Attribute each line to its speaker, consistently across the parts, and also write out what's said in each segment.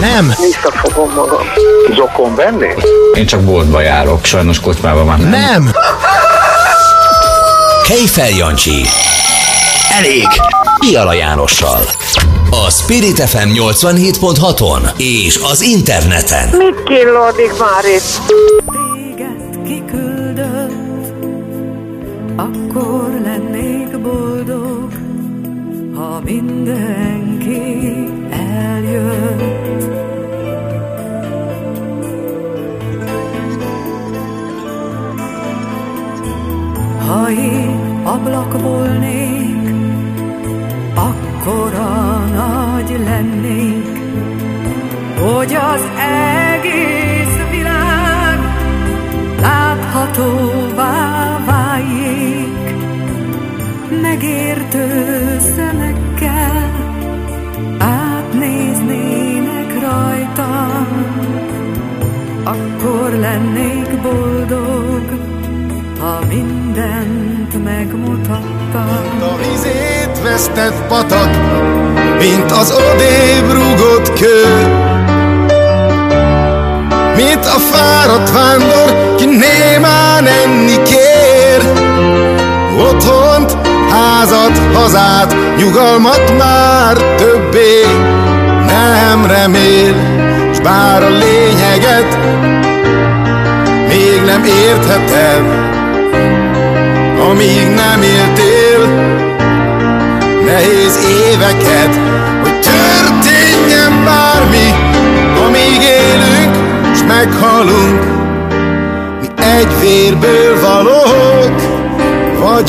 Speaker 1: Nem.
Speaker 2: Visszafogom magam. Zokon venni?
Speaker 3: Én csak boltba járok, sajnos kocsmában már nem.
Speaker 1: Nem.
Speaker 4: Kejfel Jancsi.
Speaker 1: Elég.
Speaker 4: Piala Jánossal. A Spirit FM 87.6-on és az interneten.
Speaker 2: Mit killódik már itt?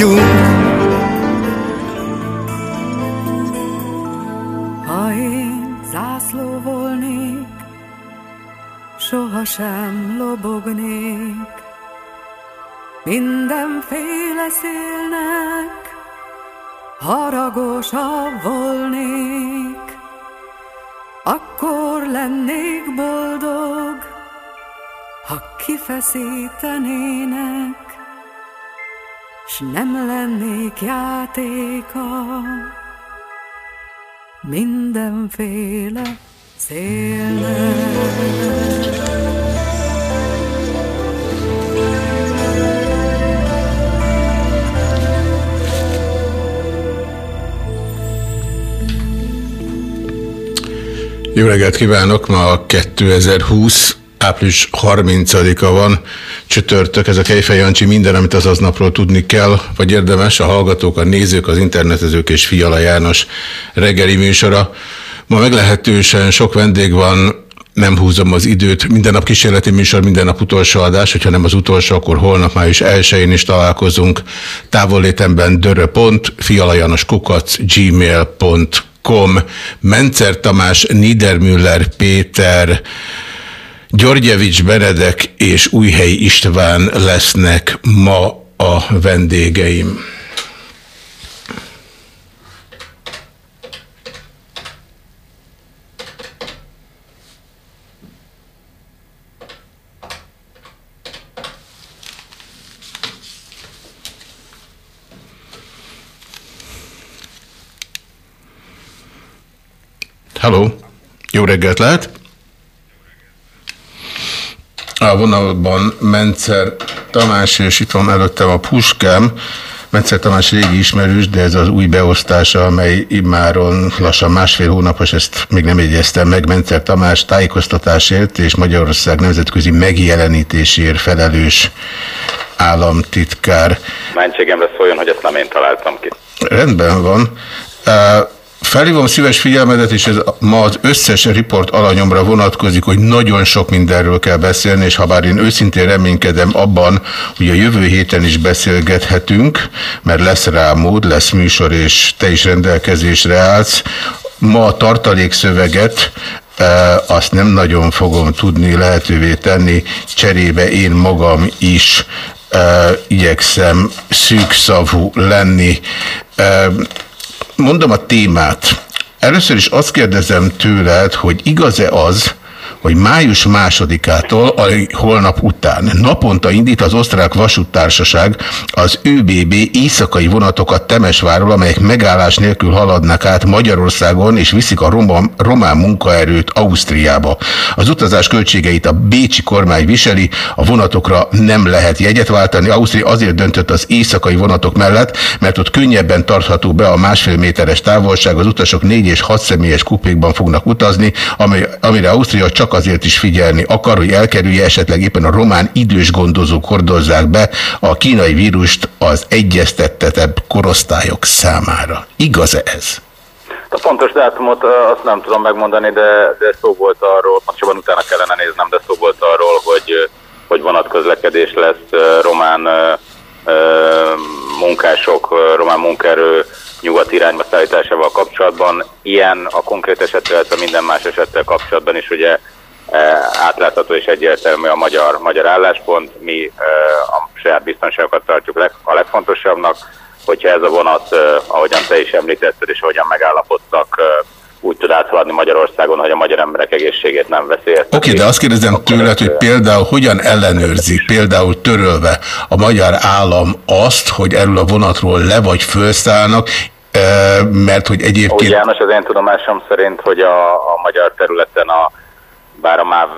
Speaker 5: Vagyunk.
Speaker 6: Mindenféle szélnek.
Speaker 7: Jó reggelt kívánok! Ma 2020 április 30-a van, csütörtök, ez a Kejfej Jancsi, minden, amit az aznapról tudni kell, vagy érdemes, a hallgatók, a nézők, az internetezők és Fiala János reggeli műsora. Ma meglehetősen sok vendég van, nem húzom az időt, minden nap kísérleti műsor, minden nap utolsó adás, hogyha nem az utolsó, akkor holnap május 1-én is találkozunk. Távollétemben dörö.pont, fialajanoskukac, gmail.com, Mencer Tamás, Niedermüller Péter, Györgyevics Benedek és Újhelyi István lesznek ma a vendégeim. Jó reggelt lehet! A vonalban Mencer Tamás, és itt van előttem a puskám. Mencer Tamás régi ismerős, de ez az új beosztása, amely immáron lassan másfél hónapos, ezt még nem jegyeztem meg. Mencer Tamás tájékoztatásért és Magyarország nemzetközi megjelenítésért felelős államtitkár.
Speaker 8: Mentségemre szóljon, hogy ezt nem én találtam ki.
Speaker 7: Rendben van. Uh, Felhívom szíves figyelmedet, és ez ma az összes riport alanyomra vonatkozik, hogy nagyon sok mindenről kell beszélni, és ha bár én őszintén reménykedem abban, hogy a jövő héten is beszélgethetünk, mert lesz rá mód, lesz műsor, és te is rendelkezésre állsz. Ma a tartalékszöveget azt nem nagyon fogom tudni lehetővé tenni, cserébe én magam is igyekszem szűkszavú lenni. Mondom a témát. Először is azt kérdezem tőled, hogy igaz-e az, hogy május másodikától, a holnap után naponta indít az osztrák vasúttársaság az ÖBB éjszakai vonatokat Temesváról, amelyek megállás nélkül haladnak át Magyarországon, és viszik a roma, román munkaerőt Ausztriába. Az utazás költségeit a bécsi kormány viseli, a vonatokra nem lehet jegyet váltani. Ausztria azért döntött az éjszakai vonatok mellett, mert ott könnyebben tartható be a másfél méteres távolság, az utasok négy és hat személyes kupékban fognak utazni, amire Ausztria csak csak azért is figyelni akar, hogy elkerülje esetleg éppen a román idős gondozók hordozzák be a kínai vírust az egyeztettetebb korosztályok számára. Igaz-e ez?
Speaker 8: A pontos dátumot azt nem tudom megmondani, de, de szó volt arról, pontosabban utána kellene néznem, de szó volt arról, hogy, hogy vonatközlekedés lesz román munkások, román munkaerő nyugat irányba szállításával kapcsolatban. Ilyen a konkrét esettel, illetve minden más esettel kapcsolatban is ugye átlátható és egyértelmű a magyar, magyar álláspont. Mi eh, a saját biztonságokat tartjuk a legfontosabbnak, hogyha ez a vonat, eh, ahogyan te is említetted, és ahogyan megállapodtak, úgy tud áthaladni Magyarországon, hogy a magyar emberek egészségét nem veszélyezteti.
Speaker 7: Oké, okay, de azt kérdezem tőled, hogy például hogyan ellenőrzi, például törölve a magyar állam azt, hogy erről a vonatról le vagy felszállnak, mert hogy egyébként... Úgy
Speaker 8: János, az én tudomásom szerint, hogy a, a magyar területen a bár a MÁV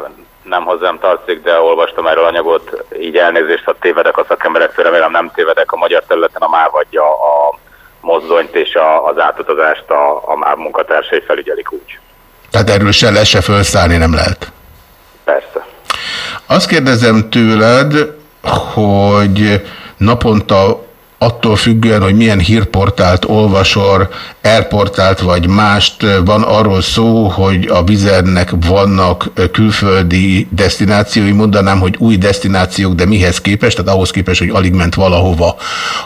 Speaker 8: nem hozzám tartozik, de olvastam erről anyagot, így elnézést, ha tévedek a szakemberektől, remélem nem tévedek, a magyar területen a MÁV adja a mozdonyt és a, az átutazást a, a MÁV munkatársai felügyelik úgy.
Speaker 7: Tehát erről se le se felszállni nem lehet?
Speaker 8: Persze.
Speaker 7: Azt kérdezem tőled, hogy naponta attól függően, hogy milyen hírportált olvasol, airportált vagy mást, van arról szó, hogy a vizernek vannak külföldi destinációi, mondanám, hogy új destinációk, de mihez képest, tehát ahhoz képest, hogy alig ment valahova.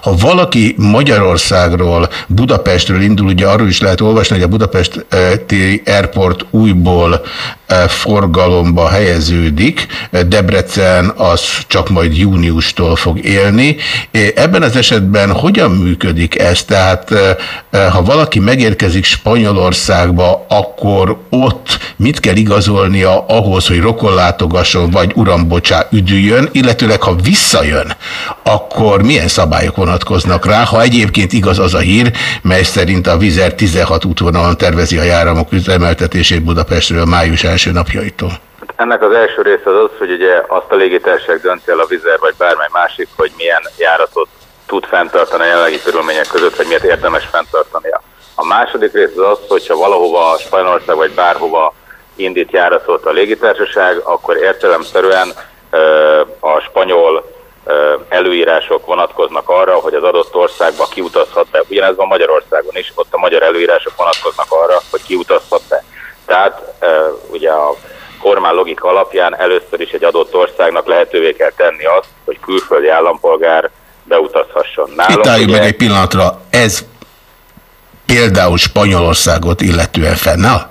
Speaker 7: Ha valaki Magyarországról, Budapestről indul, ugye arról is lehet olvasni, hogy a Budapesti Airport újból forgalomba helyeződik, Debrecen az csak majd júniustól fog élni. Ebben az esetben hogyan működik ez? Tehát ha valaki megérkezik Spanyolországba, akkor ott mit kell igazolnia ahhoz, hogy rokonlátogasson, vagy uram, bocsá, üdüljön, illetőleg ha visszajön, akkor milyen szabályok vonatkoznak rá, ha egyébként igaz az a hír, mely szerint a Vizer 16 útvonalon tervezi a járamok üzemeltetését Budapestről május első napjaitól?
Speaker 8: Ennek az első része az az, hogy ugye azt a légitársaság dönti el a Vizer vagy bármely másik, hogy milyen járatot tud fenntartani a jelenlegi körülmények között, vagy miért érdemes fenntartania. A második rész az az, hogyha valahova Spanyolország vagy bárhova indít járatot a légitársaság, akkor értelemszerűen a spanyol előírások vonatkoznak arra, hogy az adott országba kiutazhat be. Ugyanez van Magyarországon is, ott a magyar előírások vonatkoznak arra, hogy kiutazhat be. Tehát ugye a kormány logika alapján először is egy adott országnak lehetővé kell tenni azt, hogy külföldi állampolgár beutazhasson.
Speaker 7: Nálunk, Itt álljunk meg egy pillanatra, ez például Spanyolországot illetően fennáll?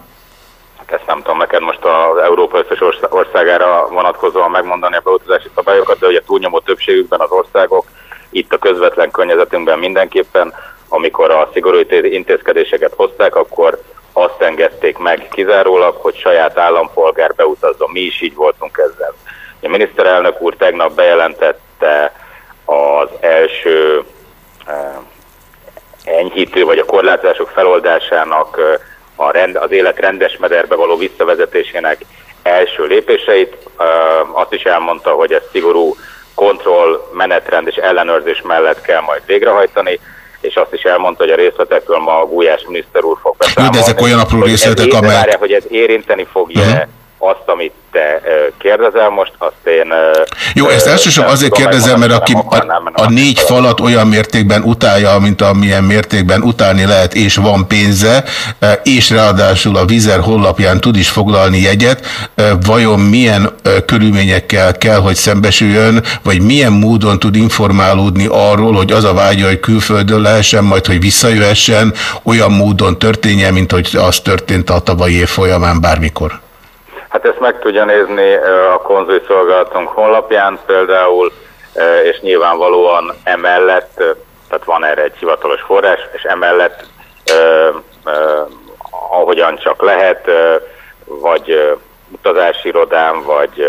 Speaker 8: Hát ezt nem tudom neked most az Európa összes országára vonatkozóan megmondani a beutazási szabályokat, de ugye túlnyomó többségükben az országok, itt a közvetlen környezetünkben mindenképpen, amikor a szigorú intézkedéseket hozták, akkor azt engedték meg kizárólag, hogy saját állampolgár beutazzon. Mi is így voltunk ezzel. A miniszterelnök úr tegnap bejelentette az első eh, enyhítő vagy a korlátozások feloldásának a rend, az élet rendes mederbe való visszavezetésének első lépéseit. Azt is elmondta, hogy ez szigorú kontroll, menetrend és ellenőrzés mellett kell majd végrehajtani, és azt is elmondta, hogy a részletekről ma a Gulyás miniszter úr fog beszámolni.
Speaker 7: Jó, de ezek olyan apró részletek,
Speaker 8: amelyek... hogy ez érinteni fogja uh mhm. -huh azt, amit te kérdezel most, azt én...
Speaker 7: Jó, ezt elsősorban azért kérdezem, mert aki a, a négy falat olyan mértékben utálja, mint amilyen mértékben utálni lehet, és van pénze, és ráadásul a Vizer honlapján tud is foglalni jegyet, vajon milyen körülményekkel kell, hogy szembesüljön, vagy milyen módon tud informálódni arról, hogy az a vágya, hogy külföldön lehessen, majd hogy visszajöhessen, olyan módon történjen, mint hogy az történt a tavalyi év folyamán bármikor?
Speaker 8: Hát ezt meg tudja nézni a konzuli szolgálatunk honlapján például, és nyilvánvalóan emellett, tehát van erre egy hivatalos forrás, és emellett ahogyan csak lehet, vagy utazási irodán, vagy,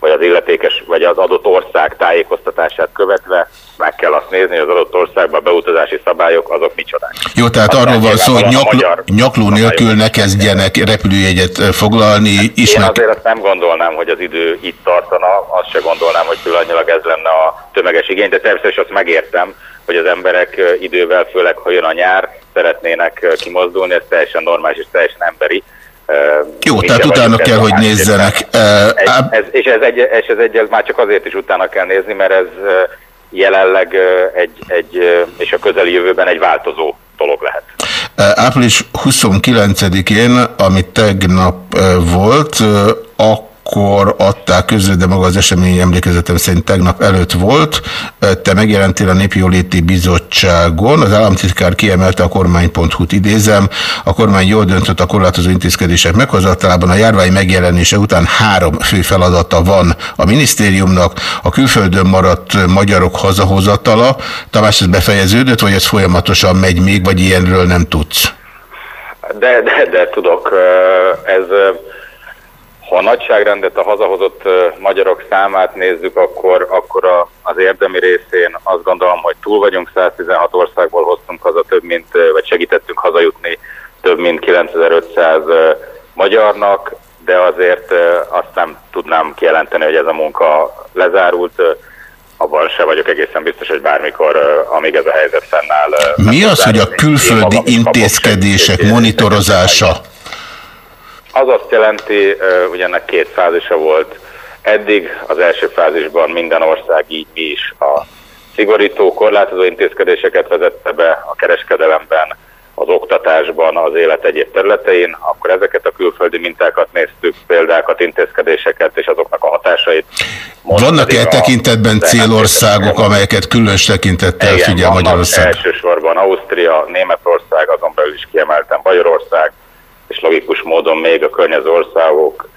Speaker 8: vagy az illetékes, vagy az adott ország tájékoztatását követve meg kell azt nézni, hogy az adott országban beutazási szabályok azok micsodák.
Speaker 7: Jó, tehát
Speaker 8: Aztán
Speaker 7: arról van szó, hogy nyakló, nyakló nélkül ne
Speaker 8: is
Speaker 7: kezdjenek repülőjegyet foglalni,
Speaker 8: Én
Speaker 7: ismer...
Speaker 8: azért azt nem gondolnám, hogy az idő itt tartana, azt se gondolnám, hogy pillanatnyilag ez lenne a tömeges igény, de természetesen azt megértem, hogy az emberek idővel, főleg ha jön a nyár, szeretnének kimozdulni, ez teljesen normális és teljesen emberi.
Speaker 7: Jó, tehát utána kell, hogy nézzenek.
Speaker 8: Egy, ez, és ez, egy, és ez egy, ez már csak azért is utána kell nézni, mert ez jelenleg egy, egy, és a közeli jövőben egy változó dolog lehet.
Speaker 7: Április 29-én, ami tegnap volt, ö, akkor adták közre, de maga az esemény emlékezetem szerint tegnap előtt volt. Te megjelentél a Népjóléti Bizottságon, az államtitkár kiemelte a kormány.hu-t idézem. A kormány jól döntött a korlátozó intézkedések meghozatalában. A járvány megjelenése után három fő feladata van a minisztériumnak. A külföldön maradt magyarok hazahozatala. Tamás, ez befejeződött, vagy ez folyamatosan megy még, vagy ilyenről nem tudsz?
Speaker 8: De, de, de tudok, ez, ha a nagyságrendet, a hazahozott magyarok számát nézzük, akkor, akkor a, az érdemi részén azt gondolom, hogy túl vagyunk, 116 országból hoztunk haza több mint, vagy segítettünk hazajutni több mint 9500 ö, magyarnak, de azért azt nem tudnám kijelenteni, hogy ez a munka lezárult. Abban se vagyok egészen biztos, hogy bármikor, amíg ez a helyzet fennáll.
Speaker 7: Mi az, hogy a külföldi intézkedések monitorozása?
Speaker 8: Az azt jelenti, hogy ennek két fázisa volt. Eddig az első fázisban minden ország, így mi is a szigorító, korlátozó intézkedéseket vezette be a kereskedelemben, az oktatásban, az élet egyéb területein, akkor ezeket a külföldi mintákat néztük, példákat, intézkedéseket és azoknak a hatásait. Most
Speaker 7: Vannak-e tekintetben célországok, amelyeket különös tekintettel
Speaker 8: igen,
Speaker 7: figyel Magyarország?
Speaker 8: elsősorban Ausztria, Németország, azon belül is kiemeltem Magyarország, és logikus módon még a környező országok,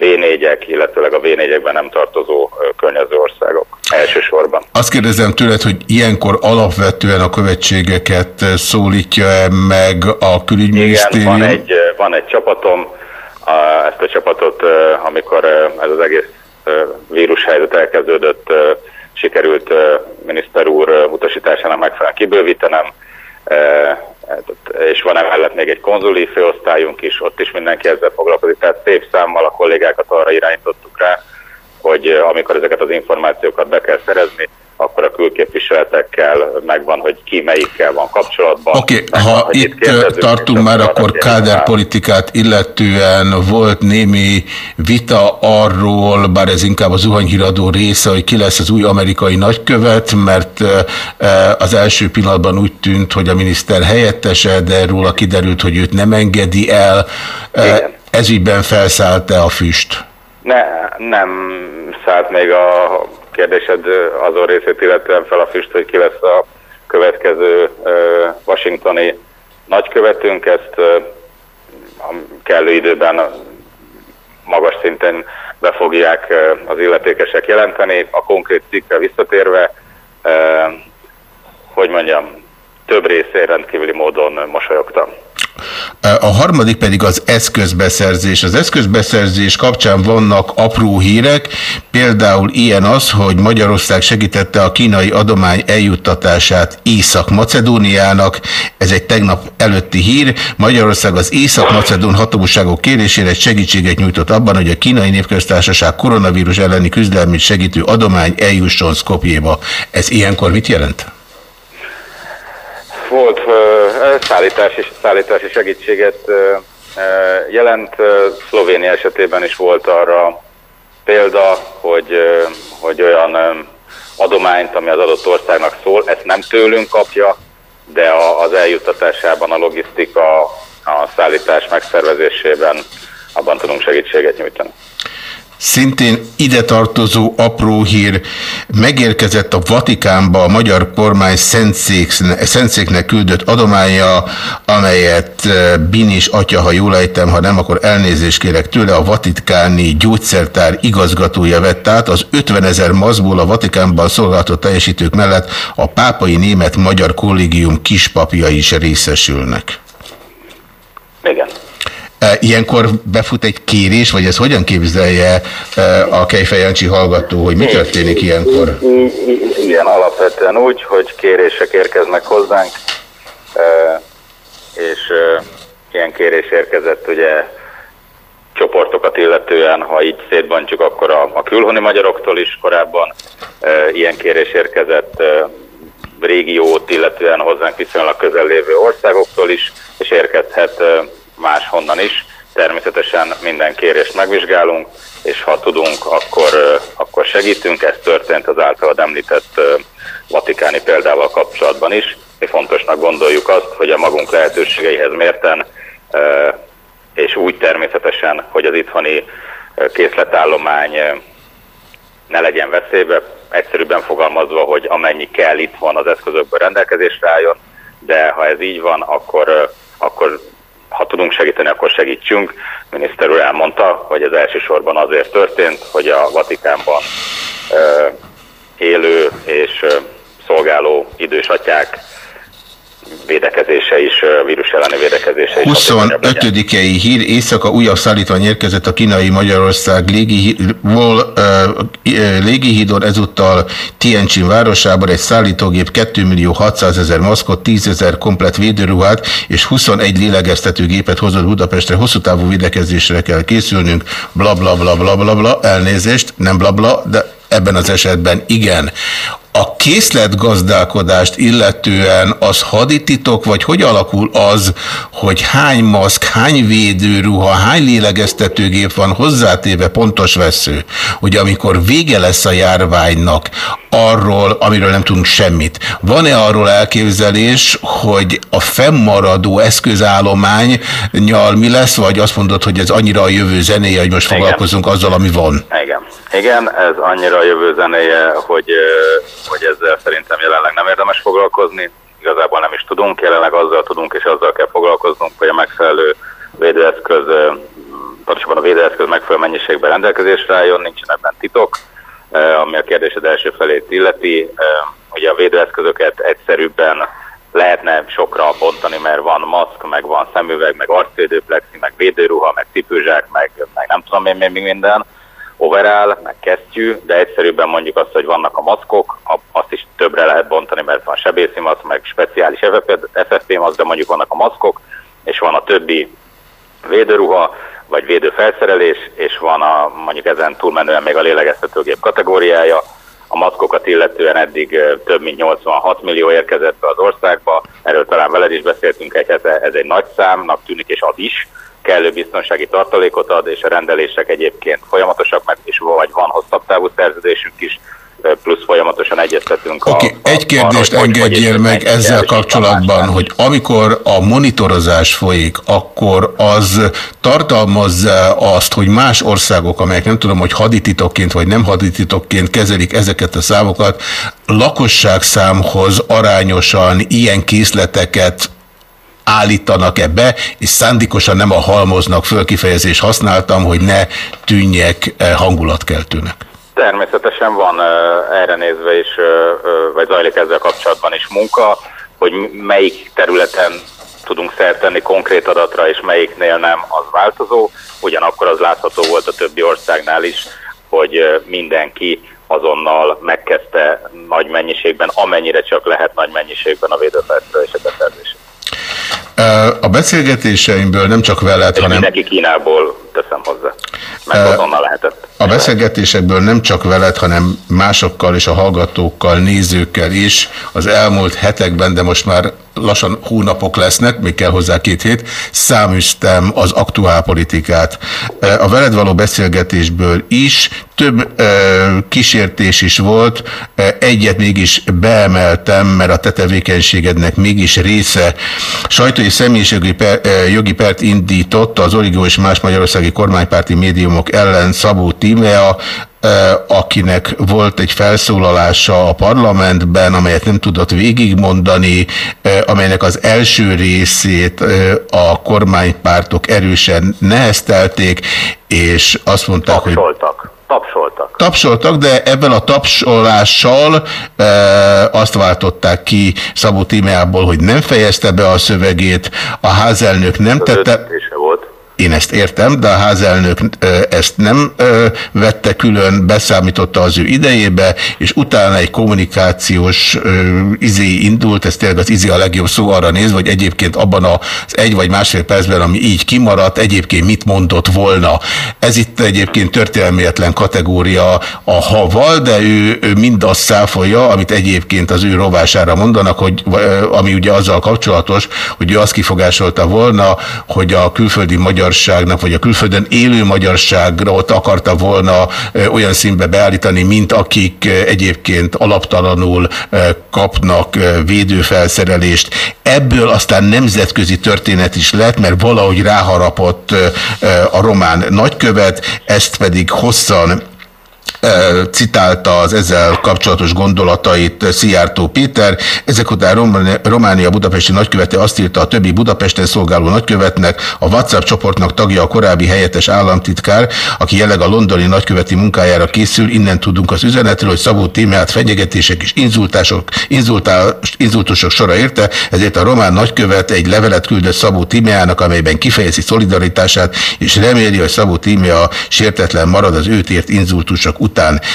Speaker 8: V4-ek, illetőleg a V4-ekben nem tartozó környező országok elsősorban.
Speaker 7: Azt kérdezem tőled, hogy ilyenkor alapvetően a követségeket szólítja-e meg a
Speaker 8: Igen,
Speaker 7: külügyminisztérium?
Speaker 8: van egy, van egy csapatom, a- ezt a csapatot, amikor ez az egész vírushelyzet elkezdődött, sikerült miniszter úr utasításának megfelelően kibővítenem, és van emellett még egy konzuli főosztályunk is, ott is mindenki ezzel foglalkozik, tehát szép számmal a kollégákat arra irányítottuk rá, hogy ö, amikor ezeket az információkat be kell szerezni, akkor a külképviseletekkel megvan, hogy ki melyikkel van kapcsolatban.
Speaker 7: Oké, okay, ha itt tartunk már,
Speaker 8: akkor
Speaker 7: káderpolitikát illetően volt némi vita arról, bár ez inkább a zuhanyhíradó része, hogy ki lesz az új amerikai nagykövet, mert az első pillanatban úgy tűnt, hogy a miniszter helyettese, de róla kiderült, hogy őt nem engedi el.
Speaker 8: Igen.
Speaker 7: Ezügyben felszállt-e a füst?
Speaker 8: Ne, nem szállt még a kérdésed azon részét illetően fel a füst, hogy ki lesz a következő washingtoni nagykövetünk. Ezt a kellő időben magas szinten be fogják az illetékesek jelenteni. A konkrét cikkre visszatérve, hogy mondjam, több részén rendkívüli módon mosolyogtam.
Speaker 7: A harmadik pedig az eszközbeszerzés. Az eszközbeszerzés kapcsán vannak apró hírek, például ilyen az, hogy Magyarország segítette a kínai adomány eljuttatását Észak-Macedóniának. Ez egy tegnap előtti hír. Magyarország az Észak-Macedón hatóságok kérésére segítséget nyújtott abban, hogy a kínai népköztársaság koronavírus elleni küzdelmét segítő adomány eljusson Skopjéba. Ez ilyenkor mit jelent?
Speaker 8: Volt szállítási, szállítási segítséget jelent. Szlovénia esetében is volt arra példa, hogy, hogy olyan adományt, ami az adott országnak szól, ezt nem tőlünk kapja, de az eljuttatásában, a logisztika, a szállítás megszervezésében abban tudunk segítséget nyújtani.
Speaker 7: Szintén ide tartozó apró hír, megérkezett a Vatikánba a magyar kormány Szentszéknek küldött adománya, amelyet eh, Binis atya, ha jól ejtem, ha nem, akkor elnézést kérek tőle, a vatikáni gyógyszertár igazgatója vett át. Az 50 ezer mazból a Vatikánban szolgáltatott teljesítők mellett a pápai német-magyar kollégium kispapja is részesülnek.
Speaker 8: Igen.
Speaker 7: Ilyenkor befut egy kérés, vagy ez hogyan képzelje a Kejfejancsi hallgató, hogy mi történik ilyenkor?
Speaker 8: Igen, alapvetően úgy, hogy kérések érkeznek hozzánk, és ilyen kérés érkezett ugye csoportokat illetően, ha így szétbontjuk, akkor a, a külhoni magyaroktól is korábban ilyen kérés érkezett régiót, illetően hozzánk viszonylag közel lévő országoktól is, és érkezhet máshonnan is. Természetesen minden kérést megvizsgálunk, és ha tudunk, akkor, akkor segítünk. Ez történt az általad említett vatikáni példával kapcsolatban is. Mi fontosnak gondoljuk azt, hogy a magunk lehetőségeihez mérten, és úgy természetesen, hogy az itthoni készletállomány ne legyen veszélybe, egyszerűbben fogalmazva, hogy amennyi kell itt van az eszközökből rendelkezésre álljon, de ha ez így van, akkor, akkor ha tudunk segíteni, akkor segítsünk. Miniszter úr elmondta, hogy ez elsősorban azért történt, hogy a Vatikánban élő és szolgáló idős atyák védekezése is, vírus elleni védekezése is.
Speaker 7: 25-i hír éjszaka újabb szállítvány érkezett a kínai Magyarország légihídon, ezúttal Tianjin városában egy szállítógép 2 millió 600 ezer maszkot, 10 ezer komplet védőruhát és 21 lélegeztetőgépet hozott Budapestre. Hosszú távú védekezésre kell készülnünk, bla bla bla bla bla bla, elnézést, nem bla bla, de ebben az esetben igen. A készletgazdálkodást illetően az hadititok, vagy hogy alakul az, hogy hány maszk, hány védőruha, hány lélegeztetőgép van hozzátéve pontos vesző, hogy amikor vége lesz a járványnak, arról, amiről nem tudunk semmit. Van-e arról elképzelés, hogy a fennmaradó eszközállománynyal mi lesz, vagy azt mondod, hogy ez annyira a jövő zenéje, hogy most Igen. foglalkozunk azzal, ami van?
Speaker 8: Igen. Igen, ez annyira a jövő zenéje, hogy hogy ezzel szerintem jelenleg nem érdemes foglalkozni. Igazából nem is tudunk, jelenleg azzal tudunk és azzal kell foglalkoznunk, hogy a megfelelő védőeszköz, pontosabban a védőeszköz megfelelő mennyiségben rendelkezésre álljon, nincsen ebben titok, ami a kérdésed első felét illeti. Ugye a védőeszközöket egyszerűbben lehetne sokra bontani, mert van maszk, meg van szemüveg, meg arcvédőplexi, meg védőruha, meg cipőzsák, meg, meg nem tudom én még minden overall, meg kesztyű, de egyszerűbben mondjuk azt, hogy vannak a maszkok, azt is többre lehet bontani, mert van sebészi maszk, meg speciális FFP maszk, de mondjuk vannak a maszkok, és van a többi védőruha, vagy védőfelszerelés, és van a, mondjuk ezen túlmenően még a lélegeztetőgép kategóriája. A maszkokat illetően eddig több mint 86 millió érkezett be az országba, erről talán veled is beszéltünk egy hete, ez egy nagy számnak tűnik, és az is, kellő biztonsági tartalékot ad, és a rendelések egyébként folyamatosak, meg is vagy van hosszabb távú szerződésünk is, plusz folyamatosan egyeztetünk.
Speaker 7: Oké, okay, egy kérdést arra, engedjél hogy, meg ezzel kapcsolatban, hogy amikor a monitorozás folyik, akkor az tartalmazza azt, hogy más országok, amelyek nem tudom, hogy hadititokként vagy nem hadititokként kezelik ezeket a számokat, lakosságszámhoz arányosan ilyen készleteket állítanak ebbe, és szándékosan nem a halmoznak föl használtam, hogy ne tűnjek eh, hangulatkeltőnek.
Speaker 8: Természetesen van eh, erre nézve is, eh, vagy zajlik ezzel kapcsolatban is munka, hogy melyik területen tudunk szertenni konkrét adatra, és melyiknél nem, az változó. Ugyanakkor az látható volt a többi országnál is, hogy mindenki azonnal megkezdte nagy mennyiségben, amennyire csak lehet nagy mennyiségben a védőfelszerelések beszerzését.
Speaker 7: A beszélgetéseimből nem csak veled, hanem...
Speaker 8: Mindenki Kínából teszem hozzá. Meg azonnal lehetett.
Speaker 7: A beszélgetésekből nem csak veled, hanem másokkal és a hallgatókkal, nézőkkel is az elmúlt hetekben, de most már lassan hónapok lesznek, még kell hozzá két hét, száműztem az aktuál politikát. A veled való beszélgetésből is több ö, kísértés is volt, egyet mégis beemeltem, mert a te tevékenységednek mégis része. Sajtói személyiségi per, ö, jogi pert indított az Origó és más magyarországi kormánypárti médiumok ellen Szabó Tímea, akinek volt egy felszólalása a parlamentben, amelyet nem tudott végigmondani, amelynek az első részét a kormánypártok erősen neheztelték, és azt mondták,
Speaker 8: Tapsoltak. hogy... Tapsoltak.
Speaker 7: Tapsoltak, de ebben a tapsolással e, azt váltották ki Szabó Tímeából, hogy nem fejezte be a szövegét, a házelnök nem tette...
Speaker 8: volt.
Speaker 7: Én ezt értem, de a házelnök ezt nem vette külön, beszámította az ő idejébe, és utána egy kommunikációs izé indult, ez tényleg az izé a legjobb szó arra nézve, hogy egyébként abban az egy vagy másfél percben, ami így kimaradt, egyébként mit mondott volna. Ez itt egyébként történelméletlen kategória a haval, de ő, ő mindazt száfolja, amit egyébként az ő rovására mondanak, hogy, ami ugye azzal kapcsolatos, hogy ő azt kifogásolta volna, hogy a külföldi magyar magyarságnak, vagy a külföldön élő magyarságra ott akarta volna olyan színbe beállítani, mint akik egyébként alaptalanul kapnak védőfelszerelést. Ebből aztán nemzetközi történet is lett, mert valahogy ráharapott a román nagykövet, ezt pedig hosszan citálta az ezzel kapcsolatos gondolatait Szijjártó Péter. Ezek után Románia budapesti nagykövete azt írta a többi Budapesten szolgáló nagykövetnek, a WhatsApp csoportnak tagja a korábbi helyettes államtitkár, aki jelenleg a londoni nagyköveti munkájára készül. Innen tudunk az üzenetről, hogy Szabó témát fenyegetések és inzultások, inzultál, inzultusok sora érte, ezért a román nagykövet egy levelet küldött Szabó Tímeának, amelyben kifejezi szolidaritását, és reméli, hogy Szabó Tímea sértetlen marad az őt ért inzultusok után.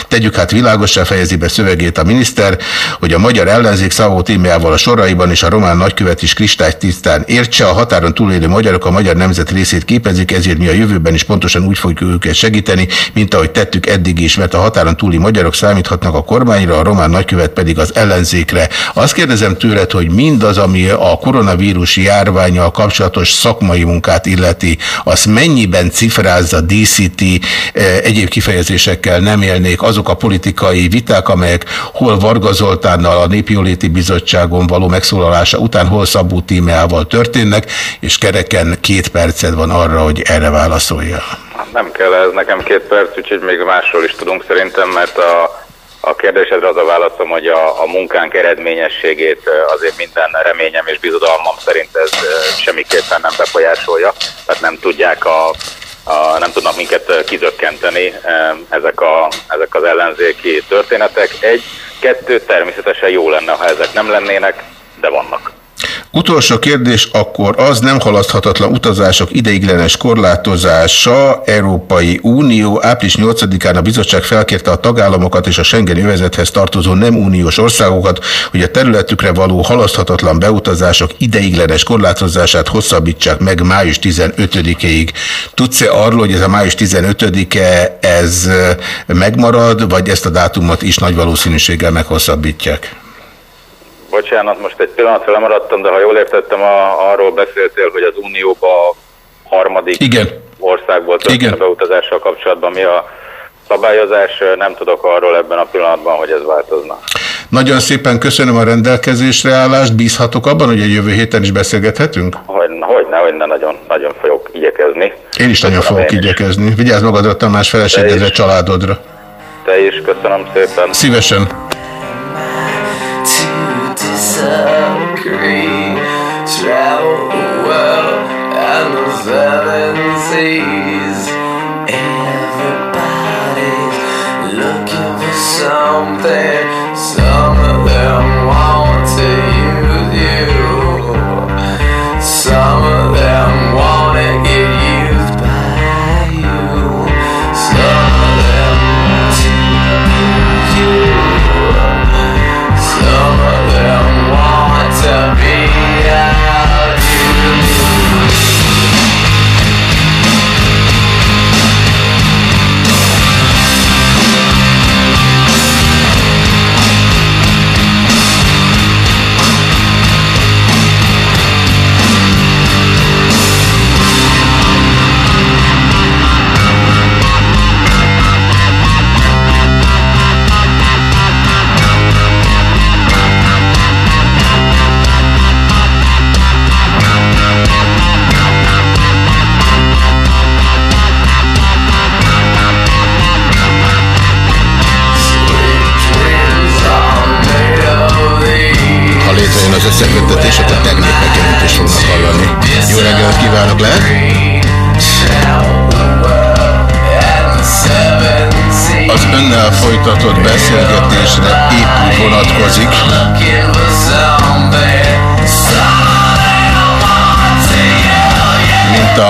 Speaker 7: Tegyük hát világosá fejezi be szövegét a miniszter, hogy a magyar ellenzék Szavó Tímeával a soraiban és a román nagykövet is kristálytisztán értse, a határon túlélő magyarok a magyar nemzet részét képezik, ezért mi a jövőben is pontosan úgy fogjuk őket segíteni, mint ahogy tettük eddig is, mert a határon túli magyarok számíthatnak a kormányra, a román nagykövet pedig az ellenzékre. Azt kérdezem tőled, hogy mindaz, ami a koronavírus járványal kapcsolatos szakmai munkát illeti, az mennyiben cifrázza, díszíti eh, egyéb kifejezésekkel nem élnék azok a politikai viták, amelyek hol Varga Zoltánnal a Népjóléti Bizottságon való megszólalása után, hol Szabó Tímeával történnek, és kereken két perced van arra, hogy erre válaszolja.
Speaker 8: Nem kell ez nekem két perc, úgyhogy még másról is tudunk szerintem, mert a a kérdésedre az a válaszom, hogy a, a munkánk eredményességét azért minden reményem és bizodalmam szerint ez semmiképpen nem befolyásolja, tehát nem tudják a a, nem tudnak minket kizökkenteni ezek, a, ezek az ellenzéki történetek. Egy, kettő, természetesen jó lenne, ha ezek nem lennének, de vannak.
Speaker 7: Utolsó kérdés akkor az nem halaszthatatlan utazások ideiglenes korlátozása, Európai Unió. Április 8-án a bizottság felkérte a tagállamokat és a Schengen övezethez tartozó nem uniós országokat, hogy a területükre való halaszthatatlan beutazások ideiglenes korlátozását hosszabbítsák meg május 15-ig. Tudsz-e arról, hogy ez a május 15-e ez megmarad, vagy ezt a dátumot is nagy valószínűséggel meghosszabbítják?
Speaker 8: Bocsánat, most egy pillanatra lemaradtam, de ha jól értettem, a, arról beszéltél, hogy az Unióba a harmadik
Speaker 7: Igen.
Speaker 8: országból történő beutazással kapcsolatban mi a szabályozás, nem tudok arról ebben a pillanatban, hogy ez változna.
Speaker 7: Nagyon szépen köszönöm a rendelkezésre állást, bízhatok abban, hogy a jövő héten is beszélgethetünk?
Speaker 8: Hogy, hogyne, hogyne, nagyon, nagyon fogok igyekezni.
Speaker 7: Én is nagyon fogok igyekezni. Vigyázz magadra, Tamás feleségedre, családodra.
Speaker 8: Te is, köszönöm szépen.
Speaker 7: Szívesen.
Speaker 9: Travel the world and the seven seas. Everybody's looking for something.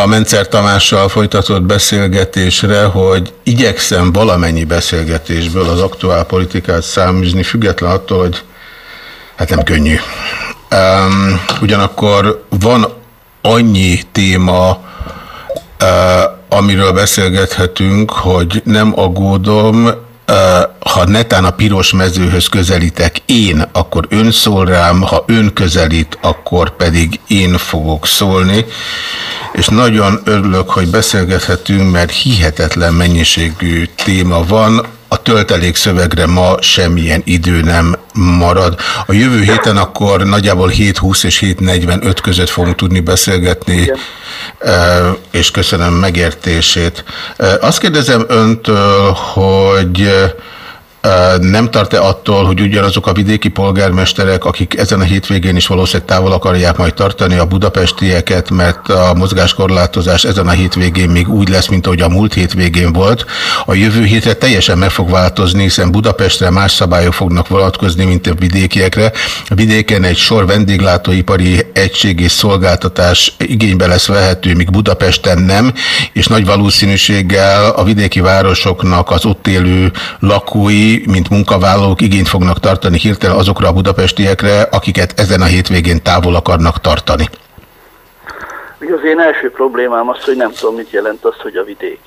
Speaker 7: A Mencer Tamással folytatott beszélgetésre, hogy igyekszem valamennyi beszélgetésből az aktuál politikát száműzni, független attól, hogy hát nem könnyű. Um, ugyanakkor van annyi téma, uh, amiről beszélgethetünk, hogy nem aggódom, uh, ha netán a piros mezőhöz közelítek én, akkor ön szól rám, ha ön közelít, akkor pedig én fogok szólni. És nagyon örülök, hogy beszélgethetünk, mert hihetetlen mennyiségű téma van, a töltelék szövegre ma semmilyen idő nem marad. A jövő héten akkor nagyjából 7.20 és 7.45 között fogunk tudni beszélgetni, Igen. és köszönöm megértését. Azt kérdezem öntől, hogy nem tart-e attól, hogy ugyanazok a vidéki polgármesterek, akik ezen a hétvégén is valószínűleg távol akarják majd tartani a budapestieket, mert a mozgáskorlátozás ezen a hétvégén még úgy lesz, mint ahogy a múlt hétvégén volt. A jövő hétre teljesen meg fog változni, hiszen Budapestre más szabályok fognak vonatkozni, mint a vidékiekre. A vidéken egy sor vendéglátóipari egység és szolgáltatás igénybe lesz vehető, míg Budapesten nem, és nagy valószínűséggel a vidéki városoknak az ott élő lakói mint munkavállalók igényt fognak tartani hirtelen azokra a budapestiekre, akiket ezen a hétvégén távol akarnak tartani?
Speaker 10: Ugye az én első problémám az, hogy nem tudom, mit jelent az, hogy a vidék.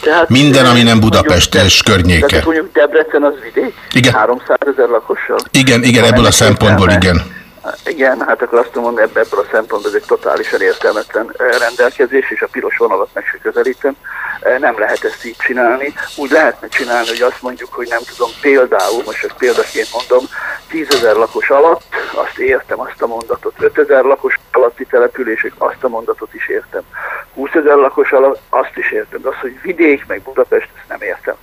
Speaker 7: Tehát, Minden, ami nem Budapest és környéke.
Speaker 10: Tehát mondjuk Debrecen az vidék?
Speaker 7: Igen.
Speaker 10: 300 ezer lakossal?
Speaker 7: Igen, igen, ebből a szempontból igen.
Speaker 10: Igen, hát akkor azt mondom, ebből a szempontból ez egy totálisan értelmetlen rendelkezés, és a piros vonalat meg se közelítem. Nem lehet ezt így csinálni. Úgy lehetne csinálni, hogy azt mondjuk, hogy nem tudom, például, most ezt példaként mondom, 10 ezer lakos alatt, azt értem azt a mondatot, 5 ezer lakos alatti települések, azt a mondatot is értem. 20 ezer lakos alatt, azt is értem, de az, hogy vidék, meg Budapest, ezt nem értem.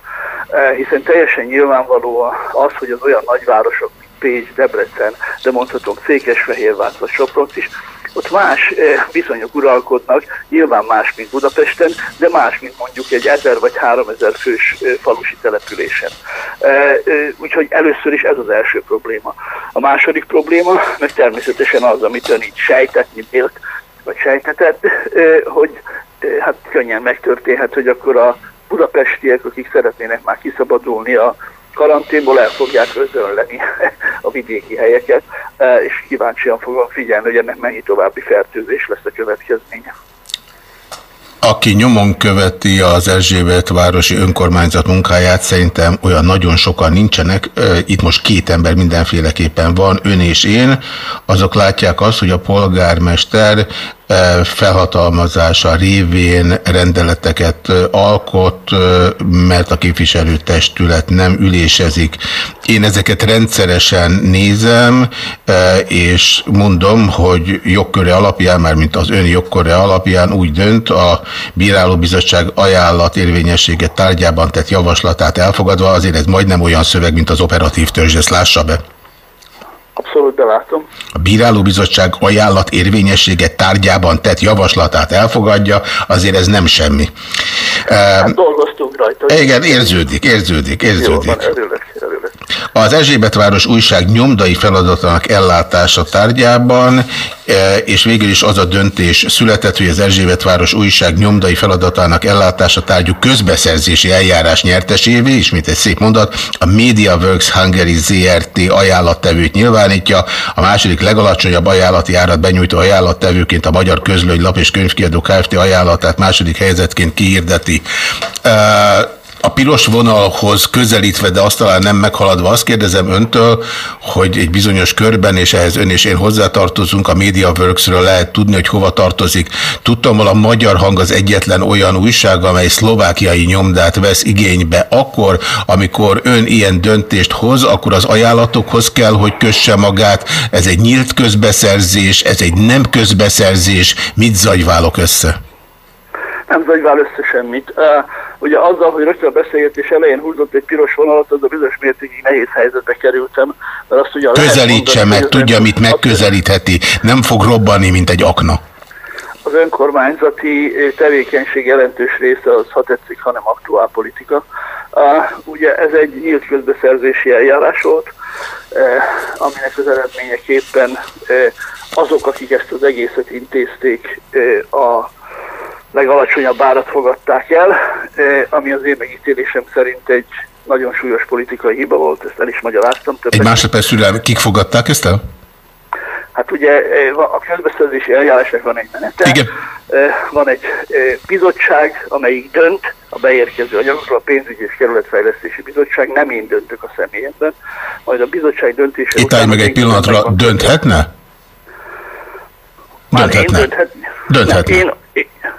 Speaker 10: Hiszen teljesen nyilvánvaló az, hogy az olyan nagyvárosok, Pécs, Debrecen, de mondhatunk Székesfehérvár vagy Sopronc is, ott más viszonyok uralkodnak, nyilván más, mint Budapesten, de más, mint mondjuk egy 1000 vagy 3000 fős falusi településen. Úgyhogy először is ez az első probléma. A második probléma, meg természetesen az, amit ön így sejtetni vélt, vagy sejtetett, hogy hát könnyen megtörténhet, hogy akkor a budapestiek, akik szeretnének már kiszabadulni a karanténból el fogják özönleni a vidéki helyeket, e, és kíváncsian fogom figyelni, hogy ennek mennyi további fertőzés lesz a következménye.
Speaker 7: Aki nyomon követi az Erzsébet városi önkormányzat munkáját, szerintem olyan nagyon sokan nincsenek, e, itt most két ember mindenféleképpen van, ön és én, azok látják azt, hogy a polgármester felhatalmazása révén rendeleteket alkot, mert a képviselőtestület nem ülésezik. Én ezeket rendszeresen nézem, és mondom, hogy jogköre alapján, már mint az ön jogköre alapján úgy dönt, a Bírálóbizottság ajánlat érvényessége tárgyában tett javaslatát elfogadva, azért ez majdnem olyan szöveg, mint az operatív törzs, ezt lássa be.
Speaker 10: Abszolút belátom.
Speaker 7: A bírálóbizottság ajánlat érvényessége tárgyában tett javaslatát elfogadja, azért ez nem semmi.
Speaker 10: Hát dolgoztunk rajta.
Speaker 7: Igen, érződik, érződik, érződik. Jó, van,
Speaker 10: örülök.
Speaker 7: Az Erzsébetváros újság nyomdai feladatának ellátása tárgyában, e, és végül is az a döntés született, hogy az Erzsébetváros újság nyomdai feladatának ellátása tárgyú közbeszerzési eljárás nyertesévé, ismét egy szép mondat, a MediaWorks Hungary ZRT ajánlattevőt nyilvánítja, a második legalacsonyabb ajánlati árat benyújtó ajánlattevőként a Magyar Közlői Lap és Könyvkiadó Kft. ajánlatát második helyzetként kihirdeti. A piros vonalhoz közelítve, de azt talán nem meghaladva, azt kérdezem öntől, hogy egy bizonyos körben, és ehhez ön és én hozzátartozunk, a MediaWorks-ről lehet tudni, hogy hova tartozik. Tudtam, a Magyar Hang az egyetlen olyan újság, amely szlovákiai nyomdát vesz igénybe. Akkor, amikor ön ilyen döntést hoz, akkor az ajánlatokhoz kell, hogy kösse magát. Ez egy nyílt közbeszerzés, ez egy nem közbeszerzés. Mit zagyválok össze?
Speaker 10: Nem zagyvál össze semmit. Ugye azzal, hogy rögtön a beszélgetés elején húzott egy piros vonalat, az a bizonyos mértékig nehéz helyzetbe kerültem. Mert azt ugye
Speaker 7: Közelítse mondani, meg, tudja, mit megközelítheti. Nem fog robbanni, mint egy akna.
Speaker 10: Az önkormányzati tevékenység jelentős része az, ha tetszik, hanem aktuál politika. Uh, ugye ez egy nyílt közbeszerzési eljárás volt, uh, aminek az eredményeképpen uh, azok, akik ezt az egészet intézték, a legalacsonyabb árat fogadták el, uh, ami az én megítélésem szerint egy nagyon súlyos politikai hiba volt, ezt el is magyaráztam.
Speaker 7: Egy másodperc szülel, kik fogadták ezt el?
Speaker 10: Hát ugye eh, a közbeszerzési eljárásnak van egy menete,
Speaker 7: Igen.
Speaker 10: Eh, van egy bizottság, amelyik dönt a beérkező anyagokról, a pénzügyi és kerületfejlesztési bizottság, nem én döntök a személyemben, majd a bizottság döntése
Speaker 7: Itt állj meg egy pillanatra, dönthetne? Dönthetne.
Speaker 10: Dönthetne.
Speaker 7: Dönthetne.
Speaker 10: Én,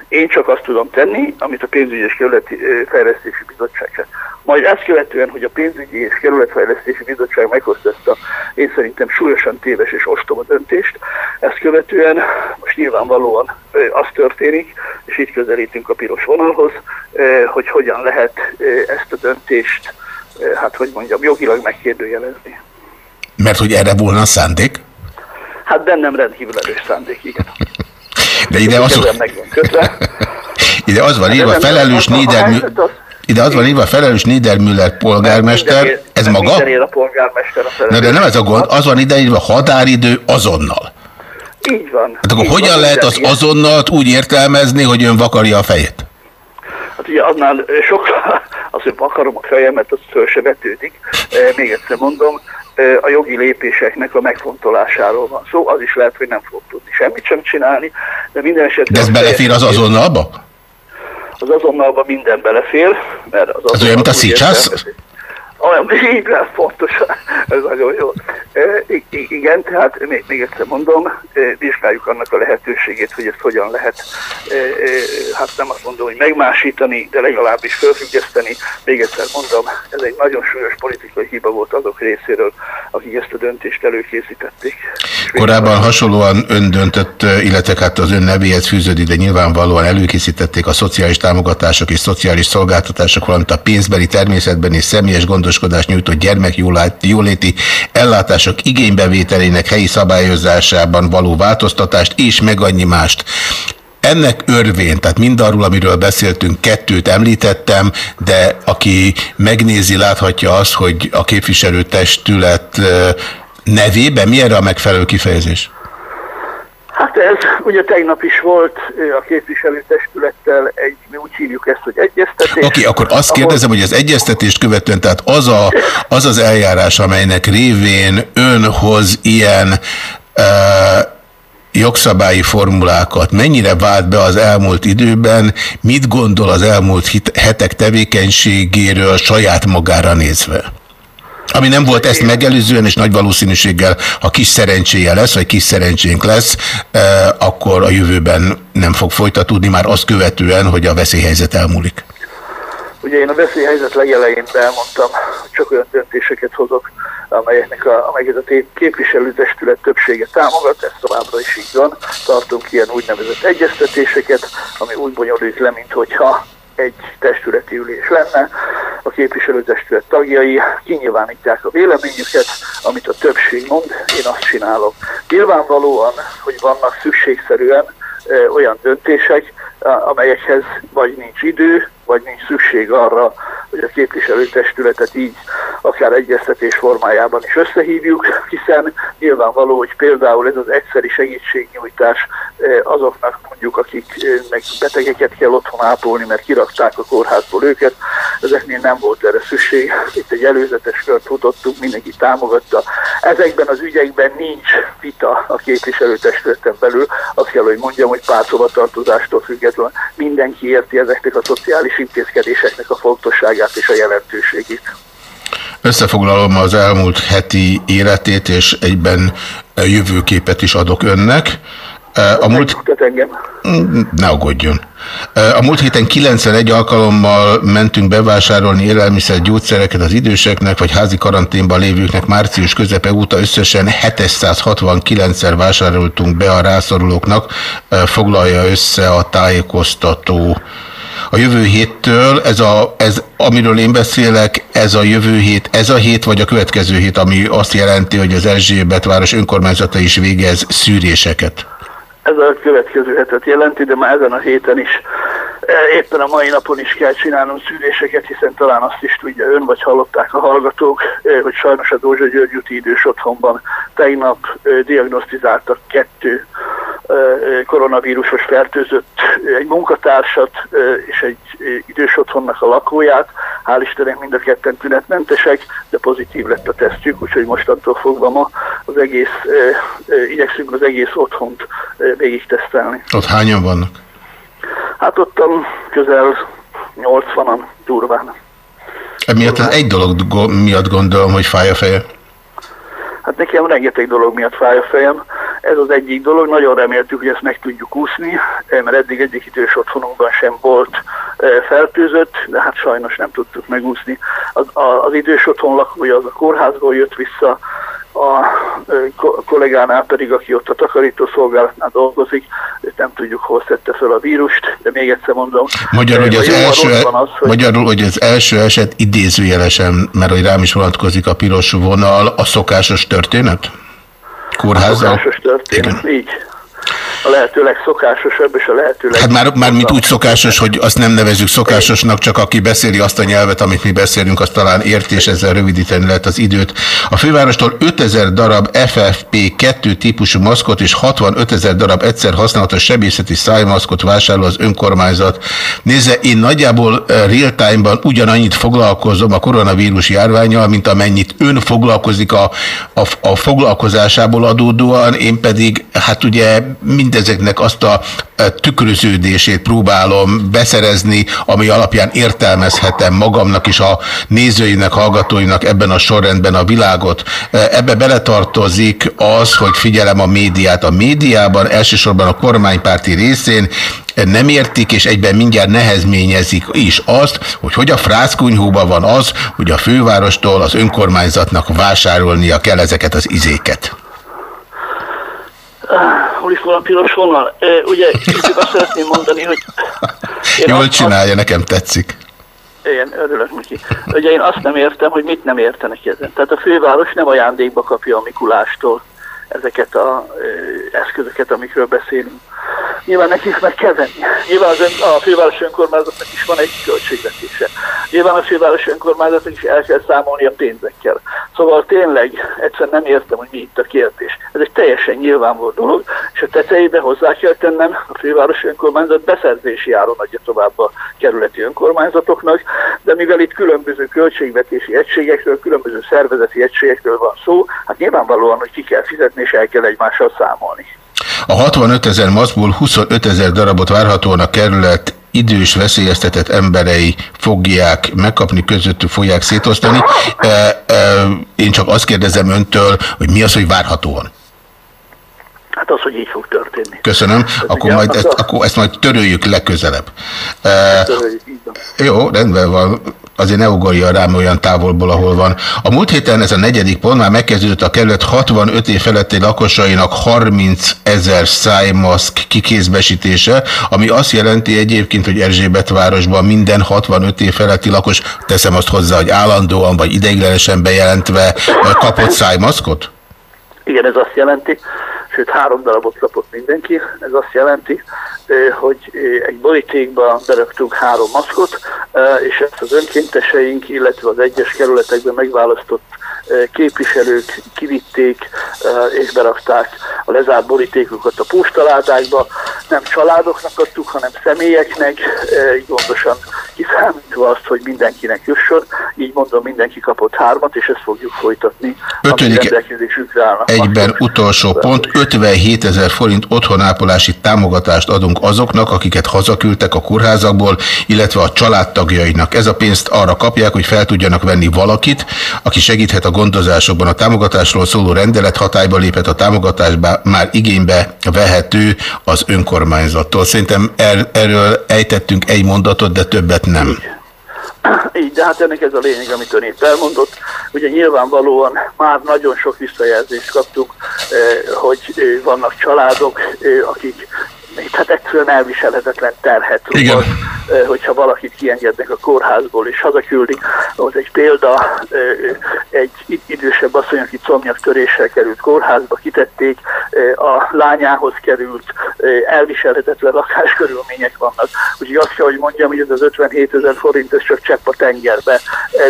Speaker 10: én csak azt tudom tenni, amit a pénzügyi és kerületi fejlesztési bizottság tett. Majd ezt követően, hogy a pénzügyi és kerületfejlesztési bizottság meghozta ezt a én szerintem súlyosan téves és ostoba döntést, ezt követően most nyilvánvalóan az történik, és így közelítünk a piros vonalhoz, hogy hogyan lehet ezt a döntést, hát hogy mondjam, jogilag megkérdőjelezni.
Speaker 7: Mert hogy erre volna szándék?
Speaker 10: Hát bennem rendkívül erős szándék, igen.
Speaker 7: De ide az, ide az van írva, felelős Niedermüller, ide az van írva, felelős Niedermüller polgármester, ez maga?
Speaker 10: a polgármester a
Speaker 7: Na de nem ez a gond, az van ide írva, határidő azonnal.
Speaker 10: Így van.
Speaker 7: Hát akkor
Speaker 10: így
Speaker 7: hogyan
Speaker 10: van,
Speaker 7: lehet az azonnalt úgy értelmezni, hogy ön vakarja a fejét?
Speaker 10: Hát ugye annál sokkal, az, hogy vakarom a fejemet, az föl se vetődik. Még egyszer mondom, a jogi lépéseknek a megfontolásáról van szó. Az is lehet, hogy nem fog tudni semmit sem csinálni, de minden esetben...
Speaker 7: De ez belefér az azonnalba?
Speaker 10: Az azonnalba minden belefér, mert az
Speaker 7: Az olyan, mint a szicsász?
Speaker 10: Olyan, lesz pontosan, ez nagyon jó. E, igen, tehát még, még egyszer mondom, e, vizsgáljuk annak a lehetőségét, hogy ezt hogyan lehet, e, e, hát nem azt mondom, hogy megmásítani, de legalábbis felfüggeszteni. Még egyszer mondom, ez egy nagyon súlyos politikai hiba volt azok részéről, akik ezt a döntést előkészítették.
Speaker 7: Korábban hasonlóan ön döntött, illetve hát az ön nevéhez fűződik, de nyilvánvalóan előkészítették a szociális támogatások és szociális szolgáltatások, valamint a pénzbeli természetben és személyes gondoskodást nyújtott gyermekjóléti ellátások igénybevételének helyi szabályozásában való változtatást és meg annyi mást. Ennek örvén, tehát mindarról, amiről beszéltünk, kettőt említettem, de aki megnézi, láthatja azt, hogy a képviselőtestület nevében mi erre a megfelelő kifejezés?
Speaker 10: Hát ez ugye tegnap is volt a képviselőtestülettel egy, mi úgy hívjuk ezt, hogy egyeztetés.
Speaker 7: Oké, okay, akkor azt kérdezem, hogy az egyeztetést követően, tehát az, a, az az eljárás, amelynek révén ön hoz ilyen uh, jogszabályi formulákat mennyire vált be az elmúlt időben, mit gondol az elmúlt hetek tevékenységéről saját magára nézve? Ami nem volt ezt megelőzően, és nagy valószínűséggel, ha kis szerencséje lesz, vagy kis szerencsénk lesz, akkor a jövőben nem fog folytatódni, már azt követően, hogy a veszélyhelyzet elmúlik.
Speaker 10: Ugye én a veszélyhelyzet legelején elmondtam, hogy csak olyan döntéseket hozok, amelyeknek a, amelyeket a képviselőtestület többsége támogat, ez továbbra is így van. Tartunk ilyen úgynevezett egyeztetéseket, ami úgy bonyolít le, mint hogyha egy testületi ülés lenne, a képviselőtestület tagjai kinyilvánítják a véleményüket, amit a többség mond, én azt csinálom. Nyilvánvalóan, hogy vannak szükségszerűen olyan döntések, amelyekhez vagy nincs idő, vagy nincs szükség arra, hogy a képviselőtestületet így akár egyeztetés formájában is összehívjuk, hiszen nyilvánvaló, hogy például ez az egyszeri segítségnyújtás eh, azoknak mondjuk, akiknek betegeket kell otthon ápolni, mert kirakták a kórházból őket, ezeknél nem volt erre szükség. Itt egy előzetes kört futottunk, mindenki támogatta. Ezekben az ügyekben nincs vita a képviselőtestületen belül. Azt kell, hogy mondjam, hogy párthovatartozástól függetlenül mindenki érti ezeknek a szociális intézkedéseknek a fontosságát és a jelentőségét.
Speaker 7: Összefoglalom az elmúlt heti életét, és egyben jövőképet is adok önnek. A múlt... Ne aggódjon. A múlt héten 91 alkalommal mentünk bevásárolni élelmiszer gyógyszereket az időseknek, vagy házi karanténban lévőknek március közepe óta összesen 769-szer vásároltunk be a rászorulóknak, foglalja össze a tájékoztató a jövő héttől, ez, a, ez amiről én beszélek, ez a jövő hét, ez a hét, vagy a következő hét, ami azt jelenti, hogy az Erzsébet város önkormányzata is végez szűréseket?
Speaker 10: Ez a következő hetet jelenti, de már ezen a héten is Éppen a mai napon is kell csinálnom szűréseket, hiszen talán azt is tudja ön, vagy hallották a hallgatók, e, hogy sajnos a Dózsa György úti idős otthonban tegnap e, diagnosztizáltak kettő e, e, koronavírusos fertőzött e, egy munkatársat e, és egy e, idős otthonnak a lakóját. Hál' Istennek mind a ketten tünetmentesek, de pozitív lett a tesztjük, úgyhogy mostantól fogva ma az egész, e, e, igyekszünk az egész otthont e, végig tesztelni.
Speaker 7: Ott hányan vannak?
Speaker 10: Hát ottan közel 80-an durván.
Speaker 7: Emiatt az egy dolog miatt gondolom, hogy fáj a feje.
Speaker 10: Hát nekem rengeteg dolog miatt fáj a fejem. Ez az egyik dolog, nagyon reméltük, hogy ezt meg tudjuk úszni, eh, mert eddig egyik idős otthonunkban sem volt eh, fertőzött, de hát sajnos nem tudtuk megúszni. Az, az idős otthon lakója az a kórházból jött vissza, a ko- kollégánál pedig, aki ott a takarítószolgálatnál dolgozik, őt nem tudjuk, hol szedte fel a vírust, de még egyszer mondom.
Speaker 7: Magyarul, hogy az
Speaker 10: a a
Speaker 7: első,
Speaker 10: van az, hogy
Speaker 7: magyarul, hogy az első eset idézőjelesen, mert hogy rám is vonatkozik a piros vonal, a szokásos történet? Kórházzal?
Speaker 10: Szokásos történet, így. A lehető legszokásosabb és a lehető leg...
Speaker 7: Hát már, már mint úgy szokásos, hogy azt nem nevezzük szokásosnak, csak aki beszéli azt a nyelvet, amit mi beszélünk, az talán érti, és ezzel rövidíteni lehet az időt. A fővárostól 5000 darab FFP2 típusú maszkot és 65 ezer darab egyszer használatos sebészeti szájmaszkot vásárol az önkormányzat. Nézze, én nagyjából eh, real time-ban ugyanannyit foglalkozom a koronavírus járványal, mint amennyit ön foglalkozik a, a, a foglalkozásából adódóan, én pedig hát ugye mindezeknek azt a e, tükröződését próbálom beszerezni, ami alapján értelmezhetem magamnak is a nézőinek, hallgatóinak ebben a sorrendben a világot. E, Ebbe beletartozik az, hogy figyelem a médiát. A médiában elsősorban a kormánypárti részén nem értik, és egyben mindjárt nehezményezik is azt, hogy hogy a frászkunyhóban van az, hogy a fővárostól az önkormányzatnak vásárolnia kell ezeket az izéket.
Speaker 10: Van a piros vonal? Ugye, kicsit azt szeretném mondani, hogy...
Speaker 7: Jól
Speaker 10: azt-
Speaker 7: csinálja, nekem tetszik.
Speaker 10: Igen, örülök neki. Ugye én azt nem értem, hogy mit nem értenek ezen. Tehát a főváros nem ajándékba kapja a Mikulástól ezeket a ö, eszközöket, amikről beszélünk. Nyilván nekik meg kell venni. Nyilván az ön, a főváros önkormányzatnak is van egy költségvetése. Nyilván a főváros önkormányzatnak is el kell számolni a pénzekkel. Szóval tényleg egyszerűen nem értem, hogy mi itt a kérdés. Ez egy teljesen nyilvánvaló dolog, és a tetejébe hozzá kell tennem, a főváros önkormányzat beszerzési áron adja tovább a kerületi önkormányzatoknak, de mivel itt különböző költségvetési egységekről, különböző szervezeti egységekről van szó, hát nyilvánvalóan, hogy ki kell fizetni, és el kell egymással számolni.
Speaker 7: A 65 ezer maszkból 25 ezer darabot várhatóan a kerület idős veszélyeztetett emberei fogják megkapni, közöttük fogják szétosztani. E, e, én csak azt kérdezem öntől, hogy mi az, hogy várhatóan.
Speaker 10: Hát az, hogy így fog történni.
Speaker 7: Köszönöm. Akkor,
Speaker 10: ugye
Speaker 7: majd ezt,
Speaker 10: a-
Speaker 7: akkor ezt majd töröljük legközelebb. E,
Speaker 10: Töröljük, így van.
Speaker 7: jó, rendben van. Azért ne ugorja rám olyan távolból, ahol van. A múlt héten ez a negyedik pont már megkezdődött a kerület 65 év feletti lakosainak 30 ezer szájmaszk kikézbesítése, ami azt jelenti egyébként, hogy Erzsébet városban minden 65 év feletti lakos, teszem azt hozzá, hogy állandóan vagy ideiglenesen bejelentve kapott szájmaszkot?
Speaker 10: Igen, ez azt jelenti, sőt három darabot kapott mindenki, ez azt jelenti, hogy egy borítékba beraktunk három maszkot, és ezt az önkénteseink, illetve az egyes kerületekben megválasztott képviselők kivitték és berakták a lezárt borítékokat a postaládákba. Nem családoknak adtuk, hanem személyeknek, így gondosan kiszámítva azt, hogy mindenkinek jusson. Így mondom, mindenki kapott hármat, és ezt fogjuk folytatni,
Speaker 7: Ötödik-. Egyben utolsó pont, 57 ezer forint otthonápolási támogatást adunk azoknak, akiket hazaküldtek a kórházakból, illetve a családtagjainak. Ez a pénzt arra kapják, hogy fel tudjanak venni valakit, aki segíthet a gondozásokban. A támogatásról szóló rendelet hatályba lépett a támogatásba már igénybe vehető az önkormányzattól. Szerintem er, erről ejtettünk egy mondatot, de többet nem.
Speaker 10: Így, de hát ennek ez a lényeg, amit ön itt elmondott. Ugye nyilvánvalóan már nagyon sok visszajelzést kaptuk, eh, hogy eh, vannak családok, eh, akik hát egyszerűen elviselhetetlen terhet eh, hogyha valakit kiengednek a kórházból és hazaküldik. Az egy példa, egy id- idősebb asszony, aki comnyaktöréssel került kórházba, kitették, a lányához került, elviselhetetlen lakáskörülmények vannak. Úgyhogy azt kell, hogy mondjam, hogy ez az 57 ezer forint, ez csak csepp a tengerbe,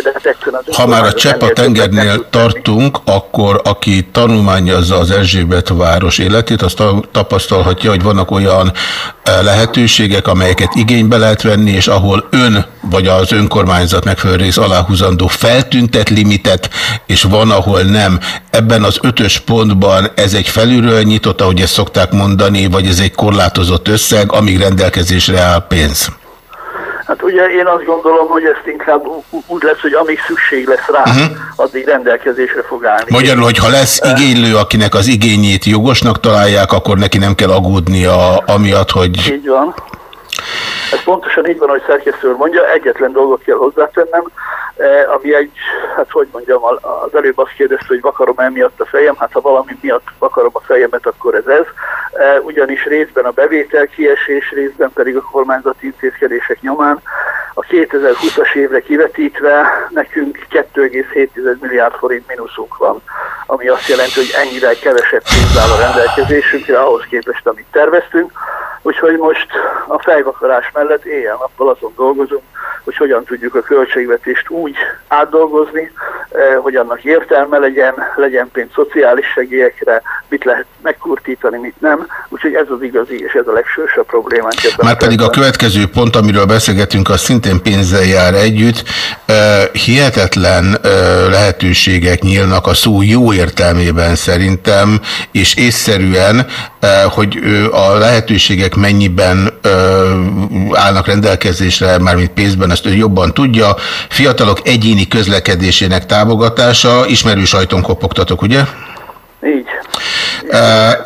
Speaker 10: de hát egyszerűen az
Speaker 7: Ha már a csepp a tengernél tartunk, akkor aki tanulmányozza az Erzsébet város életét, azt ta- tapasztalhatja, hogy vannak olyan eh, lehetőségek, amelyeket igénybe lehet venni, és ahol ön vagy az önkormányzat megfelelő rész aláhúzandó feltüntet limitet, és van, ahol nem. Ebben az ötös pontban ez egy felülről nyitott, ahogy ezt szokták mondani, vagy ez egy korlátozott összeg, amíg rendelkezésre áll pénz.
Speaker 10: Hát ugye én azt gondolom, hogy ezt inkább úgy lesz, hogy amíg szükség lesz rá,
Speaker 7: Mhm.
Speaker 10: uh-huh. addig rendelkezésre fog állni.
Speaker 7: Magyarul, hogy ha lesz igénylő, akinek az igényét jogosnak találják, akkor neki nem kell aggódnia amiatt, hogy
Speaker 10: Így van. Ez pontosan így van, hogy szerkesztő mondja, egyetlen dolgot kell hozzátennem, eh, ami egy, hát hogy mondjam, az előbb azt kérdezte, hogy vakarom el miatt a fejem, hát ha valami miatt vakarom a fejemet, akkor ez ez. Eh, ugyanis részben a bevétel kiesés, részben pedig a kormányzati intézkedések nyomán a 2020-as évre kivetítve nekünk 2,7 milliárd forint mínuszunk van, ami azt jelenti, hogy ennyire kevesebb pénz áll a rendelkezésünkre ahhoz képest, amit terveztünk. Úgyhogy most a fejvakarás mellett éjjel-nappal azon dolgozunk, hogy hogyan tudjuk a költségvetést úgy átdolgozni, eh, hogy annak értelme legyen, legyen pénz szociális segélyekre, mit lehet megkurtítani, mit nem. Úgyhogy ez az igazi és ez a legsősebb problémánk.
Speaker 7: Már pedig a következő pont, amiről beszélgetünk, az szintén pénzzel jár együtt. Ö, Hihetetlen ö, lehetőségek nyílnak a szó jó értelmében szerintem, és észszerűen, hogy a lehetőségek mennyiben állnak rendelkezésre, mármint pénzben, ezt ő jobban tudja. Fiatalok egyéni közlekedésének támogatása, ismerő sajton kopogtatok, ugye?
Speaker 10: Így.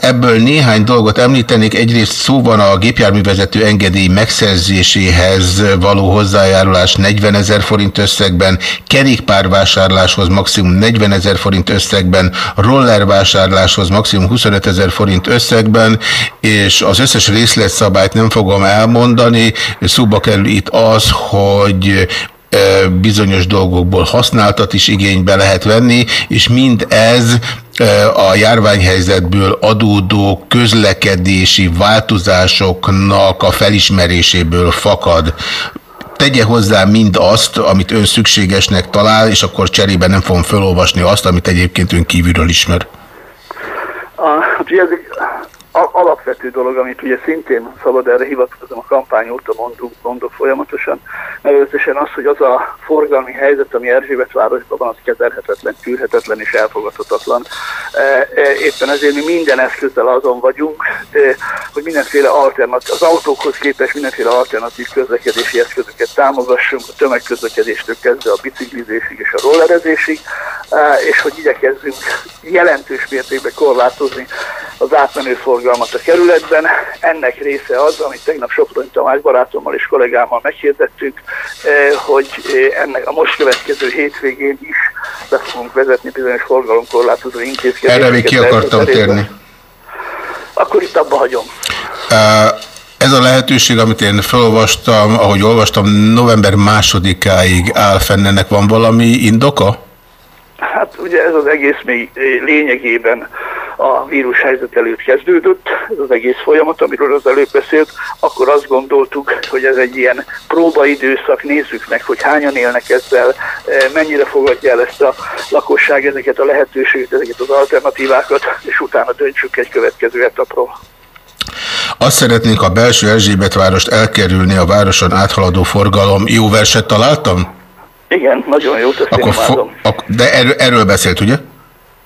Speaker 7: Ebből néhány dolgot említenék. Egyrészt szó van a gépjárművezető engedély megszerzéséhez való hozzájárulás 40 ezer forint összegben, kerékpárvásárláshoz maximum 40 ezer forint összegben, rollervásárláshoz maximum 25 ezer forint összegben, és az összes részletszabályt nem fogom elmondani. Szóba kerül itt az, hogy bizonyos dolgokból használtat is igénybe lehet venni, és mindez ö, a járványhelyzetből adódó közlekedési változásoknak a felismeréséből fakad. Tegye hozzá mind azt, amit ön szükségesnek talál, és akkor cserébe nem fogom felolvasni azt, amit egyébként ön kívülről ismer.
Speaker 10: A, hát a- alapvető dolog, amit ugye szintén szabad erre hivatkozom a kampány óta mondunk, mondok folyamatosan, nevezetesen az, hogy az a forgalmi helyzet, ami Erzsébetvárosban van, az kezelhetetlen, tűrhetetlen és elfogadhatatlan. E, e, Éppen ezért mi minden eszközzel azon vagyunk, e, hogy mindenféle alternatív, az autókhoz képest mindenféle alternatív közlekedési eszközöket támogassunk, a tömegközlekedéstől kezdve a biciklizésig és a rollerezésig, és hogy igyekezzünk jelentős mértékben korlátozni az átmenő forgalmat a kerületben. Ennek része az, amit tegnap Soproni Tamás barátommal és kollégámmal meghirdettünk, eh, hogy eh, ennek a most következő hétvégén is be fogunk vezetni bizonyos forgalomkorlátozó intézkedéseket.
Speaker 7: Erre még ki akartam térni.
Speaker 10: Akkor itt abba hagyom.
Speaker 7: Ez a lehetőség, amit én felolvastam, ahogy olvastam, november másodikáig áll fenn, ennek van valami indoka?
Speaker 10: Hát ugye ez az egész még lényegében a vírus helyzet előtt kezdődött, ez az egész folyamat, amiről az előbb beszélt, akkor azt gondoltuk, hogy ez egy ilyen próbaidőszak, nézzük meg, hogy hányan élnek ezzel, eh, mennyire fogadja el ezt a lakosság ezeket a lehetőséget, ezeket az alternatívákat, és utána döntsük egy következő etapról.
Speaker 7: Azt szeretnénk a belső Erzsébetvárost elkerülni a városon áthaladó forgalom. Jó verset találtam?
Speaker 10: Igen, nagyon jó, ezt én
Speaker 7: Akkor ak- de erről, erről beszélt, ugye?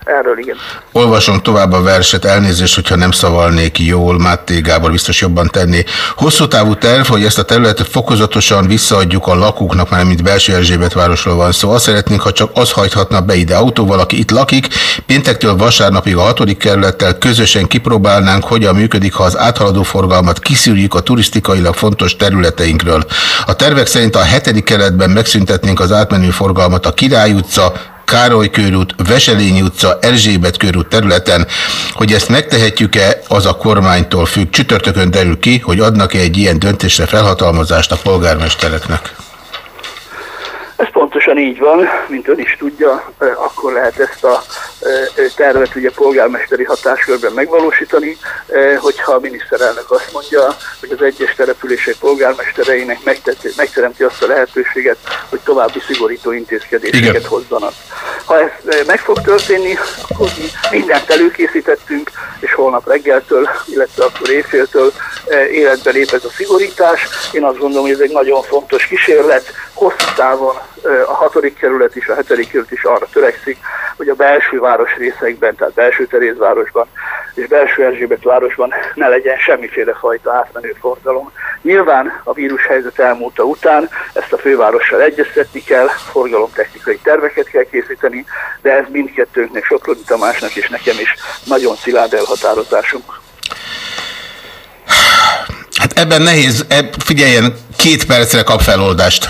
Speaker 10: Erről igen.
Speaker 7: Olvasom tovább a verset, elnézést, hogyha nem szavalnék jól, Máté Gábor biztos jobban tenné. Hosszú távú terv, hogy ezt a területet fokozatosan visszaadjuk a lakóknak, már mint belső Erzsébetvárosról van szó. Azt szeretnénk, ha csak az hajthatna be ide autóval, aki itt lakik. Péntektől vasárnapig a hatodik kerülettel közösen kipróbálnánk, hogyan működik, ha az áthaladó forgalmat kiszűrjük a turisztikailag fontos területeinkről. A tervek szerint a hetedik kerületben megszüntetnénk az átmenő forgalmat a Király utca, Károly körút, Veselényi utca, Erzsébet körút területen, hogy ezt megtehetjük-e, az a kormánytól függ. Csütörtökön derül ki, hogy adnak-e egy ilyen döntésre felhatalmazást a polgármestereknek.
Speaker 10: Ez pontosan így van, mint ön is tudja, akkor lehet ezt a tervet ugye polgármesteri hatáskörben megvalósítani, hogyha a miniszterelnök azt mondja, hogy az egyes települések polgármestereinek megteremti azt a lehetőséget, hogy további szigorító intézkedéseket Igen. hozzanak. Ha ez meg fog történni, akkor mi mindent előkészítettünk, és holnap reggeltől, illetve akkor éjféltől életbe lép ez a szigorítás. Én azt gondolom, hogy ez egy nagyon fontos kísérlet, hosszú távon a hatodik kerület is, a hetedik kerület is arra törekszik, hogy a belső városrészekben, tehát belső Terézvárosban és belső Erzsébet városban ne legyen semmiféle fajta átmenő forgalom. Nyilván a vírushelyzet elmúlta után ezt a fővárossal egyeztetni kell, forgalomtechnikai terveket kell készíteni, de ez mindkettőnknek, Soproni Tamásnak és nekem is nagyon szilárd elhatározásunk.
Speaker 7: Hát ebben nehéz, figyeljen, két percre kap feloldást.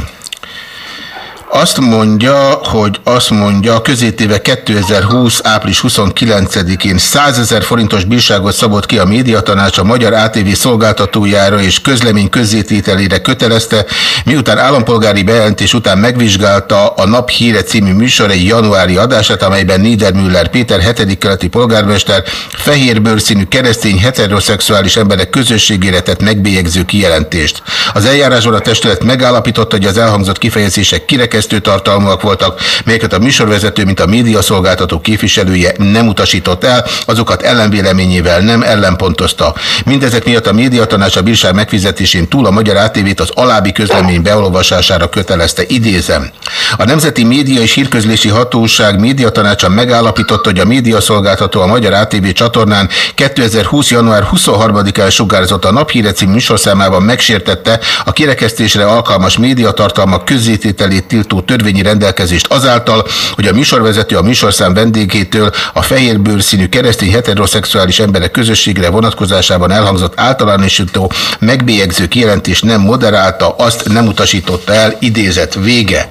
Speaker 7: Azt mondja, hogy azt mondja, közétéve 2020. április 29-én 100 ezer forintos bírságot szabott ki a médiatanács a Magyar ATV szolgáltatójára és közlemény közzétételére kötelezte, miután állampolgári bejelentés után megvizsgálta a Nap Híre című műsor egy januári adását, amelyben Niedermüller Péter, 7. keleti polgármester, fehér bőrszínű keresztény heteroszexuális emberek közösségére tett megbélyegző kijelentést. Az eljárásban a testület megállapította, hogy az elhangzott kifejezések kirekesztő kirekesztő tartalmak voltak, melyeket a műsorvezető, mint a médiaszolgáltató képviselője nem utasított el, azokat ellenvéleményével nem ellenpontozta. Mindezek miatt a médiatanács a bírság megfizetésén túl a Magyar ATV-t az alábbi közlemény beolvasására kötelezte. Idézem. A Nemzeti Média és Hírközlési Hatóság médiatanácsa megállapította, hogy a médiaszolgáltató a Magyar ATV csatornán 2020. január 23-án sugárzott a Naphíre műsorszámában megsértette a kirekesztésre alkalmas médiatartalmak közzétételét tiltó törvényi rendelkezést azáltal, hogy a műsorvezető a műsorszám vendégétől a fehérbőr színű keresztény heteroszexuális emberek közösségre vonatkozásában elhangzott általánosító megbélyegző kijelentést nem moderálta, azt nem utasította el, idézet vége.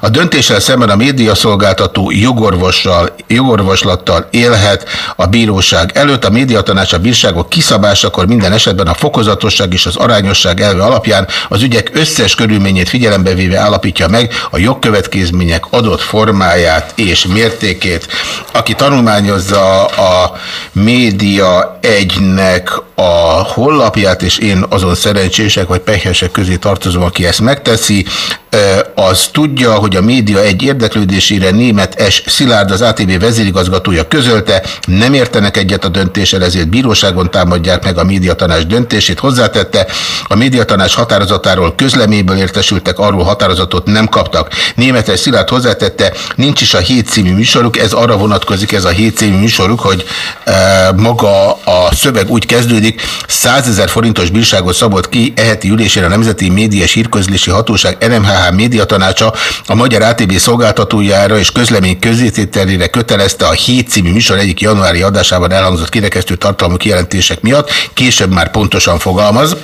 Speaker 7: A döntéssel szemben a médiaszolgáltató jogorvossal, jogorvoslattal élhet a bíróság előtt. A médiatanács a bírságok kiszabásakor minden esetben a fokozatosság és az arányosság elve alapján az ügyek összes körülményét figyelembe véve állapítja meg a jogkövetkezmények adott formáját és mértékét. Aki tanulmányozza a média egynek a hollapját, és én azon szerencsések vagy pehesek közé tartozom, aki ezt megteszi, az tudja, hogy a média egy érdeklődésére német S. Szilárd, az ATV vezérigazgatója közölte, nem értenek egyet a döntéssel, ezért bíróságon támadják meg a médiatanács döntését. Hozzátette, a médiatanács határozatáról közleményből értesültek, arról határozatot nem kaptak. Németes Szilárd hozzátette, nincs is a hét című műsoruk, ez arra vonatkozik ez a hét című műsoruk, hogy e, maga a szöveg úgy kezdődik, 100 ezer forintos bírságot szabott ki eheti ülésén a Nemzeti Médiás Hírközlési Hatóság NMHH médiatanácsa a Magyar ATV szolgáltatójára és közlemény közétételére kötelezte a hét című műsor egyik januári adásában elhangzott kirekesztő tartalmú kijelentések miatt, később már pontosan fogalmaz.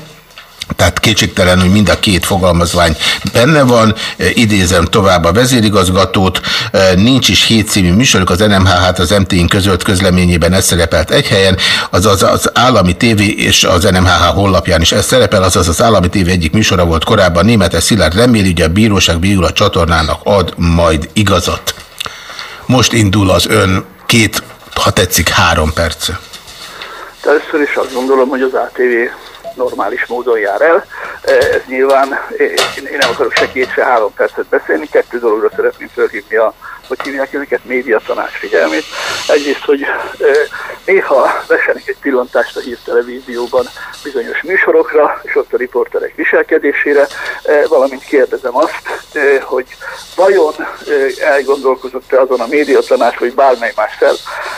Speaker 7: Tehát kétségtelen, hogy mind a két fogalmazvány benne van. E, idézem tovább a vezérigazgatót. E, nincs is hét című műsoruk, az NMH-hát az MT-n közölt közleményében ez szerepelt egy helyen, azaz az állami tévé és az NMHH honlapján is ez szerepel, azaz az állami tévé egyik műsora volt korábban Németes Szilárd reméli, hogy a bíróság végül a csatornának ad majd igazat. Most indul az ön két, ha tetszik, három perc.
Speaker 10: Először is azt gondolom, hogy az ATV normális módon jár el. E, ez nyilván, én nem akarok se két, se három percet beszélni, kettő dologra szeretném felhívni a hogy hívják ezeket, médiatanács figyelmét. Egyrészt, hogy néha vessenek egy pillantást a hírtelevízióban bizonyos műsorokra, és ott a riporterek viselkedésére, valamint kérdezem azt, hogy vajon elgondolkozott-e azon a médiatanács, vagy bármely más fel,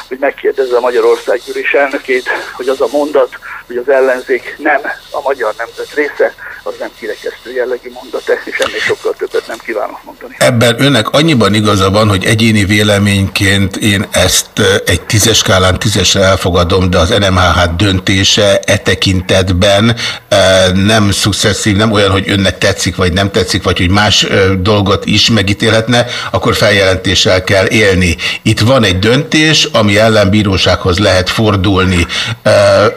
Speaker 10: hogy megkérdezze a Magyarország gyűlés elnökét, hogy az a mondat, hogy az ellenzék nem a magyar nemzet része, az nem kirekesztő jellegű mondat, és ennél sokkal többet nem kívánok mondani.
Speaker 7: Ebben önnek annyiban igaza van, hogy egyéni véleményként én ezt egy tízes skálán tízesre elfogadom, de az NMHH döntése e tekintetben nem szucesszív, nem olyan, hogy önnek tetszik, vagy nem tetszik, vagy hogy más dolgot is megítélhetne, akkor feljelentéssel kell élni. Itt van egy döntés, ami ellen bírósághoz lehet fordulni.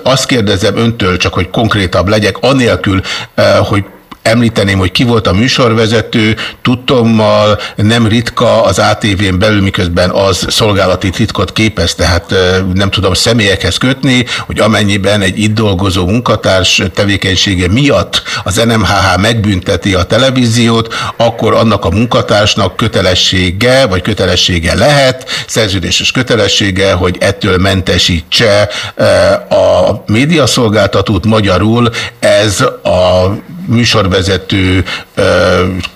Speaker 7: Azt kérdezem öntől, csak hogy konkrétabb legyek, anélkül, hogy Említeném, hogy ki volt a műsorvezető, tudtommal nem ritka az ATV-n belül, miközben az szolgálati titkot képez, tehát nem tudom személyekhez kötni, hogy amennyiben egy itt dolgozó munkatárs tevékenysége miatt az NMHH megbünteti a televíziót, akkor annak a munkatársnak kötelessége, vagy kötelessége lehet, szerződéses kötelessége, hogy ettől mentesítse a médiaszolgáltatót, magyarul ez a műsorvezető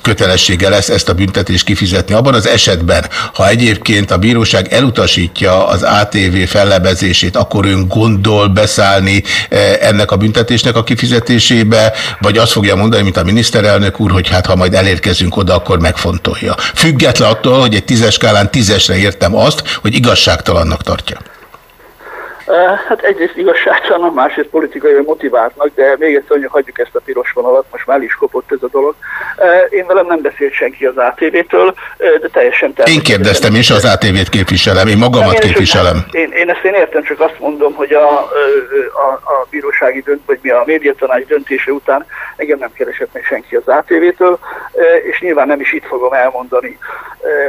Speaker 7: kötelessége lesz ezt a büntetést kifizetni. Abban az esetben, ha egyébként a bíróság elutasítja az ATV fellebezését, akkor ön gondol beszállni ennek a büntetésnek a kifizetésébe, vagy azt fogja mondani, mint a miniszterelnök úr, hogy hát ha majd elérkezünk oda, akkor megfontolja. Független attól, hogy egy tízes skálán tízesre értem azt, hogy igazságtalannak tartja.
Speaker 10: Hát egyrészt igazságtalan, másrészt politikai motiváltnak, de még egyszer hogy hagyjuk ezt a piros vonalat, most már is kopott ez a dolog. Én velem nem beszélt senki az ATV-től, de teljesen
Speaker 7: Én kérdeztem, és az ATV-t képviselem, én magamat én képviselem.
Speaker 10: Én, én ezt én értem, csak azt mondom, hogy a, a, a bírósági dönt, vagy mi a médiatanács döntése után engem nem keresett meg senki az ATV-től, és nyilván nem is itt fogom elmondani,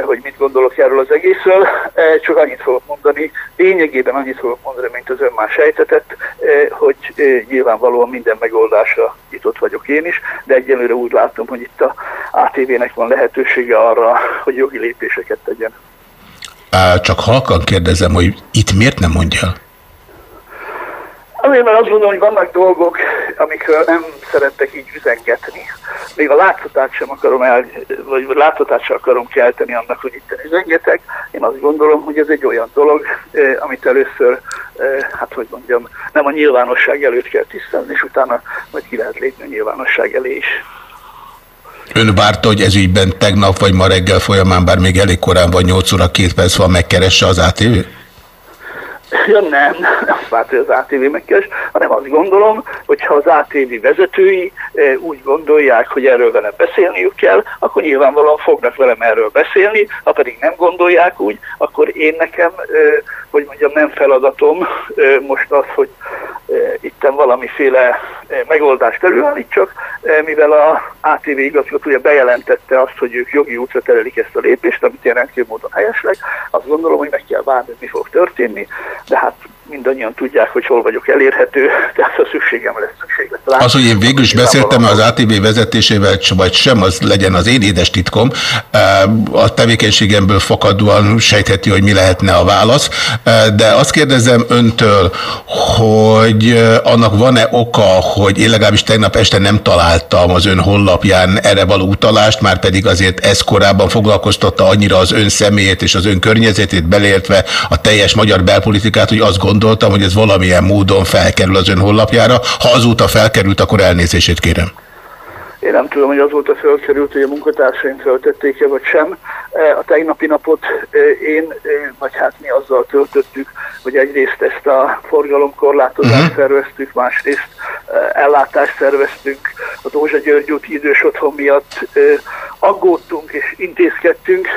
Speaker 10: hogy mit gondolok erről az egészről, csak annyit fogok mondani, lényegében annyit fogok mondani, mint az ön már sejtetett, eh, hogy eh, nyilvánvalóan minden megoldásra ott vagyok én is, de egyelőre úgy látom, hogy itt a ATV-nek van lehetősége arra, hogy jogi lépéseket tegyen.
Speaker 7: Csak halkan kérdezem, hogy itt miért nem mondja?
Speaker 10: Azért, mert azt gondolom, hogy vannak dolgok, amikről nem szerettek így üzengetni. Még a látszatát sem akarom el, vagy látszatát sem akarom kelteni annak, hogy itt üzengetek. Én azt gondolom, hogy ez egy olyan dolog, eh, amit először, hát hogy mondjam, nem a nyilvánosság előtt kell tisztelni, és utána majd ki lehet lépni a nyilvánosság elé is.
Speaker 7: Ön várta, hogy ez ügyben tegnap vagy ma reggel folyamán, bár még elég korán van, 8 óra, 2 perc van, megkeresse az ATV?
Speaker 10: Ja nem, nem várt, hogy az ATV megkeres, hanem azt gondolom, hogy ha az ATV vezetői e, úgy gondolják, hogy erről velem beszélniük kell, akkor nyilvánvalóan fognak velem erről beszélni, ha pedig nem gondolják úgy, akkor én nekem, e, hogy mondjam, nem feladatom e, most az, hogy itten valamiféle megoldást előállítsak, mivel a ATV igazgatója bejelentette azt, hogy ők jogi útra terelik ezt a lépést, amit én rendkívül módon helyesleg, azt gondolom, hogy meg kell várni, mi fog történni, de hát mindannyian tudják, hogy hol vagyok elérhető, tehát a szükségem lesz szükséglet.
Speaker 7: Az, hogy én végül is beszéltem az ATV vezetésével, vagy sem, az legyen az én édes titkom, a tevékenységemből fakadóan sejtheti, hogy mi lehetne a válasz, de azt kérdezem öntől, hogy annak van-e oka, hogy én legalábbis tegnap este nem találtam az ön honlapján erre való utalást, már pedig azért ez korábban foglalkoztatta annyira az ön személyét és az ön környezetét belértve a teljes magyar belpolitikát, hogy azt gondoltam, hogy ez valamilyen módon felkerül az ön honlapjára. Ha azóta felkerült, akkor elnézését kérem.
Speaker 10: Én nem tudom, hogy azóta felkerült, hogy a munkatársaim feltették-e vagy sem. E, a tegnapi napot e, én, e, vagy hát mi azzal töltöttük, hogy egyrészt ezt a forgalomkorlátozást uh-huh. szerveztük, másrészt ellátást szerveztünk a Dózsa György úti idős otthon miatt, aggódtunk és intézkedtünk,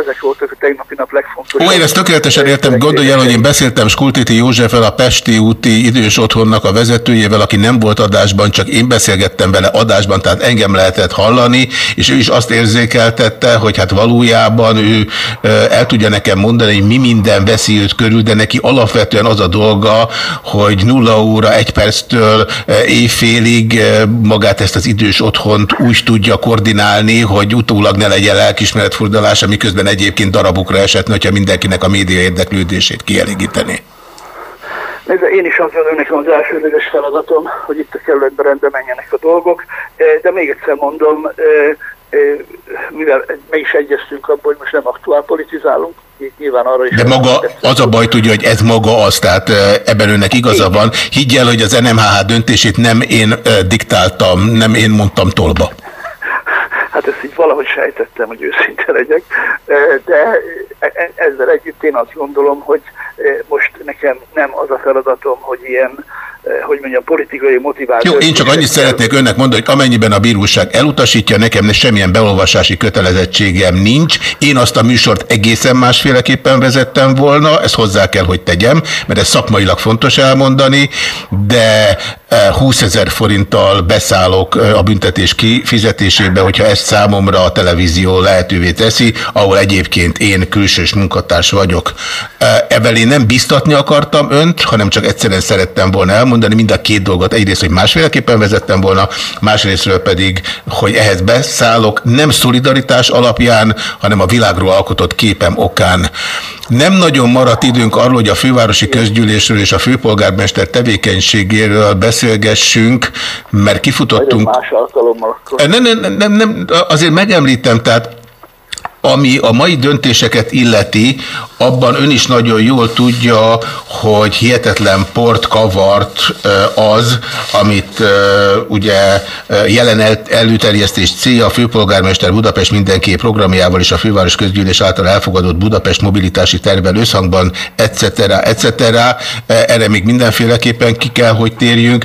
Speaker 10: ezek voltak a tegnapi nap legfontosabb.
Speaker 7: Ó, én ezt tökéletesen értem, gondolj el, hogy én beszéltem Skultiti Józseffel, a Pesti úti idős otthonnak a vezetőjével, aki nem volt adásban, csak én beszélgettem vele adásban, tehát engem lehetett hallani, és ő is azt érzékeltette, hogy hát valójában ő el tudja nekem mondani, hogy mi minden veszi őt körül, de neki alapvetően az a dolga, hogy nulla óra, egy perctől éjfélig magát ezt az idős otthont úgy tudja koordinálni, hogy utólag ne legyen lelkismeretfordulása, miközben egyébként darabokra esetne, hogyha mindenkinek a média érdeklődését kielégíteni.
Speaker 10: Nézze, én is azt gondolom, nekem az elsődleges feladatom, hogy itt a kerületben rendbe menjenek a dolgok, de még egyszer mondom, mivel meg is egyeztünk abban, hogy most nem aktuál politizálunk, nyilván arra is...
Speaker 7: De maga, az a baj tudja, hogy ez maga az, tehát ebben önnek igaza van. Higgyel, hogy az NMHH döntését nem én diktáltam, nem én mondtam tolba.
Speaker 10: Hát ezt így valahogy sejtettem, hogy őszinte legyek, de e- ezzel együtt én azt gondolom, hogy most nekem nem az a feladatom, hogy ilyen hogy mondjam, politikai motiváció.
Speaker 7: Jó, én csak annyit szeretnék önnek mondani, hogy amennyiben a bíróság elutasítja, nekem semmilyen beolvasási kötelezettségem nincs. Én azt a műsort egészen másféleképpen vezettem volna, ezt hozzá kell, hogy tegyem, mert ez szakmailag fontos elmondani, de 20 ezer forinttal beszállok a büntetés kifizetésébe, hogyha ezt számomra a televízió lehetővé teszi, ahol egyébként én külsős munkatárs vagyok. Evel én nem biztatni akartam önt, hanem csak egyszerűen szerettem volna elmondani mind a két dolgot. Egyrészt, hogy másféleképpen vezettem volna, másrésztről pedig, hogy ehhez beszállok nem szolidaritás alapján, hanem a világról alkotott képem okán. Nem nagyon maradt időnk arról, hogy a fővárosi közgyűlésről és a főpolgármester tevékenységéről beszélgessünk, mert kifutottunk...
Speaker 10: Más alkalommal.
Speaker 7: Nem, nem, nem, nem, azért megemlítem, tehát ami a mai döntéseket illeti, abban ön is nagyon jól tudja, hogy hihetetlen port kavart az, amit ugye jelen előterjesztés célja a főpolgármester Budapest mindenki programjával és a főváros közgyűlés által elfogadott Budapest mobilitási tervvel összhangban, etc. etc. Erre még mindenféleképpen ki kell, hogy térjünk.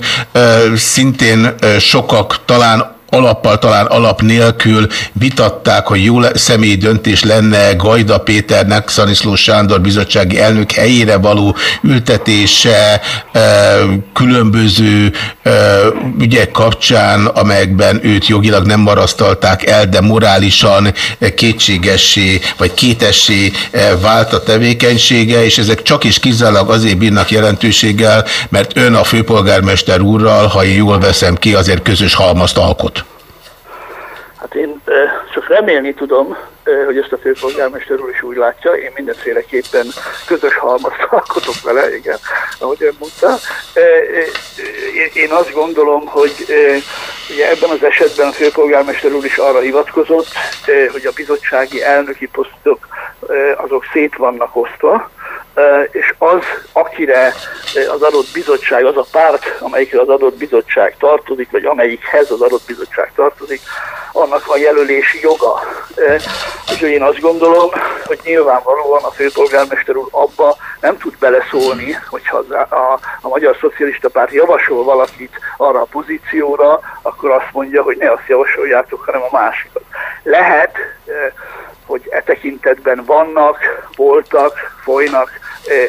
Speaker 7: Szintén sokak talán alappal, talán alap nélkül vitatták, hogy jó személyi döntés lenne Gajda Péternek, Szaniszló Sándor bizottsági elnök helyére való ültetése különböző ügyek kapcsán, amelyekben őt jogilag nem marasztalták el, de morálisan kétségessé vagy kétessé vált a tevékenysége, és ezek csak is kizárólag azért bírnak jelentőséggel, mert ön a főpolgármester úrral, ha jól veszem ki, azért közös halmazt alkot.
Speaker 10: Hát én csak remélni tudom, hogy ezt a főpolgármester úr is úgy látja, én mindenféleképpen közös halmazt alkotok vele, igen, ahogy ön mondta. Én azt gondolom, hogy ugye ebben az esetben a főpolgármester úr is arra hivatkozott, hogy a bizottsági elnöki posztok azok szét vannak osztva, és az, akire az adott bizottság, az a párt, amelyikre az adott bizottság tartozik, vagy amelyikhez az adott bizottság tartozik, annak van jelölési joga. És én azt gondolom, hogy nyilvánvalóan a főpolgármester úr abba nem tud beleszólni, hogyha a, a, a Magyar Szocialista Párt javasol valakit arra a pozícióra, akkor azt mondja, hogy ne azt javasoljátok, hanem a másikat. Lehet, hogy e tekintetben vannak, voltak, folynak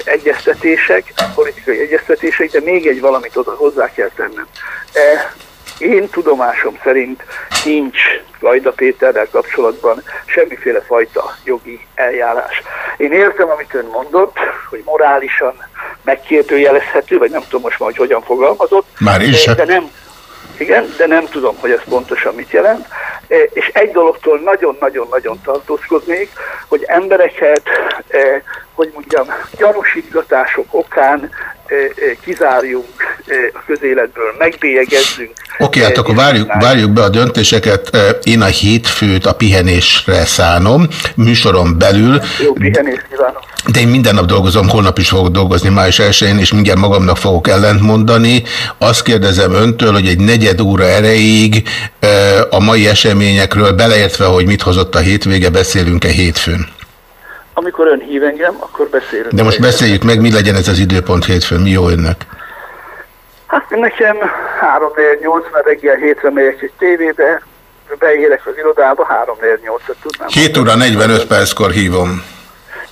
Speaker 10: egyeztetések, politikai egyeztetések, de még egy valamit oda hozzá kell tennem. Én tudomásom szerint nincs Gajda Péterrel kapcsolatban semmiféle fajta jogi eljárás. Én értem, amit ön mondott, hogy morálisan megkérdőjelezhető, vagy nem tudom most már, hogy hogyan fogalmazott.
Speaker 7: Már is.
Speaker 10: De nem, igen, de nem tudom, hogy ez pontosan mit jelent. És egy dologtól nagyon-nagyon-nagyon tartózkodnék, hogy embereket, hogy mondjam, gyanúsítgatások okán kizárjunk a közéletből, megbélyegezzünk.
Speaker 7: Oké, hát akkor várjuk, várjuk be a döntéseket. Én a hétfőt a pihenésre szánom, műsoron belül.
Speaker 10: Jó pihenést kívánok.
Speaker 7: De én minden nap dolgozom, holnap is fogok dolgozni május 1 és mindjárt magamnak fogok ellent mondani. Azt kérdezem öntől, hogy egy negyed óra erejéig a mai eseményekről, beleértve, hogy mit hozott a hétvége, beszélünk-e hétfőn?
Speaker 10: Amikor ön hív engem, akkor beszélünk.
Speaker 7: De most beszéljük meg, mi legyen ez az időpont hétfőn, mi jó önnek?
Speaker 10: Hát nekem 3 8 mert reggel hétre megyek egy tévébe, beérek az irodába, 3 8 et tudnám.
Speaker 7: 7 óra 45 perckor hívom.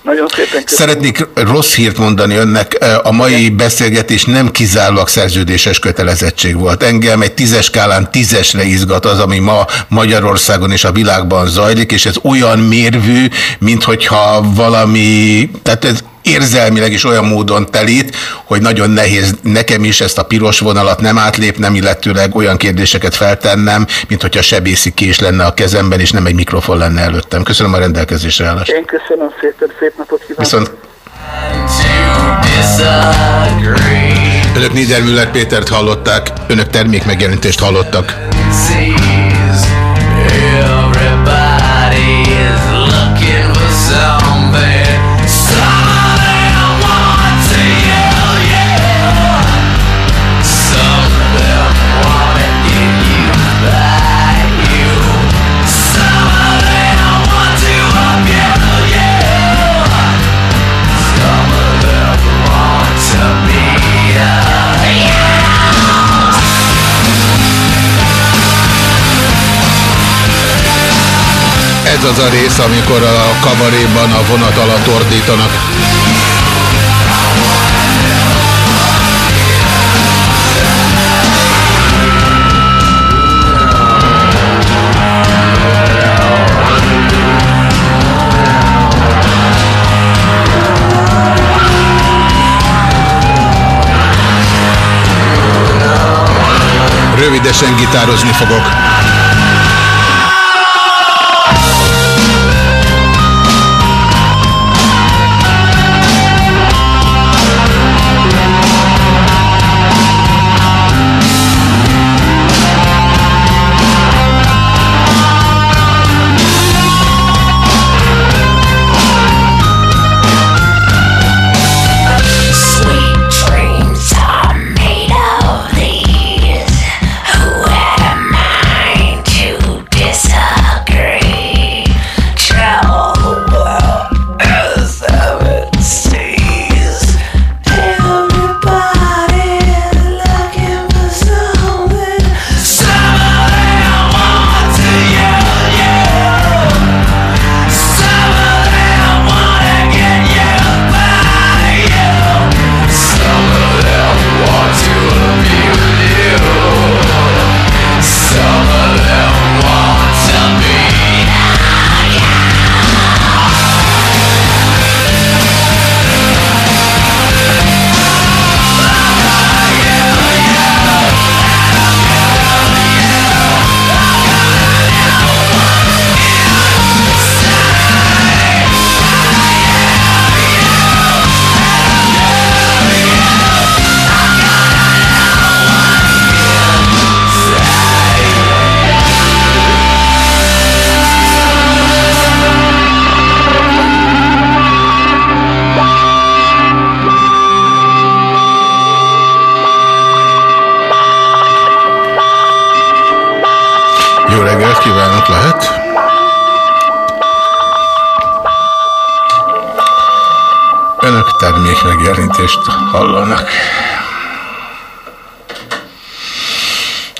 Speaker 10: Nagyon szépen köszönöm.
Speaker 7: Szeretnék rossz hírt mondani önnek. A mai beszélgetés nem kizárólag szerződéses kötelezettség volt. Engem egy tízes skálán tízesre izgat az, ami ma Magyarországon és a világban zajlik, és ez olyan mérvű, mint hogyha valami, tehát ez érzelmileg is olyan módon telít, hogy nagyon nehéz nekem is ezt a piros vonalat nem átlépnem, illetőleg olyan kérdéseket feltennem, mint hogyha sebészi kés lenne a kezemben, és nem egy mikrofon lenne előttem. Köszönöm a rendelkezésre állást.
Speaker 10: Én köszönöm szépen, szép napot kívánok.
Speaker 7: Viszont... Önök Niedermüller Pétert hallották, önök termékmegjelentést hallottak. Az a rész, amikor a kabaréban a vonat alatt ordítanak. Rövidesen gitározni fogok. Kívánok, lehet? Önök termék megjelenítést hallanak.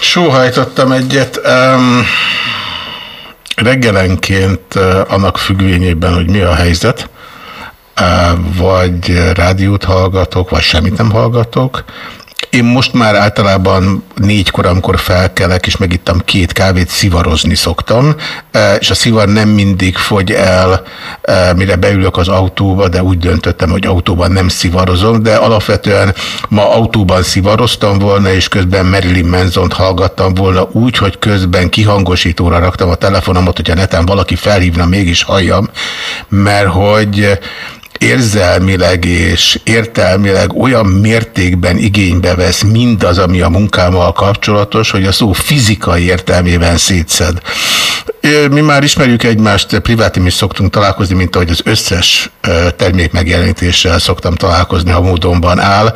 Speaker 7: Sóhajtottam egyet. Um, reggelenként uh, annak függvényében, hogy mi a helyzet, uh, vagy rádiót hallgatok, vagy semmit nem hallgatok, én most már általában négykor, amikor felkelek, és megittam két kávét, szivarozni szoktam, e, és a szivar nem mindig fogy el, e, mire beülök az autóba, de úgy döntöttem, hogy autóban nem szivarozom, de alapvetően ma autóban szivaroztam volna, és közben Marilyn Manson-t hallgattam volna úgy, hogy közben kihangosítóra raktam a telefonomat, hogyha netán valaki felhívna, mégis halljam, mert hogy érzelmileg és értelmileg olyan mértékben igénybe vesz mindaz, ami a munkámmal kapcsolatos, hogy a szó fizikai értelmében szétszed. Mi már ismerjük egymást, privátim is szoktunk találkozni, mint ahogy az összes termék megjelenítéssel szoktam találkozni, ha módonban áll.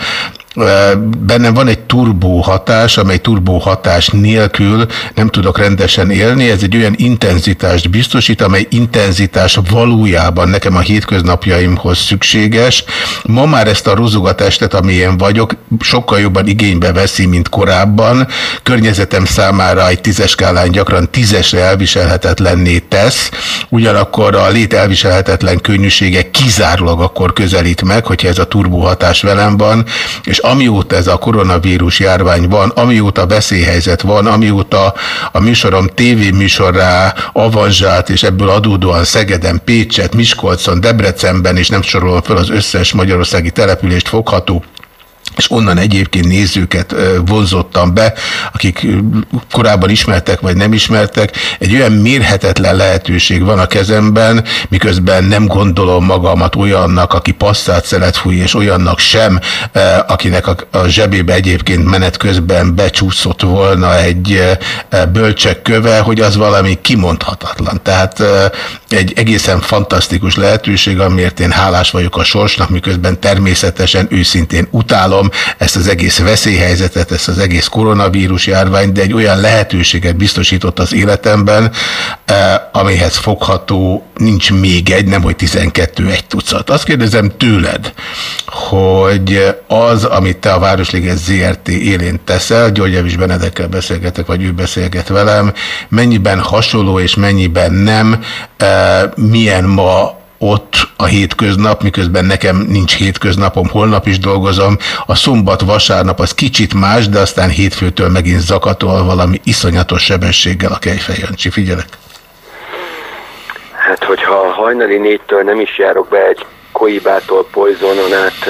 Speaker 7: Bennem van egy turbó hatás, amely turbó hatás nélkül nem tudok rendesen élni. Ez egy olyan intenzitást biztosít, amely intenzitás valójában nekem a hétköznapjaimhoz szükséges. Ma már ezt a rozogatestet, amilyen vagyok, sokkal jobban igénybe veszi, mint korábban. Környezetem számára egy tízes skálán gyakran tízesre elviselhetetlenné tesz. Ugyanakkor a lét elviselhetetlen könnyűsége kizárólag akkor közelít meg, hogyha ez a turbó hatás velem van, és amióta ez a koronavírus járvány van, amióta veszélyhelyzet van, amióta a műsorom tévéműsorrá avanzsált, és ebből adódóan Szegeden, Pécset, Miskolcon, Debrecenben, és nem sorolom fel az összes magyarországi települést fogható, és onnan egyébként nézőket vonzottam be, akik korábban ismertek vagy nem ismertek. Egy olyan mérhetetlen lehetőség van a kezemben, miközben nem gondolom magamat olyannak, aki passzát szelet fúj, és olyannak sem, akinek a zsebébe egyébként menet közben becsúszott volna egy bölcsek köve, hogy az valami kimondhatatlan. Tehát egy egészen fantasztikus lehetőség, amiért én hálás vagyok a sorsnak, miközben természetesen őszintén utálom, ezt az egész veszélyhelyzetet, ezt az egész koronavírus járványt, de egy olyan lehetőséget biztosított az életemben, eh, amihez fogható nincs még egy, nem hogy 12 egy tucat. Azt kérdezem tőled, hogy az, amit te a Városliget ZRT élén teszel, György Evis Benedekkel beszélgetek, vagy ő beszélget velem, mennyiben hasonló és mennyiben nem, eh, milyen ma ott a hétköznap, miközben nekem nincs hétköznapom, holnap is dolgozom. A szombat, vasárnap az kicsit más, de aztán hétfőtől megint zakatol valami iszonyatos sebességgel a Kejfej Jancsi. Figyelek!
Speaker 11: Hát, hogyha hajnali négytől nem is járok be egy Koibától Poisonon át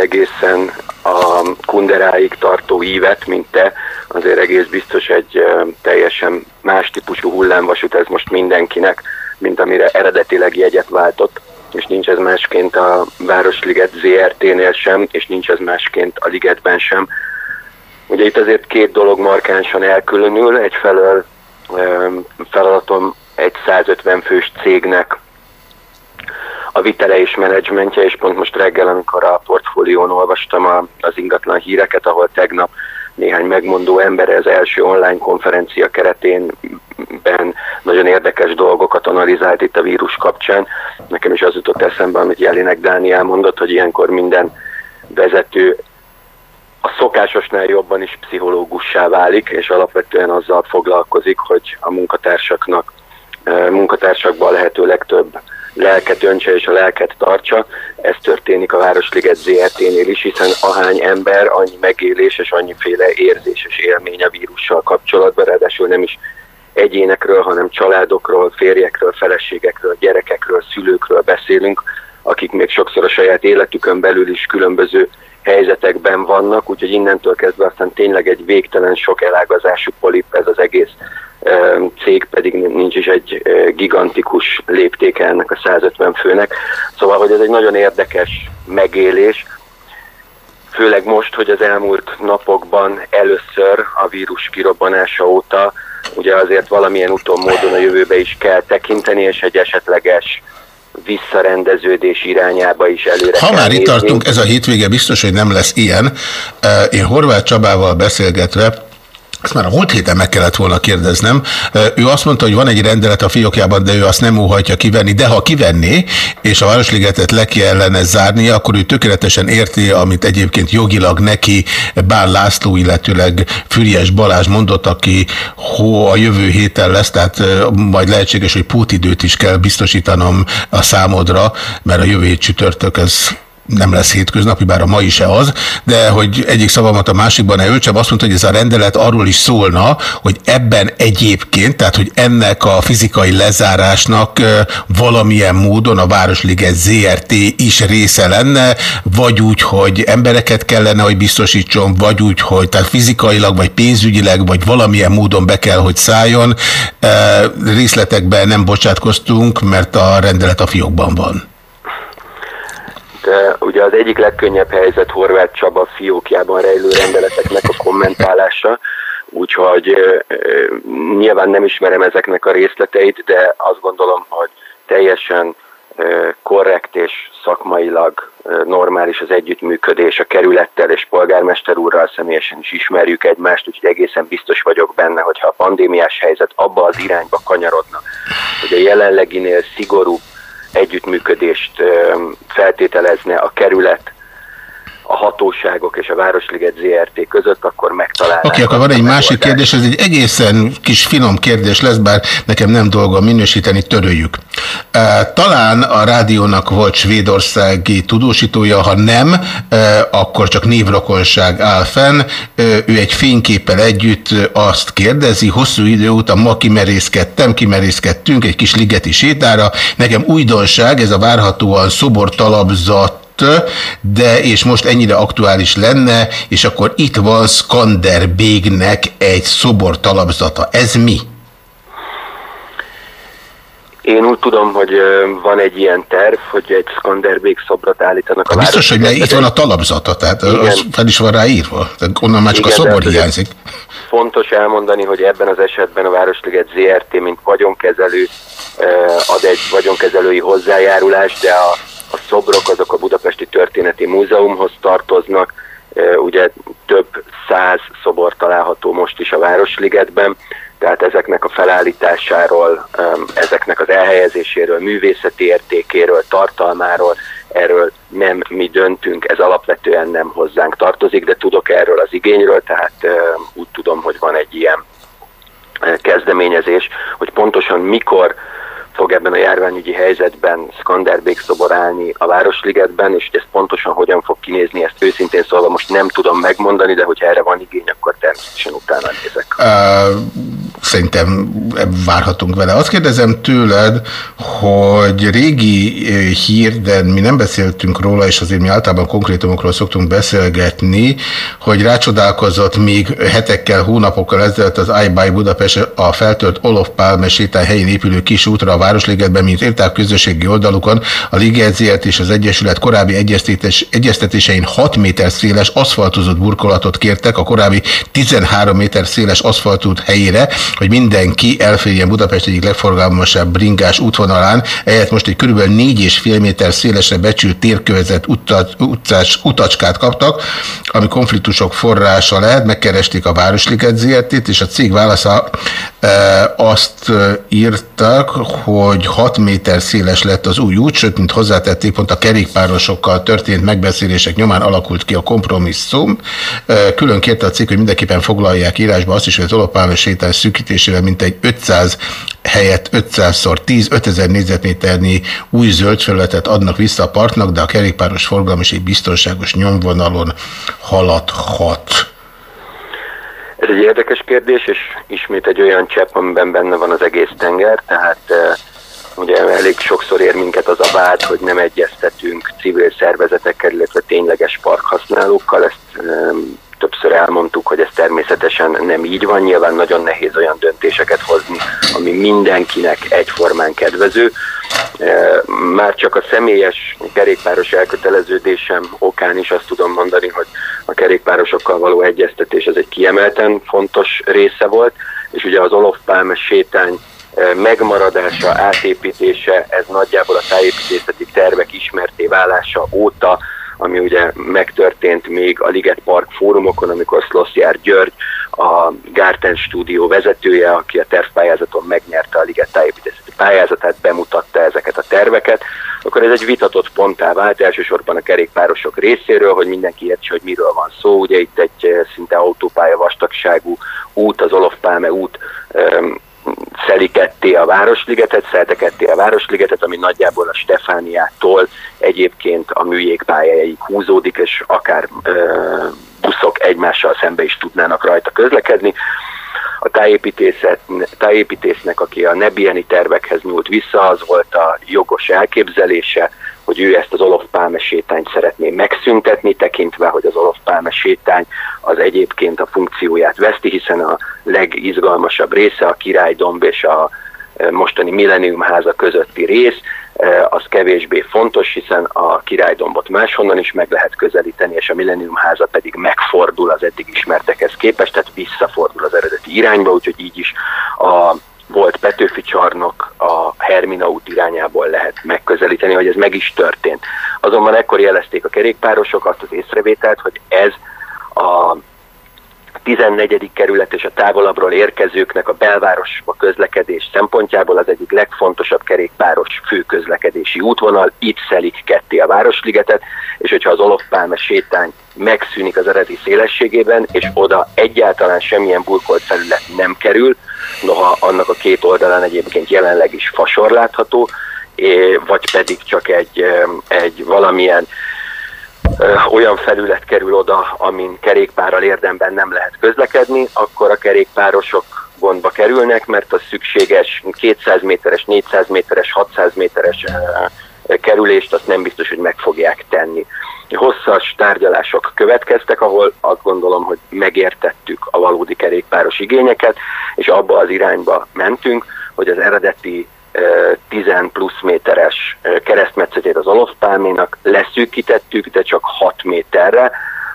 Speaker 11: egészen a kunderáig tartó ívet, mint te, azért egész biztos egy teljesen más típusú hullámvasút ez most mindenkinek mint amire eredetileg jegyet váltott, és nincs ez másként a Városliget ZRT-nél sem, és nincs ez másként a ligetben sem. Ugye itt azért két dolog markánsan elkülönül, egyfelől feladatom egy 150 fős cégnek a vitele és menedzsmentje, és pont most reggel, amikor a portfólión olvastam az ingatlan híreket, ahol tegnap néhány megmondó ember az első online konferencia keretén ben nagyon érdekes dolgokat analizált itt a vírus kapcsán. Nekem is az jutott eszembe, amit Jelinek Dániel mondott, hogy ilyenkor minden vezető a szokásosnál jobban is pszichológussá válik, és alapvetően azzal foglalkozik, hogy a munkatársaknak, munkatársakban lehető legtöbb lelket öntse és a lelket tartsa. Ez történik a Városliget ZRT-nél is, hiszen ahány ember, annyi megélés és annyiféle érzés és élmény a vírussal kapcsolatban, ráadásul nem is egyénekről, hanem családokról, férjekről, feleségekről, gyerekekről, szülőkről beszélünk, akik még sokszor a saját életükön belül is különböző helyzetekben vannak, úgyhogy innentől kezdve aztán tényleg egy végtelen sok elágazású polip ez az egész cég, pedig nincs is egy gigantikus léptéke ennek a 150 főnek. Szóval, hogy ez egy nagyon érdekes megélés, főleg most, hogy az elmúlt napokban először a vírus kirobbanása óta ugye azért valamilyen úton módon a jövőbe is kell tekinteni, és egy esetleges visszarendeződés irányába is előre
Speaker 7: Ha már itt tartunk, ez a hétvége biztos, hogy nem lesz ilyen. Én Horváth Csabával beszélgetve ezt már a múlt héten meg kellett volna kérdeznem. Ő azt mondta, hogy van egy rendelet a fiókjában, de ő azt nem óhajtja kivenni, de ha kivenné, és a Városligetet le kellene zárni, akkor ő tökéletesen érti, amit egyébként jogilag neki Bán László, illetőleg Füriás Balázs mondott, aki hó a jövő héten lesz, tehát majd lehetséges, hogy pótidőt is kell biztosítanom a számodra, mert a jövő hét csütörtök ez nem lesz hétköznapi, bár a ma is -e az, de hogy egyik szavamat a másikban ne öltsem, azt mondta, hogy ez a rendelet arról is szólna, hogy ebben egyébként, tehát hogy ennek a fizikai lezárásnak valamilyen módon a Városliget ZRT is része lenne, vagy úgy, hogy embereket kellene, hogy biztosítson, vagy úgy, hogy tehát fizikailag, vagy pénzügyileg, vagy valamilyen módon be kell, hogy szálljon. Részletekben nem bocsátkoztunk, mert a rendelet a fiókban van
Speaker 11: ugye az egyik legkönnyebb helyzet Horváth Csaba fiókjában rejlő rendeleteknek a kommentálása, úgyhogy nyilván nem ismerem ezeknek a részleteit, de azt gondolom, hogy teljesen korrekt és szakmailag normális az együttműködés a kerülettel és polgármester úrral személyesen is ismerjük egymást, úgyhogy egészen biztos vagyok benne, hogyha a pandémiás helyzet abba az irányba kanyarodna, hogy a jelenleginél szigorú együttműködést feltételezne a kerület, a hatóságok és a Városliget ZRT között, akkor megtalálnánk.
Speaker 7: Oké, okay, akkor van egy másik kérdés, ez egy egészen kis finom kérdés lesz, bár nekem nem dolgom minősíteni, töröljük. Talán a rádiónak volt svédországi tudósítója, ha nem, akkor csak névrokonság áll fenn. Ő egy fényképpel együtt azt kérdezi, hosszú idő után ma kimerészkedtem, kimerészkedtünk egy kis ligeti sétára. Nekem újdonság, ez a várhatóan szobortalapzat de és most ennyire aktuális lenne, és akkor itt van Skanderbégnek egy szobor talapzata. Ez mi?
Speaker 11: Én úgy tudom, hogy van egy ilyen terv, hogy egy Skanderbég szobrot állítanak a
Speaker 7: Biztos, hogy itt van a talapzata, tehát igen. az fel is van ráírva. Tehát onnan már csak igen, a szobor hiányzik.
Speaker 11: Fontos elmondani, hogy ebben az esetben a Városliget ZRT, mint vagyonkezelő ad egy vagyonkezelői hozzájárulást, de a a szobrok azok a Budapesti Történeti Múzeumhoz tartoznak, Ugye több száz szobor található most is a Városligetben, tehát ezeknek a felállításáról, ezeknek az elhelyezéséről, művészeti értékéről, tartalmáról, erről nem mi döntünk, ez alapvetően nem hozzánk tartozik, de tudok erről az igényről, tehát úgy tudom, hogy van egy ilyen kezdeményezés, hogy pontosan mikor fog ebben a járványügyi helyzetben Skanderbék szobor állni a Városligetben, és hogy ez pontosan hogyan fog kinézni, ezt őszintén szólva most nem tudom megmondani, de hogyha erre van igény, akkor természetesen utána nézek.
Speaker 7: Uh, szerintem várhatunk vele. Azt kérdezem tőled, hogy régi hír, de mi nem beszéltünk róla, és azért mi általában konkrétumokról szoktunk beszélgetni, hogy rácsodálkozott még hetekkel, hónapokkal ezelőtt az iBuy Budapest a feltört Olof sétány helyén épülő kis útra a Városligetben, mint írták közösségi oldalukon, a Liget és az Egyesület korábbi egyeztetésein 6 méter széles aszfaltozott burkolatot kértek a korábbi 13 méter széles aszfaltút helyére, hogy mindenki elférjen Budapest egyik legforgalmasabb bringás útvonalán, ehhez most egy kb. 4,5 méter szélesre becsült térkövezet utcás, utacskát kaptak, ami konfliktusok forrása lehet, megkeresték a Városliget ZRT-t, és a cég válasza e, azt írtak, hogy 6 méter széles lett az új út, sőt, mint hozzátették, pont a kerékpárosokkal történt megbeszélések nyomán alakult ki a kompromisszum. Külön kérte a cég, hogy mindenképpen foglalják írásba azt is, hogy az Olopálma sétás szűkítésével mintegy 500 helyett 500-szor 10 5000 négyzetméternyi új zöld felületet adnak vissza a partnak, de a kerékpáros forgalom is egy biztonságos nyomvonalon haladhat.
Speaker 11: Ez egy érdekes kérdés, és ismét egy olyan csepp, amiben benne van az egész tenger, tehát uh, ugye elég sokszor ér minket az a vád, hogy nem egyeztetünk civil szervezetekkel, illetve tényleges parkhasználókkal, ezt um, többször elmondtuk, hogy ez természetesen nem így van, nyilván nagyon nehéz olyan döntéseket hozni, ami mindenkinek egyformán kedvező. Már csak a személyes kerékpáros elköteleződésem okán is azt tudom mondani, hogy a kerékpárosokkal való egyeztetés ez egy kiemelten fontos része volt, és ugye az Olof Pálme sétány megmaradása, átépítése, ez nagyjából a tájépítészeti tervek ismerté válása óta ami ugye megtörtént még a Liget Park fórumokon, amikor Szlossjár György, a Garten stúdió vezetője, aki a tervpályázaton megnyerte a Liget tájépítészeti pályázatát, bemutatta ezeket a terveket, akkor ez egy vitatott ponttá vált elsősorban a kerékpárosok részéről, hogy mindenki értse, hogy miről van szó. Ugye itt egy eh, szinte autópálya vastagságú út, az Olof út szeli ketté a Városligetet, szelte ketté a Városligetet, ami nagyjából a Stefániától egyébként a műjégpályáig húzódik, és akár ö, buszok egymással szembe is tudnának rajta közlekedni. A tájépítésznek, aki a Nebieni tervekhez nyúlt vissza, az volt a jogos elképzelése, hogy ő ezt az Olof Pálme sétányt szeretné megszüntetni, tekintve, hogy az Olof Pálme sétány az egyébként a funkcióját veszti, hiszen a legizgalmasabb része a Királydomb és a e, mostani Millennium háza közötti rész, az kevésbé fontos, hiszen a királydombot máshonnan is meg lehet közelíteni, és a Millennium háza pedig megfordul az eddig ismertekhez képest, tehát visszafordul az eredeti irányba, úgyhogy így is a volt Petőfi csarnok a Hermina út irányából lehet megközelíteni, hogy ez meg is történt. Azonban ekkor jelezték a kerékpárosok azt az észrevételt, hogy ez a 14. kerület és a távolabbról érkezőknek a belvárosba közlekedés szempontjából az egyik legfontosabb kerékpáros főközlekedési útvonal, itt szelik ketté a Városligetet, és hogyha az Olofpálme sétány megszűnik az eredeti szélességében, és oda egyáltalán semmilyen burkolt felület nem kerül, noha annak a két oldalán egyébként jelenleg is fasor látható, vagy pedig csak egy, egy valamilyen olyan felület kerül oda, amin kerékpárral érdemben nem lehet közlekedni, akkor a kerékpárosok gondba kerülnek, mert a szükséges 200 méteres, 400 méteres, 600 méteres kerülést azt nem biztos, hogy meg fogják tenni. Hosszas tárgyalások következtek, ahol azt gondolom, hogy megértettük a valódi kerékpáros igényeket, és abba az irányba mentünk, hogy az eredeti 10 plusz méteres keresztmetszetét az Olofpálménak leszűkítettük, de csak 6 méterre,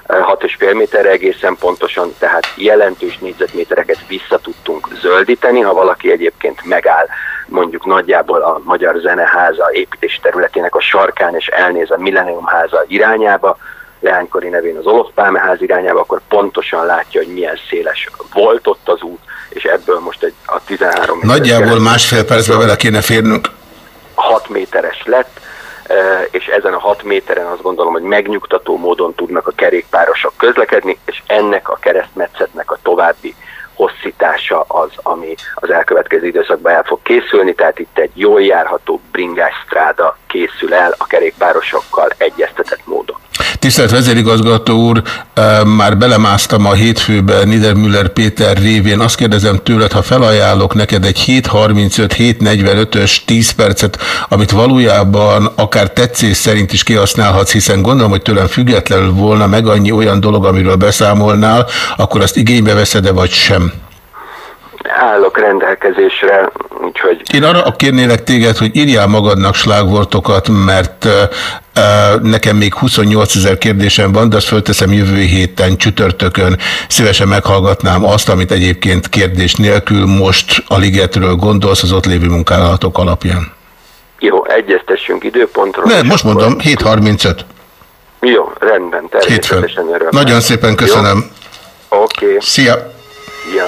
Speaker 11: 6,5 méterre egészen pontosan, tehát jelentős négyzetmétereket vissza tudtunk zöldíteni, ha valaki egyébként megáll mondjuk nagyjából a Magyar Zeneháza építési területének a sarkán, és elnéz a Millennium háza irányába, Leánykori nevén az Olof Pálmeház irányába, akkor pontosan látja, hogy milyen széles volt ott az út, és ebből most egy, a 13
Speaker 7: Nagyjából másfél percben vele kéne férnünk.
Speaker 11: 6 méteres lett, és ezen a 6 méteren azt gondolom, hogy megnyugtató módon tudnak a kerékpárosok közlekedni, és ennek a keresztmetszetnek a további hosszítása az, ami az elkövetkező időszakban el fog készülni, tehát itt egy jól járható bringás stráda készül el a kerékpárosokkal egyeztetett módon.
Speaker 7: Tisztelt vezérigazgató úr, már belemásztam a hétfőbe Niedermüller Péter révén. Azt kérdezem tőled, ha felajánlok neked egy 7.35-7.45-ös 10 percet, amit valójában akár tetszés szerint is kihasználhatsz, hiszen gondolom, hogy tőlem függetlenül volna meg annyi olyan dolog, amiről beszámolnál, akkor azt igénybe veszed-e vagy sem?
Speaker 11: Állok rendelkezésre, úgyhogy...
Speaker 7: Én arra kérnélek téged, hogy írjál magadnak slágvortokat, mert uh, nekem még 28 ezer kérdésem van, de azt fölteszem jövő héten, csütörtökön. Szívesen meghallgatnám azt, amit egyébként kérdés nélkül most a ligetről gondolsz az ott lévő munkálatok alapján.
Speaker 11: Jó, egyeztessünk időpontról.
Speaker 7: Ne, most akkor... mondom, 7.35.
Speaker 11: Jó, rendben, természetesen
Speaker 7: Nagyon szépen köszönöm.
Speaker 11: Oké. Okay.
Speaker 7: Szia.
Speaker 11: Ja.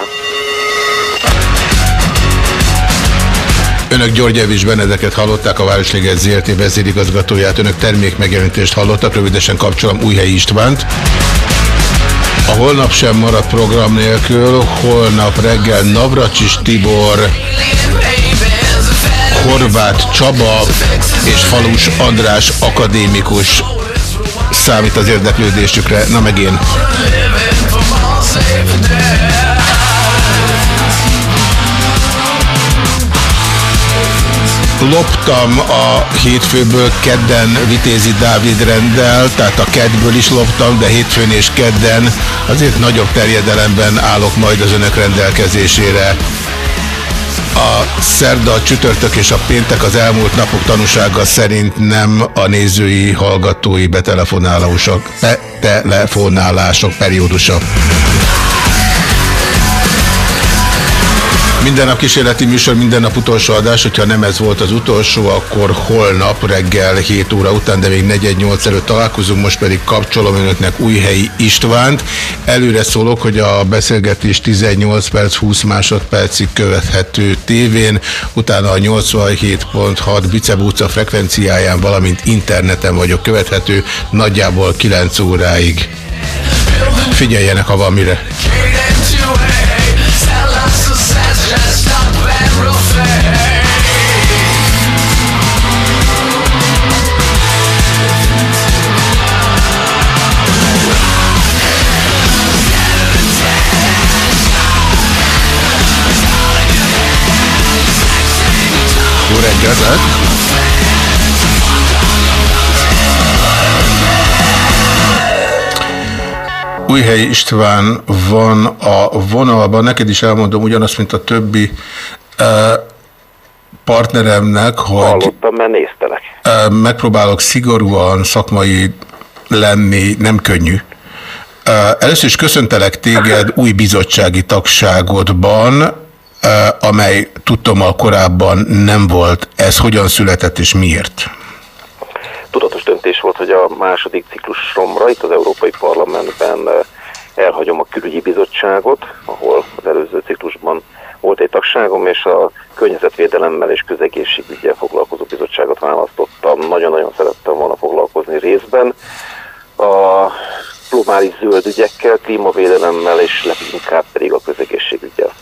Speaker 7: Önök György Evis Benedeket hallották, a Városliget ZRT vezérigazgatóját. Önök termékmegjelenítést hallottak, rövidesen kapcsolom Újhelyi Istvánt. A holnap sem marad program nélkül, holnap reggel Navracsis Tibor, Horváth Csaba és Falus András akadémikus számít az érdeklődésükre. Na meg én. Loptam a hétfőből, kedden Vitézi Dávid rendel, tehát a kedből is loptam, de hétfőn és kedden azért nagyobb terjedelemben állok majd az önök rendelkezésére. A szerda, a csütörtök és a péntek az elmúlt napok tanúsága szerint nem a nézői, hallgatói betelefonálások, betelefonálások periódusa. Minden nap kísérleti műsor, minden nap utolsó adás, hogyha nem ez volt az utolsó, akkor holnap reggel 7 óra után, de még 418 előtt találkozunk, most pedig kapcsolom önöknek Újhelyi Istvánt. Előre szólok, hogy a beszélgetés 18 perc 20 másodpercig követhető tévén, utána a 87.6 Bicebúca frekvenciáján, valamint interneten vagyok követhető, nagyjából 9 óráig. Figyeljenek, ha van mire. Reggelt! Újhely István van a vonalban, neked is elmondom ugyanazt, mint a többi partneremnek, hogy
Speaker 11: Hallottam, mert néztelek.
Speaker 7: Megpróbálok szigorúan szakmai lenni, nem könnyű. Először is köszöntelek téged új bizottsági tagságodban, amely tudtommal korábban nem volt. Ez hogyan született és miért?
Speaker 12: Tudatos döntés volt, hogy a második ciklusomra itt az Európai Parlamentben elhagyom a külügyi bizottságot, ahol az előző ciklusban volt egy tagságom, és a környezetvédelemmel és közegészségügyel foglalkozó bizottságot választottam. Nagyon-nagyon szerettem volna foglalkozni részben. A globális zöld ügyekkel, klímavédelemmel és leginkább pedig a közegészségügyel.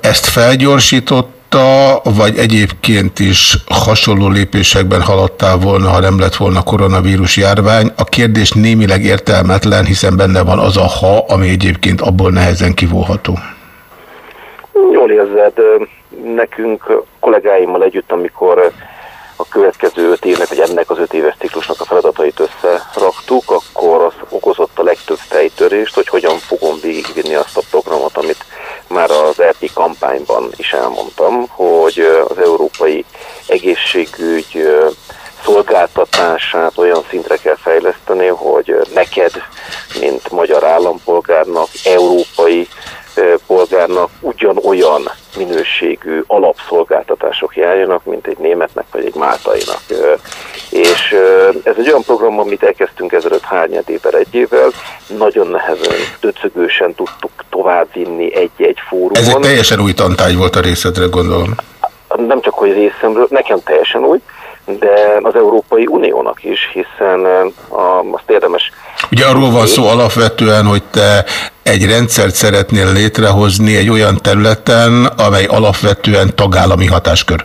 Speaker 7: Ezt felgyorsította, vagy egyébként is hasonló lépésekben haladtál volna, ha nem lett volna koronavírus járvány? A kérdés némileg értelmetlen, hiszen benne van az a ha, ami egyébként abból nehezen kivóható.
Speaker 12: Jól érzed, nekünk kollégáimmal együtt, amikor a következő öt évnek, vagy ennek az öt éves ciklusnak a feladatait összeraktuk, akkor az okozott a legtöbb fejtörést, hogy hogyan fogom végigvinni azt a programot, amit már az EP kampányban is elmondtam, hogy az európai egészségügy szolgáltatását olyan szintre kell fejleszteni, hogy neked, mint magyar állampolgárnak, európai polgárnak ugyanolyan minőségű alapszolgáltatások járjanak, mint egy németnek vagy egy primátainak. És ez egy olyan program, amit elkezdtünk ezelőtt hárnyad évvel, egy évvel, nagyon nehezen, döcögősen tudtuk továbbvinni egy-egy fórumon.
Speaker 7: Ez egy teljesen új tantágy volt a részedre, gondolom.
Speaker 12: Nem csak, hogy részemről, nekem teljesen új, de az Európai Uniónak is, hiszen a, azt érdemes...
Speaker 7: Ugye arról van szó alapvetően, hogy te egy rendszert szeretnél létrehozni egy olyan területen, amely alapvetően tagállami hatáskör.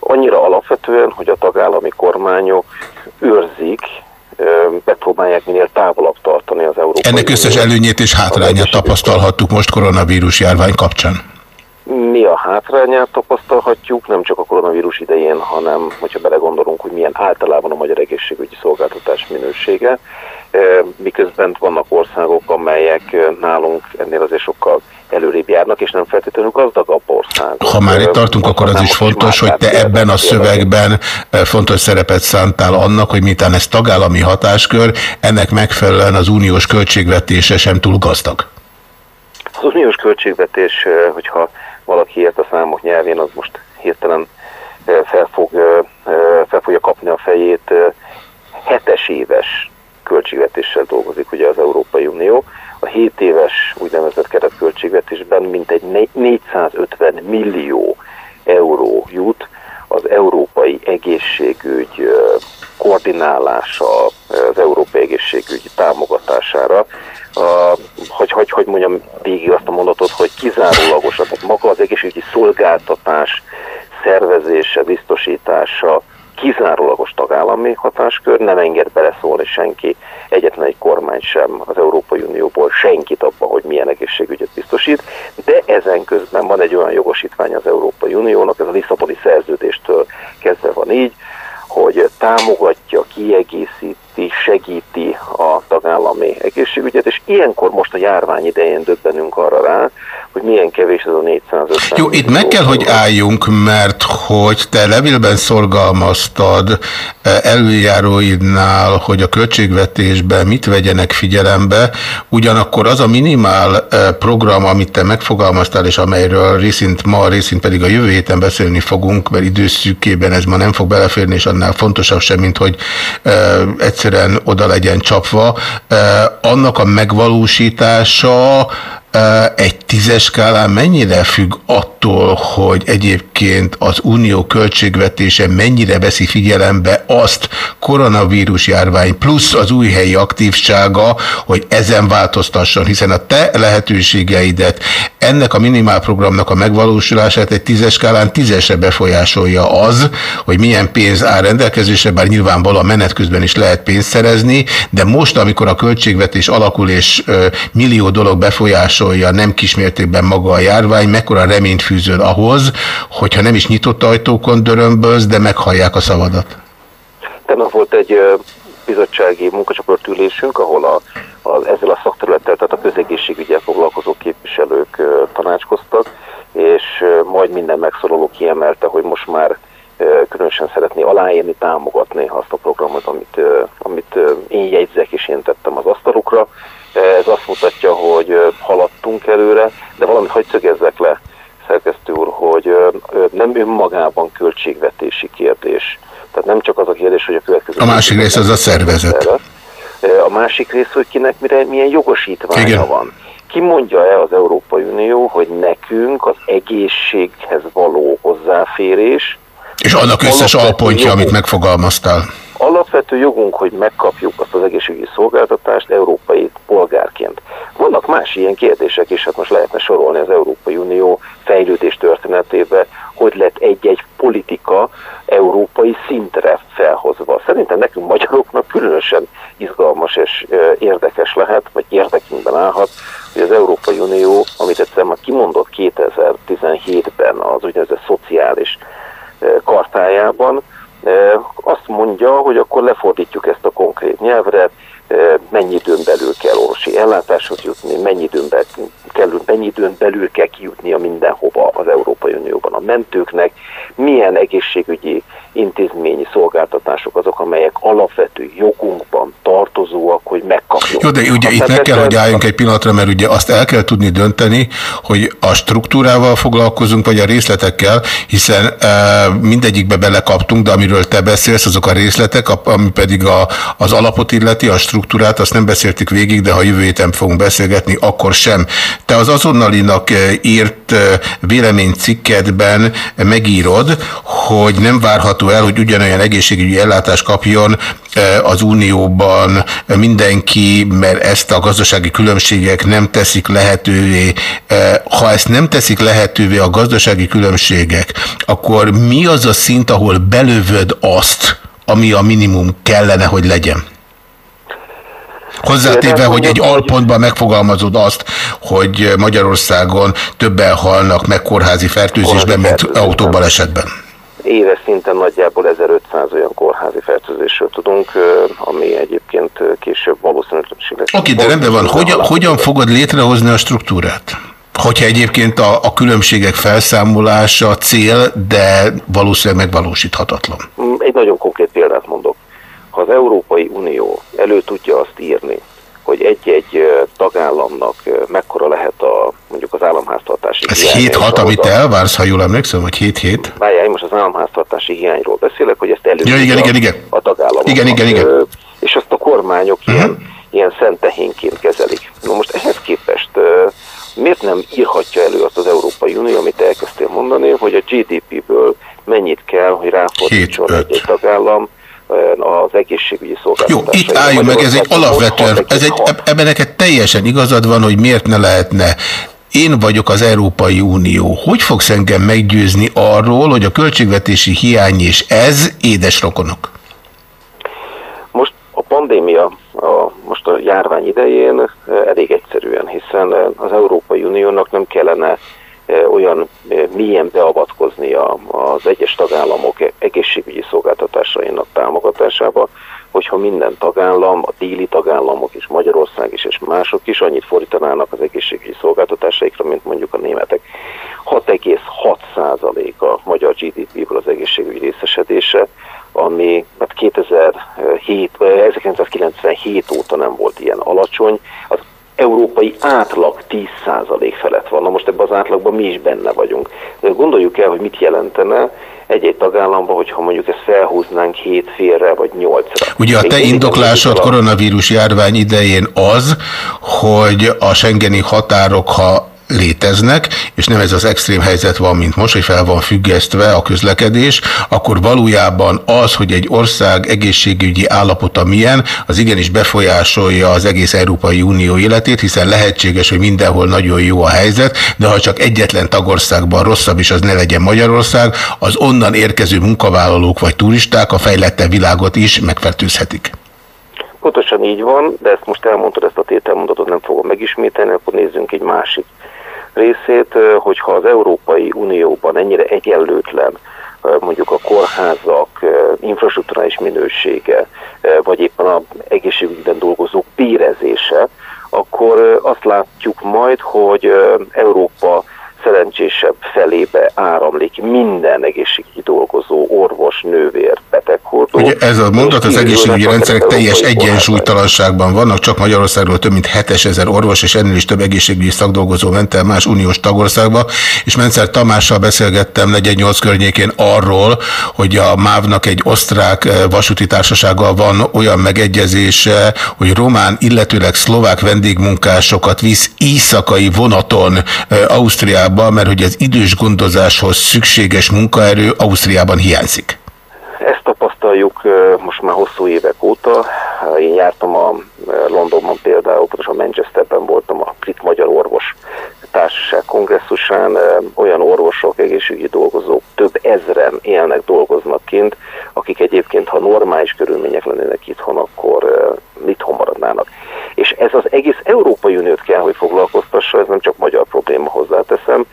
Speaker 12: Annyira alapvetően, hogy a tagállami kormányok őrzik, megpróbálják minél távolabb tartani az Európai
Speaker 7: Ennek összes előnyét és hátrányát tapasztalhattuk most koronavírus járvány kapcsán.
Speaker 12: Mi a hátrányát tapasztalhatjuk, nem csak a koronavírus idején, hanem hogyha belegondolunk, hogy milyen általában a magyar egészségügyi szolgáltatás minősége, miközben vannak országok, amelyek nálunk ennél azért sokkal előrébb járnak, és nem feltétlenül gazdagabb országok.
Speaker 7: Ha már itt tartunk, akkor az is fontos, hogy te ebben a szövegben fontos szerepet szántál annak, hogy miután ez tagállami hatáskör, ennek megfelelően az uniós költségvetése sem túl gazdag.
Speaker 12: Az uniós költségvetés, hogyha valaki ért a számok nyelvén, az most hirtelen fel, fog, fel fogja kapni a fejét. Hetes éves költségvetéssel dolgozik ugye az Európai Unió. A 7 éves úgynevezett keretköltségvetésben mintegy 450 millió euró jut az európai egészségügy koordinálása, az európai egészségügy támogatására. Hogy, hogy, hogy mondjam végig azt a mondatot, hogy kizárólagos, tehát maga az egészségügyi szolgáltatás szervezése, biztosítása kizárólagos tagállami hatáskör, nem enged beleszólni senki, egyetlen egy kormány sem az Európai Unióból senkit abba, hogy milyen egészségügyet biztosít, de ezen közben van egy olyan jogosítvány az Európai Uniónak, ez a Lisszaboni szerződéstől kezdve van így, hogy támogatja, kiegészíti, segíti a tagállami egészségügyet, és ilyenkor most a járvány idején döbbenünk arra rá, hogy milyen kevés ez a 450.
Speaker 7: Jó, itt meg kell, hogy álljunk, mert hogy te levélben szorgalmaztad eh, előjáróidnál, hogy a költségvetésben mit vegyenek figyelembe, ugyanakkor az a minimál eh, program, amit te megfogalmaztál, és amelyről részint ma, részint pedig a jövő héten beszélni fogunk, mert időszűkében ez ma nem fog beleférni, és annál fontosabb sem, mint hogy e, egyszerűen oda legyen csapva, annak a megvalósítása egy tízes skálán mennyire függ attól, hogy egyébként az unió költségvetése mennyire veszi figyelembe azt koronavírus járvány plusz az új helyi aktívsága, hogy ezen változtasson, hiszen a te lehetőségeidet ennek a minimálprogramnak a megvalósulását egy tízes skálán tízesre befolyásolja az, hogy milyen pénz áll rendelkezésre, bár nyilvánvalóan menet közben is lehet pénzt szerezni, de most, amikor a költségvetés alakul és millió dolog befolyásolja nem kismértékben maga a járvány, mekkora reményt fűzöl ahhoz, hogyha nem is nyitott ajtókon dörömböz, de meghallják a szavadat?
Speaker 12: Tegnap volt egy bizottsági munkacsoportülésünk, ahol a, a, ezzel a szakterülettel, tehát a közegészségügyel foglalkozó képviselők tanácskoztak, és majd minden megszólaló kiemelte, hogy most már uh, különösen szeretné aláírni, támogatni azt a programot, amit, amit én jegyzek és én tettem az asztalukra. Ez azt mutatja, hogy haladtunk előre, de valamit hagyj szögezzek le, szerkesztő úr, hogy nem önmagában költségvetési kérdés, tehát nem csak az a kérdés, hogy a következő...
Speaker 7: A másik rész az a szervezet.
Speaker 12: A másik rész, hogy kinek mire, milyen jogosítványa
Speaker 7: Igen.
Speaker 12: van. Ki mondja-e az Európai Unió, hogy nekünk az egészséghez való hozzáférés...
Speaker 7: És annak összes alpontja, amit megfogalmaztál.
Speaker 12: Alapvető jogunk, hogy megkapjuk azt az egészségügyi szolgáltatást európai polgárként. Vannak más ilyen kérdések is, hát most lehetne sorolni az Európai Unió fejlődés történetébe, hogy lett egy-egy politika európai szintre felhozva. Szerintem nekünk magyaroknak különösen izgalmas és érdekes lehet, vagy érdekünkben állhat, hogy az Európai Unió, amit egyszer már kimondott 2017-ben az úgynevezett szociális kartájában, azt mondja, hogy akkor lefordítjuk ezt a konkrét nyelvre, mennyi időn belül kell orvosi ellátáshoz jutni, mennyi időn, kell, mennyi időn belül kell kijutnia mindenhova az Európai Unióban a mentőknek, milyen egészségügyi intézményi szolgáltatások azok, amelyek alapvető jogunkban tartozóak, hogy megkapjuk.
Speaker 7: Jó, de ugye itt meg kell, hogy álljunk egy pillanatra, mert ugye azt el kell tudni dönteni, hogy a struktúrával foglalkozunk, vagy a részletekkel, hiszen e, mindegyikbe belekaptunk, de amiről te beszélsz, azok a részletek, ami pedig a, az alapot illeti, a struktúrát, azt nem beszéltük végig, de ha jövő héten fogunk beszélgetni, akkor sem. Te az azonnalinak írt véleménycikkedben megírod, hogy nem várható el, hogy ugyanolyan egészségügyi ellátást kapjon az Unióban mindenki, mert ezt a gazdasági különbségek nem teszik lehetővé. Ha ezt nem teszik lehetővé a gazdasági különbségek, akkor mi az a szint, ahol belövöd azt, ami a minimum kellene, hogy legyen? Hozzátéve, hogy egy alpontban megfogalmazod azt, hogy Magyarországon többen halnak meg kórházi fertőzésben, mint autóbalesetben.
Speaker 12: Éves szinten nagyjából 1500 olyan kórházi fertőzésről tudunk, ami egyébként később valószínűleg
Speaker 7: Oké, okay, de rendben van. Hogyan, hogyan fogod létrehozni a struktúrát? Hogyha egyébként a, a különbségek felszámolása cél, de valószínűleg megvalósíthatatlan.
Speaker 12: Mm, egy nagyon konkrét példát mondok. Ha az Európai Unió elő tudja azt írni, hogy egy-egy tagállamnak mekkora lehet a, mondjuk az államháztartási
Speaker 7: Ez 7-6, amit elvársz, ha jól emlékszem, vagy 7-7?
Speaker 12: Várjál, én most az államháztartási hiányról beszélek, hogy ezt elő
Speaker 7: ja, igen, igen, igen.
Speaker 12: a tagállamok.
Speaker 7: Igen, igen, igen.
Speaker 12: És azt a kormányok uh -huh. ilyen, ilyen szentehénként kezelik. Na most ehhez képest miért nem írhatja elő azt az Európai Unió, amit elkezdtél mondani, hogy a GDP-ből mennyit kell, hogy ráfordítson egy tagállam az egészségügyi szolgáltatásra.
Speaker 7: Jó, itt álljunk meg, ez egy alapvetően, ez egy, ebben neked teljesen igazad van, hogy miért ne lehetne én vagyok az Európai Unió. Hogy fogsz engem meggyőzni arról, hogy a költségvetési hiány és ez édes rokonok?
Speaker 12: Most a pandémia, a, most a járvány idején elég egyszerűen, hiszen az Európai Uniónak nem kellene olyan milyen beavatkozni az egyes tagállamok egészségügyi szolgáltatásainak támogatásába, hogyha minden tagállam, a déli tagállamok és Magyarország is és mások is annyit fordítanának az egészségügyi szolgáltatásaikra, mint mondjuk a németek. 6,6% a magyar GDP-ből az egészségügyi részesedése, ami hát 2007, 1997 óta nem volt ilyen alacsony. Az európai átlag 10% felett van. Na most ebben az átlagban mi is benne vagyunk. De gondoljuk el, hogy mit jelentene egy-egy tagállamban, hogyha mondjuk ezt felhúznánk hét félre vagy nyolcra.
Speaker 7: Ugye a te indoklásod koronavírus járvány idején az, hogy a Schengeni határok, ha léteznek, és nem ez az extrém helyzet van, mint most, hogy fel van függesztve a közlekedés, akkor valójában az, hogy egy ország egészségügyi állapota milyen, az igenis befolyásolja az egész Európai Unió életét, hiszen lehetséges, hogy mindenhol nagyon jó a helyzet, de ha csak egyetlen tagországban rosszabb is, az ne legyen Magyarország, az onnan érkező munkavállalók vagy turisták a fejlette világot is megfertőzhetik.
Speaker 12: Pontosan így van, de ezt most elmondtad, ezt a tételmondatot nem fogom megismételni, akkor nézzünk egy másik részét, hogyha az Európai Unióban ennyire egyenlőtlen mondjuk a kórházak infrastruktúrális minősége, vagy éppen az egészségügyben dolgozók bérezése, akkor azt látjuk majd, hogy Európa szerencsésebb felébe áramlik minden egészségügyi dolgozó, orvos, nővér, beteghordó.
Speaker 7: Ugye ez a mondat az egészségügyi rendszerek teljes egyensúlytalanságban vannak, csak Magyarországról több mint 7000 orvos és ennél is több egészségügyi szakdolgozó ment el más uniós tagországba, és Mencer Tamással beszélgettem 48 környékén arról, hogy a MÁV-nak egy osztrák eh, vasúti társasággal van olyan megegyezése, hogy román, illetőleg szlovák vendégmunkásokat visz éjszakai vonaton eh, Ausztriában, Ausztriába, mert hogy az idős gondozáshoz szükséges munkaerő Ausztriában hiányzik?
Speaker 12: Ezt tapasztaljuk most már hosszú évek óta. Én jártam a Londonban például, a Manchesterben voltam a brit-magyar orvos társaság kongresszusán olyan orvosok, egészségügyi dolgozók több ezren élnek, dolgoznak kint, akik egyébként, ha normális körülmények lennének itthon, akkor itthon maradnának. És ez az egész Európai Uniót kell, hogy foglalkoztassa, ez nem csak magyar probléma, hozzáteszem.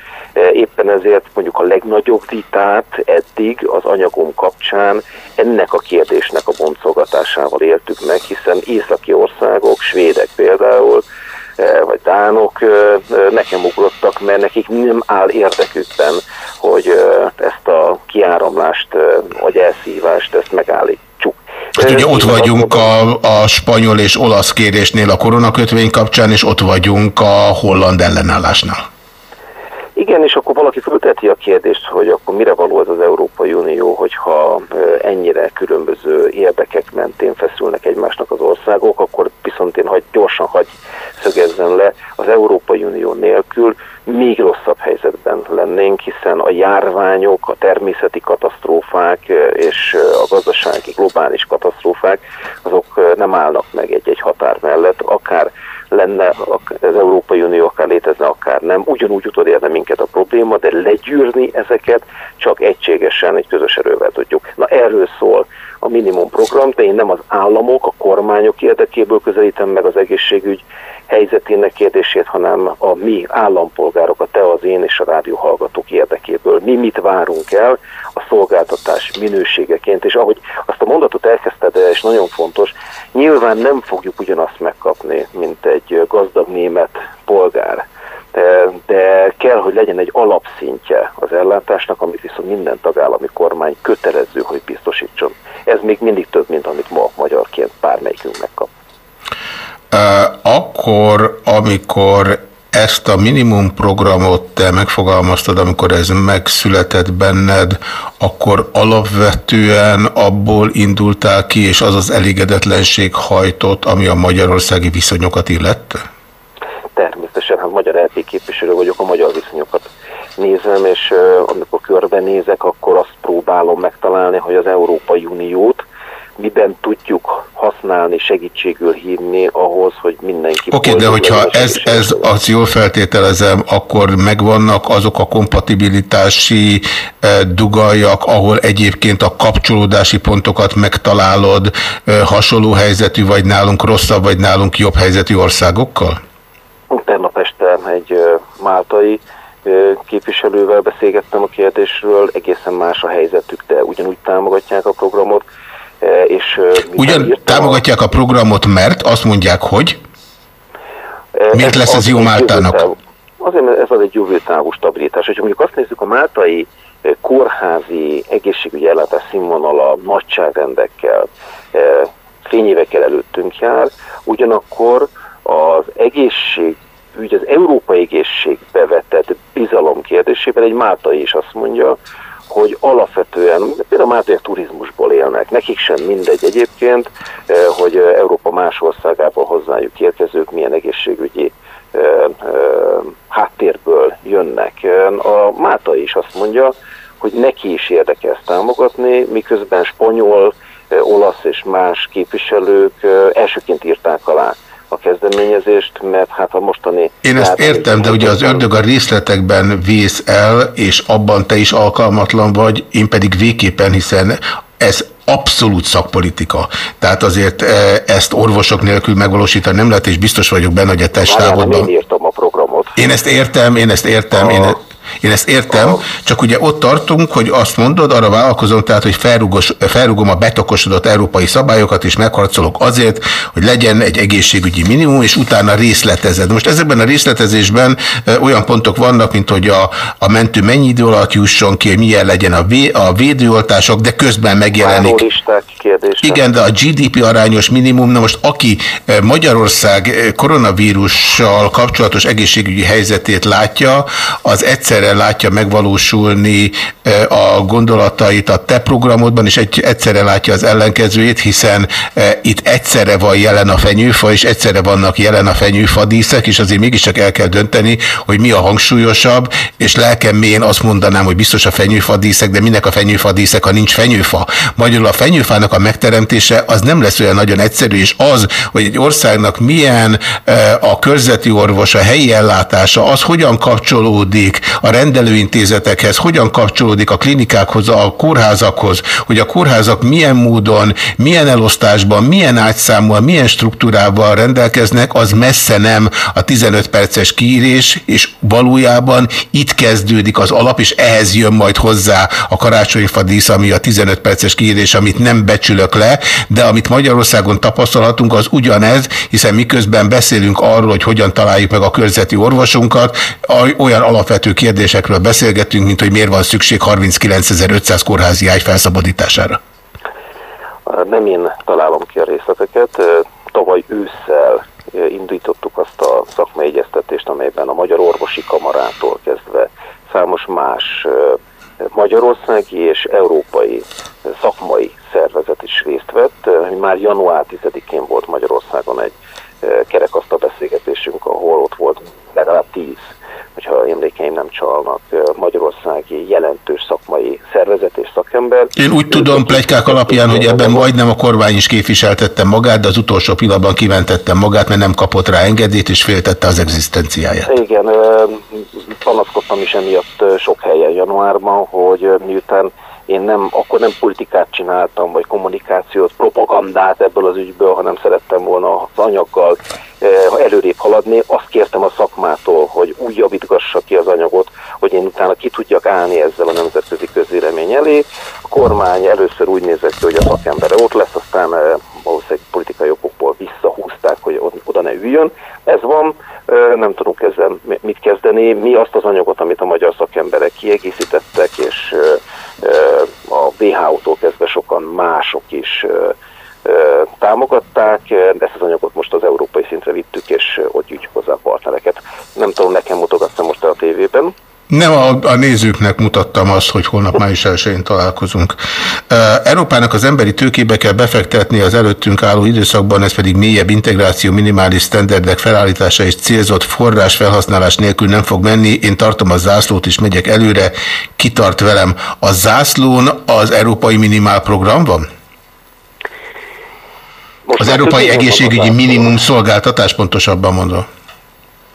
Speaker 12: éppen ezért mondjuk a legnagyobb vitát eddig az anyagom kapcsán ennek a kérdésnek a boncolgatásával éltük meg, hiszen északi országok, svédek például, eh, vagy dánok nekem ugrottak, mert nekik nem áll érdekükben, hogy ezt a kiáramlást, vagy elszívást, ezt megállítsuk.
Speaker 7: Hát ugye ott vagyunk a, a spanyol és olasz kérésnél a koronakötvény kapcsán, és ott vagyunk a holland ellenállásnál.
Speaker 12: Igen, és akkor valaki fölteti a kérdést, hogy akkor mire való ez az Európai Unió, hogyha ennyire különböző érdekek mentén feszülnek egymásnak az országok, akkor viszont én hagy, gyorsan hagy szögezzen le, az Európai Unió nélkül még rosszabb helyzetben lennénk, hiszen a járványok, a természeti katasztrófák és a gazdasági globális katasztrófák, azok nem állnak meg egy-egy határ mellett, akár lenne az Európai Unió, akár létezne, akár nem. Ugyanúgy utolérne minket a probléma, de legyűrni ezeket csak egységesen, egy közös erővel tudjuk. Na erről szól a minimum program, de én nem az államok, a kormányok érdekéből közelítem meg az egészségügy helyzetének kérdését, hanem a mi állampolgárok, a te, az én és a rádióhallgatók érdekéből. Mi mit várunk el a szolgáltatás minőségeként, és ahogy azt a mondatot elkezdted, és nagyon fontos, nyilván nem fogjuk ugyanazt megkapni, mint egy gazdag német polgár, de kell, hogy legyen egy alapszintje az ellátásnak, amit viszont minden tagállami kormány kötelező, hogy biztosítson. Ez még mindig több, mint amit ma magyarként bármelyikünk megkap.
Speaker 7: Akkor, amikor ezt a minimum programot te megfogalmaztad, amikor ez megszületett benned, akkor alapvetően abból indultál ki, és az az elégedetlenség hajtott, ami a magyarországi viszonyokat illette?
Speaker 12: Természetesen, hát magyar LP képviselő vagyok, a magyar viszonyokat nézem, és uh, amikor körbenézek, akkor azt próbálom megtalálni, hogy az Európai Uniót miben tudjuk használni, segítségül hívni ahhoz, hogy mindenki...
Speaker 7: Oké, okay, de hogyha ez, ez az jól feltételezem, akkor megvannak azok a kompatibilitási eh, dugaljak, ahol egyébként a kapcsolódási pontokat megtalálod eh, hasonló helyzetű, vagy nálunk rosszabb, vagy nálunk jobb helyzetű országokkal?
Speaker 12: Tegnap este egy eh, máltai képviselővel beszélgettem a kérdésről, egészen más a helyzetük, de ugyanúgy támogatják a programot.
Speaker 7: E, és Ugyan támogatják a programot, mert azt mondják, hogy e, miért lesz ez jó Máltának?
Speaker 12: Azért, mert ez az egy jövő távú stabilitás. Hogyha mondjuk azt nézzük, a máltai e, kórházi egészségügyi ellátás színvonala nagyságrendekkel, fényévekkel előttünk jár, ugyanakkor az egészség ügy, az európai egészségbe vetett bizalom kérdésében egy Máltai is azt mondja, hogy alapvetően, például már turizmusból élnek, nekik sem mindegy egyébként, eh, hogy Európa más országából hozzájuk érkezők milyen egészségügyi eh, eh, háttérből jönnek. A Máta is azt mondja, hogy neki is érdeke ezt támogatni, miközben spanyol, olasz és más képviselők elsőként írták alá a kezdeményezést, mert hát a mostani...
Speaker 7: Én ezt értem, de ugye az ördög a részletekben vész el, és abban te is alkalmatlan vagy, én pedig végképpen, hiszen ez abszolút szakpolitika. Tehát azért e, ezt orvosok nélkül megvalósítani nem lehet, és biztos vagyok benne, hogy a testávodban...
Speaker 12: Én írtam a programot.
Speaker 7: Én ezt értem, én ezt értem, a... én... Én ezt értem, csak ugye ott tartunk, hogy azt mondod, arra vállalkozom, tehát, hogy felrugos, felrugom a betokosodott európai szabályokat, és megharcolok azért, hogy legyen egy egészségügyi minimum, és utána részletezed. Most ezekben a részletezésben olyan pontok vannak, mint hogy a, a mentő mennyi idő alatt jusson ki, hogy milyen legyen a, vé, a védőoltások, de közben megjelenik. Igen, de a GDP arányos minimum, na most aki Magyarország koronavírussal kapcsolatos egészségügyi helyzetét látja, az egyszerre egyszerre látja megvalósulni a gondolatait a te programodban, és egy, egyszerre látja az ellenkezőjét, hiszen itt egyszerre van jelen a fenyőfa, és egyszerre vannak jelen a fenyőfadíszek, és azért mégiscsak el kell dönteni, hogy mi a hangsúlyosabb, és lelkem én azt mondanám, hogy biztos a fenyőfadíszek, de minek a fenyőfadíszek, ha nincs fenyőfa. Magyarul a fenyőfának a megteremtése az nem lesz olyan nagyon egyszerű, és az, hogy egy országnak milyen a körzeti orvos, a helyi ellátása, az hogyan kapcsolódik a rendelőintézetekhez, hogyan kapcsolódik a klinikákhoz, a kórházakhoz, hogy a kórházak milyen módon, milyen elosztásban, milyen ágyszámmal, milyen struktúrával rendelkeznek, az messze nem a 15 perces kiírés, és valójában itt kezdődik az alap, és ehhez jön majd hozzá a karácsonyfa dísz, ami a 15 perces kiírés, amit nem becsülök le, de amit Magyarországon tapasztalhatunk, az ugyanez, hiszen miközben beszélünk arról, hogy hogyan találjuk meg a körzeti orvosunkat, olyan alapvető kérdésekről beszélgetünk, mint hogy miért van szükség 39.500 kórházi ágy felszabadítására.
Speaker 12: Nem én találom ki a részleteket. Tavaly ősszel indítottuk azt a szakmai egyeztetést, amelyben a Magyar Orvosi Kamarától kezdve számos más magyarországi és európai szakmai szervezet is részt vett. Már január 10-én volt Magyarországon egy kerekasztal beszélgetésünk, ahol ott volt legalább tíz, hogyha emlékeim nem csalnak, magyarországi jelentős szakmai szervezet és szakember.
Speaker 7: Én úgy tudom plegykák alapján, hogy ebben majdnem a kormány is képviseltette magát, de az utolsó pillanatban kimentette magát, mert nem kapott rá engedélyt, és féltette az egzisztenciáját.
Speaker 12: Igen, panaszkodtam is emiatt sok helyen januárban, hogy miután én nem, akkor nem politikát csináltam, vagy kommunikációt, propagandát ebből az ügyből, hanem szerettem volna az anyaggal eh, előrébb haladni. Azt kértem a szakmától, hogy úgy javítgassa ki az anyagot, hogy én utána ki tudjak állni ezzel a nemzetközi közvélemény elé. A kormány először úgy nézett ki, hogy a szakembere ott lesz, aztán eh, valószínűleg politikai okokból visszahúzták, hogy oda ne üljön. Ez van, eh, nem tudunk ezzel mit kezdeni. Mi azt az anyagot, amit a magyar szakemberek kiegészítettek, és a WHO-tól kezdve sokan mások is támogatták. Ezt az anyagot most az európai szintre vittük, és ott gyűjtjük hozzá a partnereket. Nem tudom, nekem mutogattam most a tévében.
Speaker 7: Nem, a, a nézőknek mutattam azt, hogy holnap május 1 találkozunk. Európának az emberi tőkébe kell befektetni az előttünk álló időszakban, ez pedig mélyebb integráció, minimális standardek felállítása és célzott forrás felhasználás nélkül nem fog menni. Én tartom a zászlót és megyek előre. Kitart velem. A zászlón az Európai Minimál Program van? Most az Európai Egészségügyi Minimum Szolgáltatás pontosabban mondom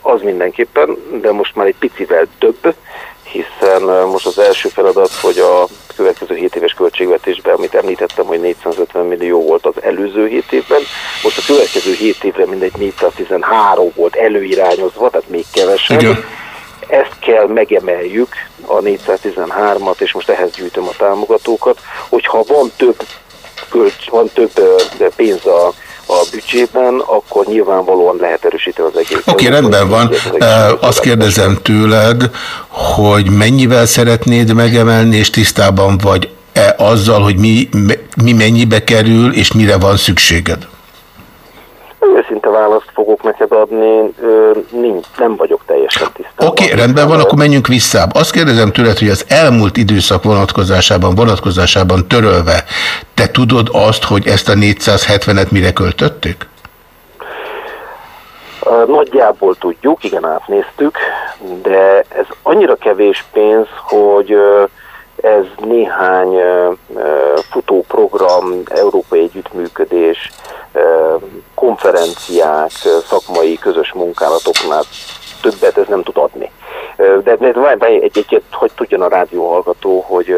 Speaker 12: az mindenképpen, de most már egy picivel több, hiszen most az első feladat, hogy a következő 7 éves költségvetésben, amit említettem, hogy 450 millió volt az előző 7 évben, most a következő 7 évre mindegy 413 volt előirányozva, tehát még kevesebb. Igen. Ezt kell megemeljük, a 413-at, és most ehhez gyűjtöm a támogatókat, hogyha van több, kölcs, van több pénz a a büdzsében, akkor nyilvánvalóan lehet erősíteni az egész.
Speaker 7: Oké, okay, rendben van. Azt kérdezem tőled, hogy mennyivel szeretnéd megemelni, és tisztában vagy -e azzal, hogy mi, mi mennyibe kerül, és mire van szükséged?
Speaker 12: Őszinte választ fogok neked adni, nincs, nem vagyok teljesen tisztában.
Speaker 7: Oké, okay, rendben van, akkor menjünk vissza. Azt kérdezem tőled, hogy az elmúlt időszak vonatkozásában, vonatkozásában törölve, te tudod azt, hogy ezt a 470-et mire költötték?
Speaker 12: Nagyjából tudjuk, igen, átnéztük, de ez annyira kevés pénz, hogy ez néhány futóprogram, európai együttműködés, konferenciák, szakmai közös munkálatoknál többet ez nem tud adni. De, de egy, egy, hogy tudjon a rádió hallgató, hogy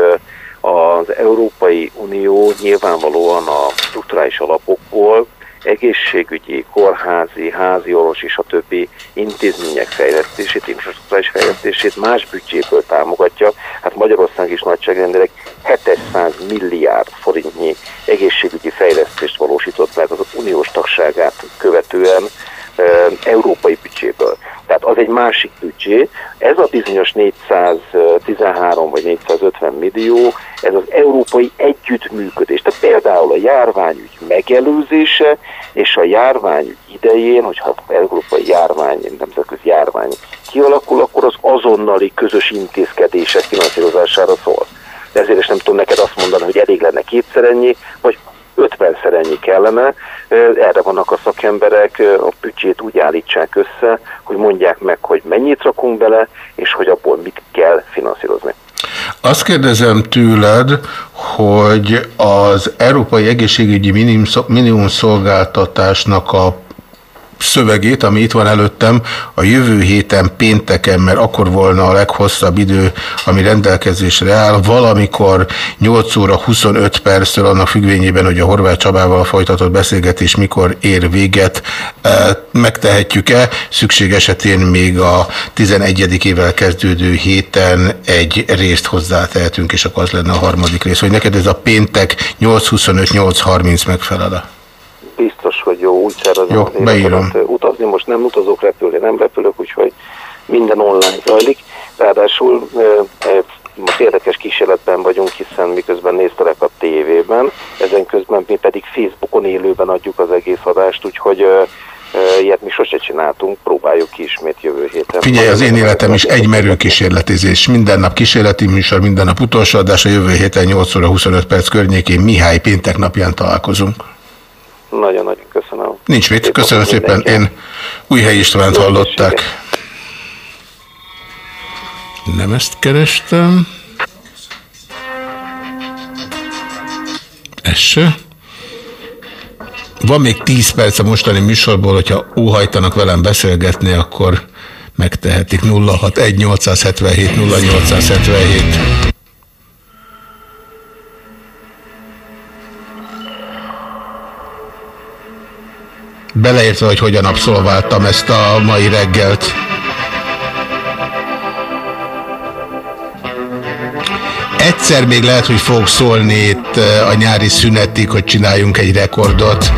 Speaker 12: az Európai Unió nyilvánvalóan a strukturális alapokból egészségügyi, kórházi, házi orvos és a többi intézmények fejlesztését, infrastruktúrális fejlesztését más büdzséből támogatja. Hát Magyarország is nagyságrendileg 700 milliárd forintnyi egészségügyi fejlesztést valósított meg az uniós tagságát követően e, európai büdzséből. Tehát az egy másik büdzsé. Ez a bizonyos 413 vagy 450 millió, ez az európai együttműködés. Tehát például a járványügy megelőzése és a járvány idején, hogyha európai járvány, nemzetközi járvány kialakul, akkor az azonnali közös intézkedések finanszírozására szól. De ezért is nem tudom neked azt mondani, hogy elég lenne kétszer ennyi, vagy 50-szer ennyi kellene. Erre vannak a szakemberek, a büdzsét úgy állítsák össze, hogy mondják meg, hogy mennyit rakunk bele, és hogy abból mit kell finanszírozni.
Speaker 7: Azt kérdezem tőled, hogy az Európai Egészségügyi Minimum Szolgáltatásnak a szövegét, ami itt van előttem, a jövő héten pénteken, mert akkor volna a leghosszabb idő, ami rendelkezésre áll, valamikor 8 óra 25 perctől annak függvényében, hogy a Horváth Csabával folytatott beszélgetés mikor ér véget, megtehetjük-e, szükség esetén még a 11. évvel kezdődő héten egy részt hozzátehetünk, és akkor az lenne a harmadik rész. Hogy neked ez a péntek 8.25-8.30 megfelel
Speaker 12: Biztos, hogy jó, úgy szervezem
Speaker 7: Jó,
Speaker 12: az életemet. Utazni most nem utazok, repülni nem repülök, úgyhogy minden online zajlik. Ráadásul most érdekes kísérletben vagyunk, hiszen miközben néztelek a tévében, ezen közben mi pedig Facebookon élőben adjuk az egész adást, úgyhogy ilyet mi sose csináltunk, próbáljuk ki ismét jövő héten.
Speaker 7: Figyelj, az én életem is egy merő kísérletizés. Minden nap kísérleti műsor, minden nap utolsó adás, a jövő héten 8 óra 25 perc környékén Mihály péntek napján találkozunk.
Speaker 12: Nagyon-nagyon köszönöm.
Speaker 7: Nincs mit, köszönöm szépen. Én Újhely Istvánt hallották. Nem ezt kerestem. Ez se. Van még 10 perc a mostani műsorból, hogyha óhajtanak velem beszélgetni, akkor megtehetik 061 877 0877. Beleértve, hogy hogyan abszolváltam ezt a mai reggelt. Egyszer még lehet, hogy fog szólni itt eh, a nyári szünetig, hogy csináljunk egy rekordot.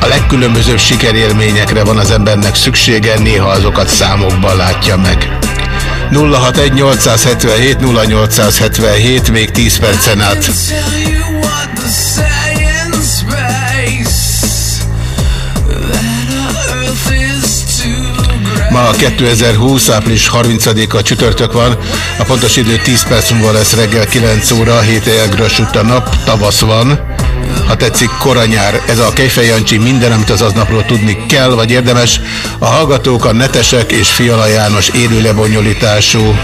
Speaker 7: A legkülönbözőbb sikerélményekre van az embernek szüksége, néha azokat számokban látja meg. 061 877 0877, még 10 percen át. Ma 2020. április 30-a csütörtök van, a pontos idő 10 perc múlva lesz reggel 9 óra, 7 elgről süt a nap, tavasz van. Ha tetszik, koranyár, ez a Kejfej Jancsi, minden, amit az aznapról tudni kell, vagy érdemes. A hallgatók a netesek és Fiala János élő lebonyolítású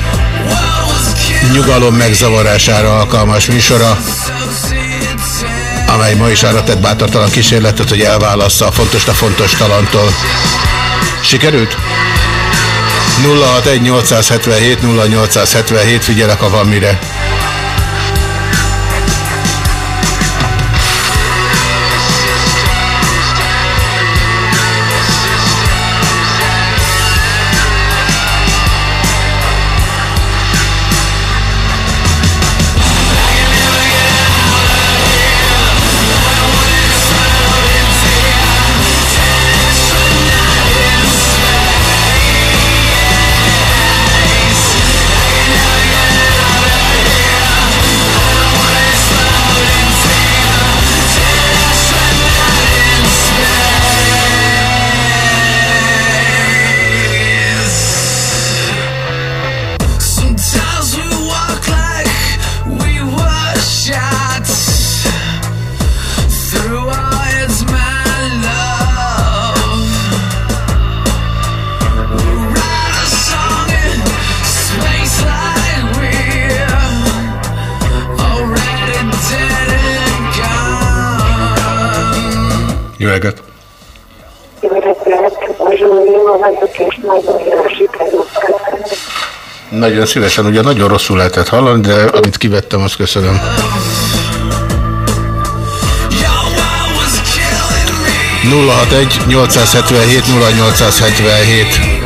Speaker 7: nyugalom megzavarására alkalmas műsora, amely ma is arra tett bátortalan kísérletet, hogy elválassza a fontos a fontos talantól. Sikerült? 061 877 0877, figyelek, ha van mire.
Speaker 2: Nagyon
Speaker 7: szívesen, ugye nagyon rosszul lehetett hallani, de amit kivettem, azt köszönöm. 061 877 0877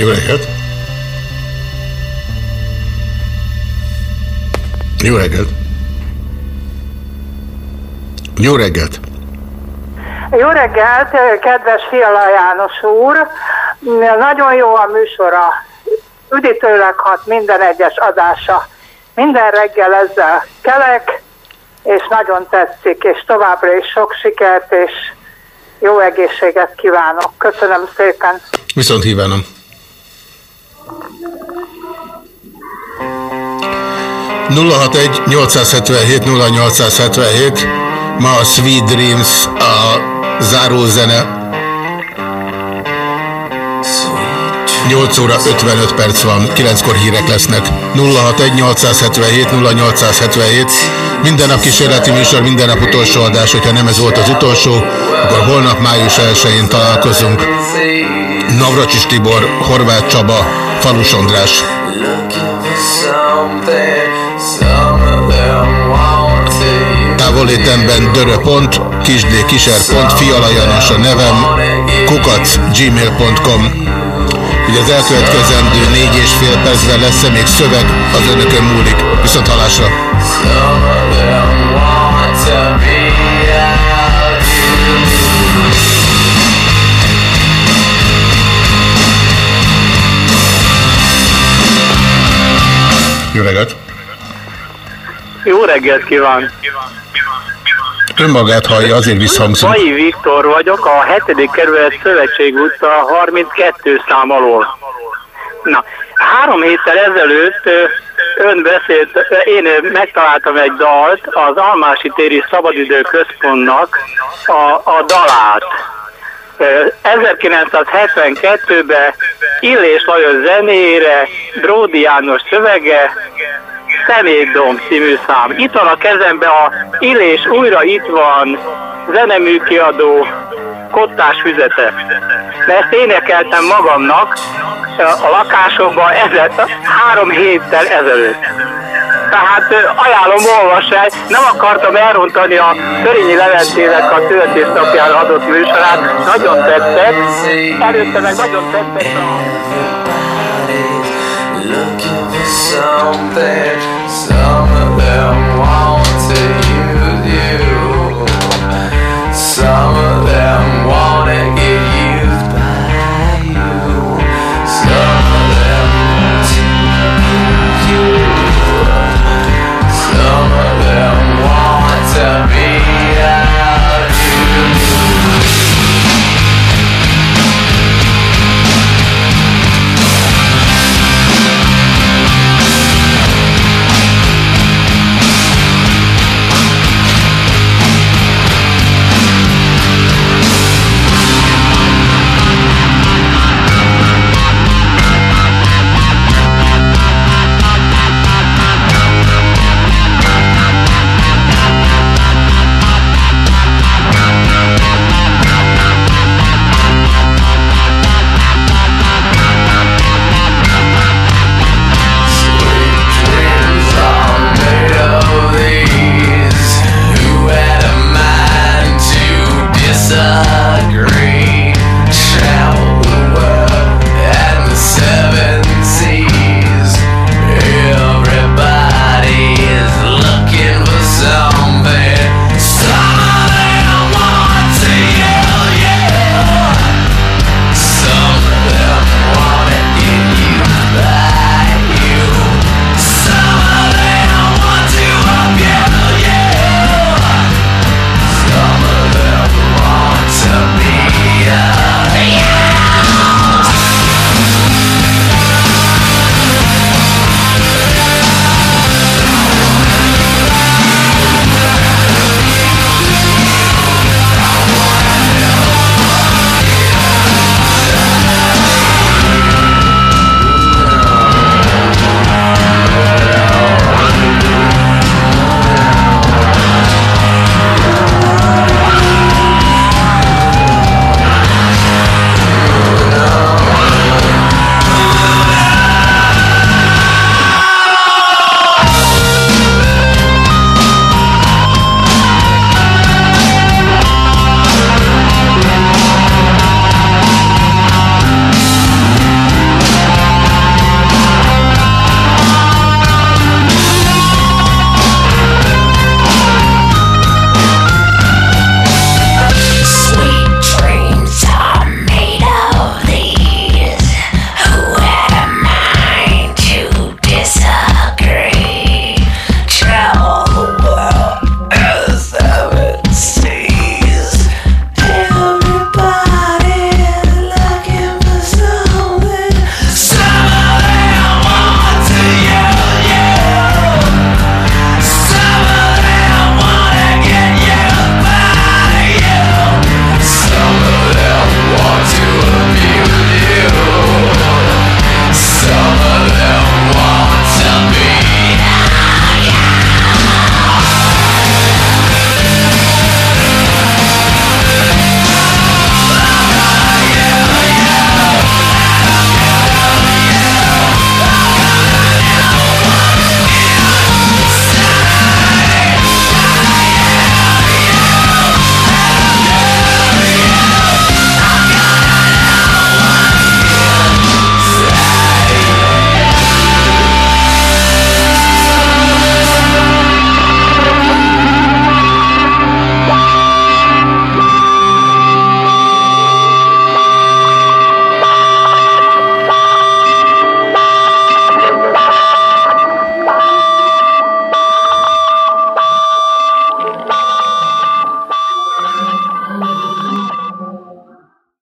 Speaker 7: Jó reggelt! Jó reggelt! Jó reggelt!
Speaker 13: Jó reggelt, kedves Fiala János úr! Nagyon jó a műsora. Üdítőleg hat minden egyes adása. Minden reggel ezzel kelek, és nagyon tetszik, és továbbra is sok sikert, és jó egészséget kívánok. Köszönöm szépen.
Speaker 7: Viszont kívánom. Egy 877 0877 Ma a Sweet Dreams a zárózene. 8 óra 55 perc van, 9-kor hírek lesznek. 061 877 0877 Minden nap kísérleti műsor, minden nap utolsó adás, hogyha nem ez volt az utolsó, akkor holnap május 1-én találkozunk. Navracsis Tibor, Horváth Csaba, Falus András. Távolétemben dörö.pont, kisdé kiser.pont, fialajanos a nevem, kukac gmail.com hogy az elkövetkezendő négy és fél percben lesz-e még szöveg, az önökön múlik. Viszont halásra! Jó reggelt!
Speaker 14: Jó reggelt kíván!
Speaker 7: Önmagát hallja, azért visszhangzik.
Speaker 14: Mai Viktor vagyok, a 7. kerület Szövetség utca 32 szám alól. Na, három héttel ezelőtt ön beszélt, én megtaláltam egy dalt az Almási téri Szabadidő Központnak a, a dalát. 1972-ben Illés Lajos zenére, Bródi János szövege, Szemétdom című szám. Itt van a kezembe a Illés újra itt van, zeneműkiadó, kottás füzete. Ezt énekeltem magamnak a lakásomban ezer, három héttel ezelőtt. Tehát ajánlom, olvas el. Nem akartam elrontani a Törényi Leventének a születésnapjára adott műsorát. Nagyon tetszett. Előtte meg nagyon tetszett. something.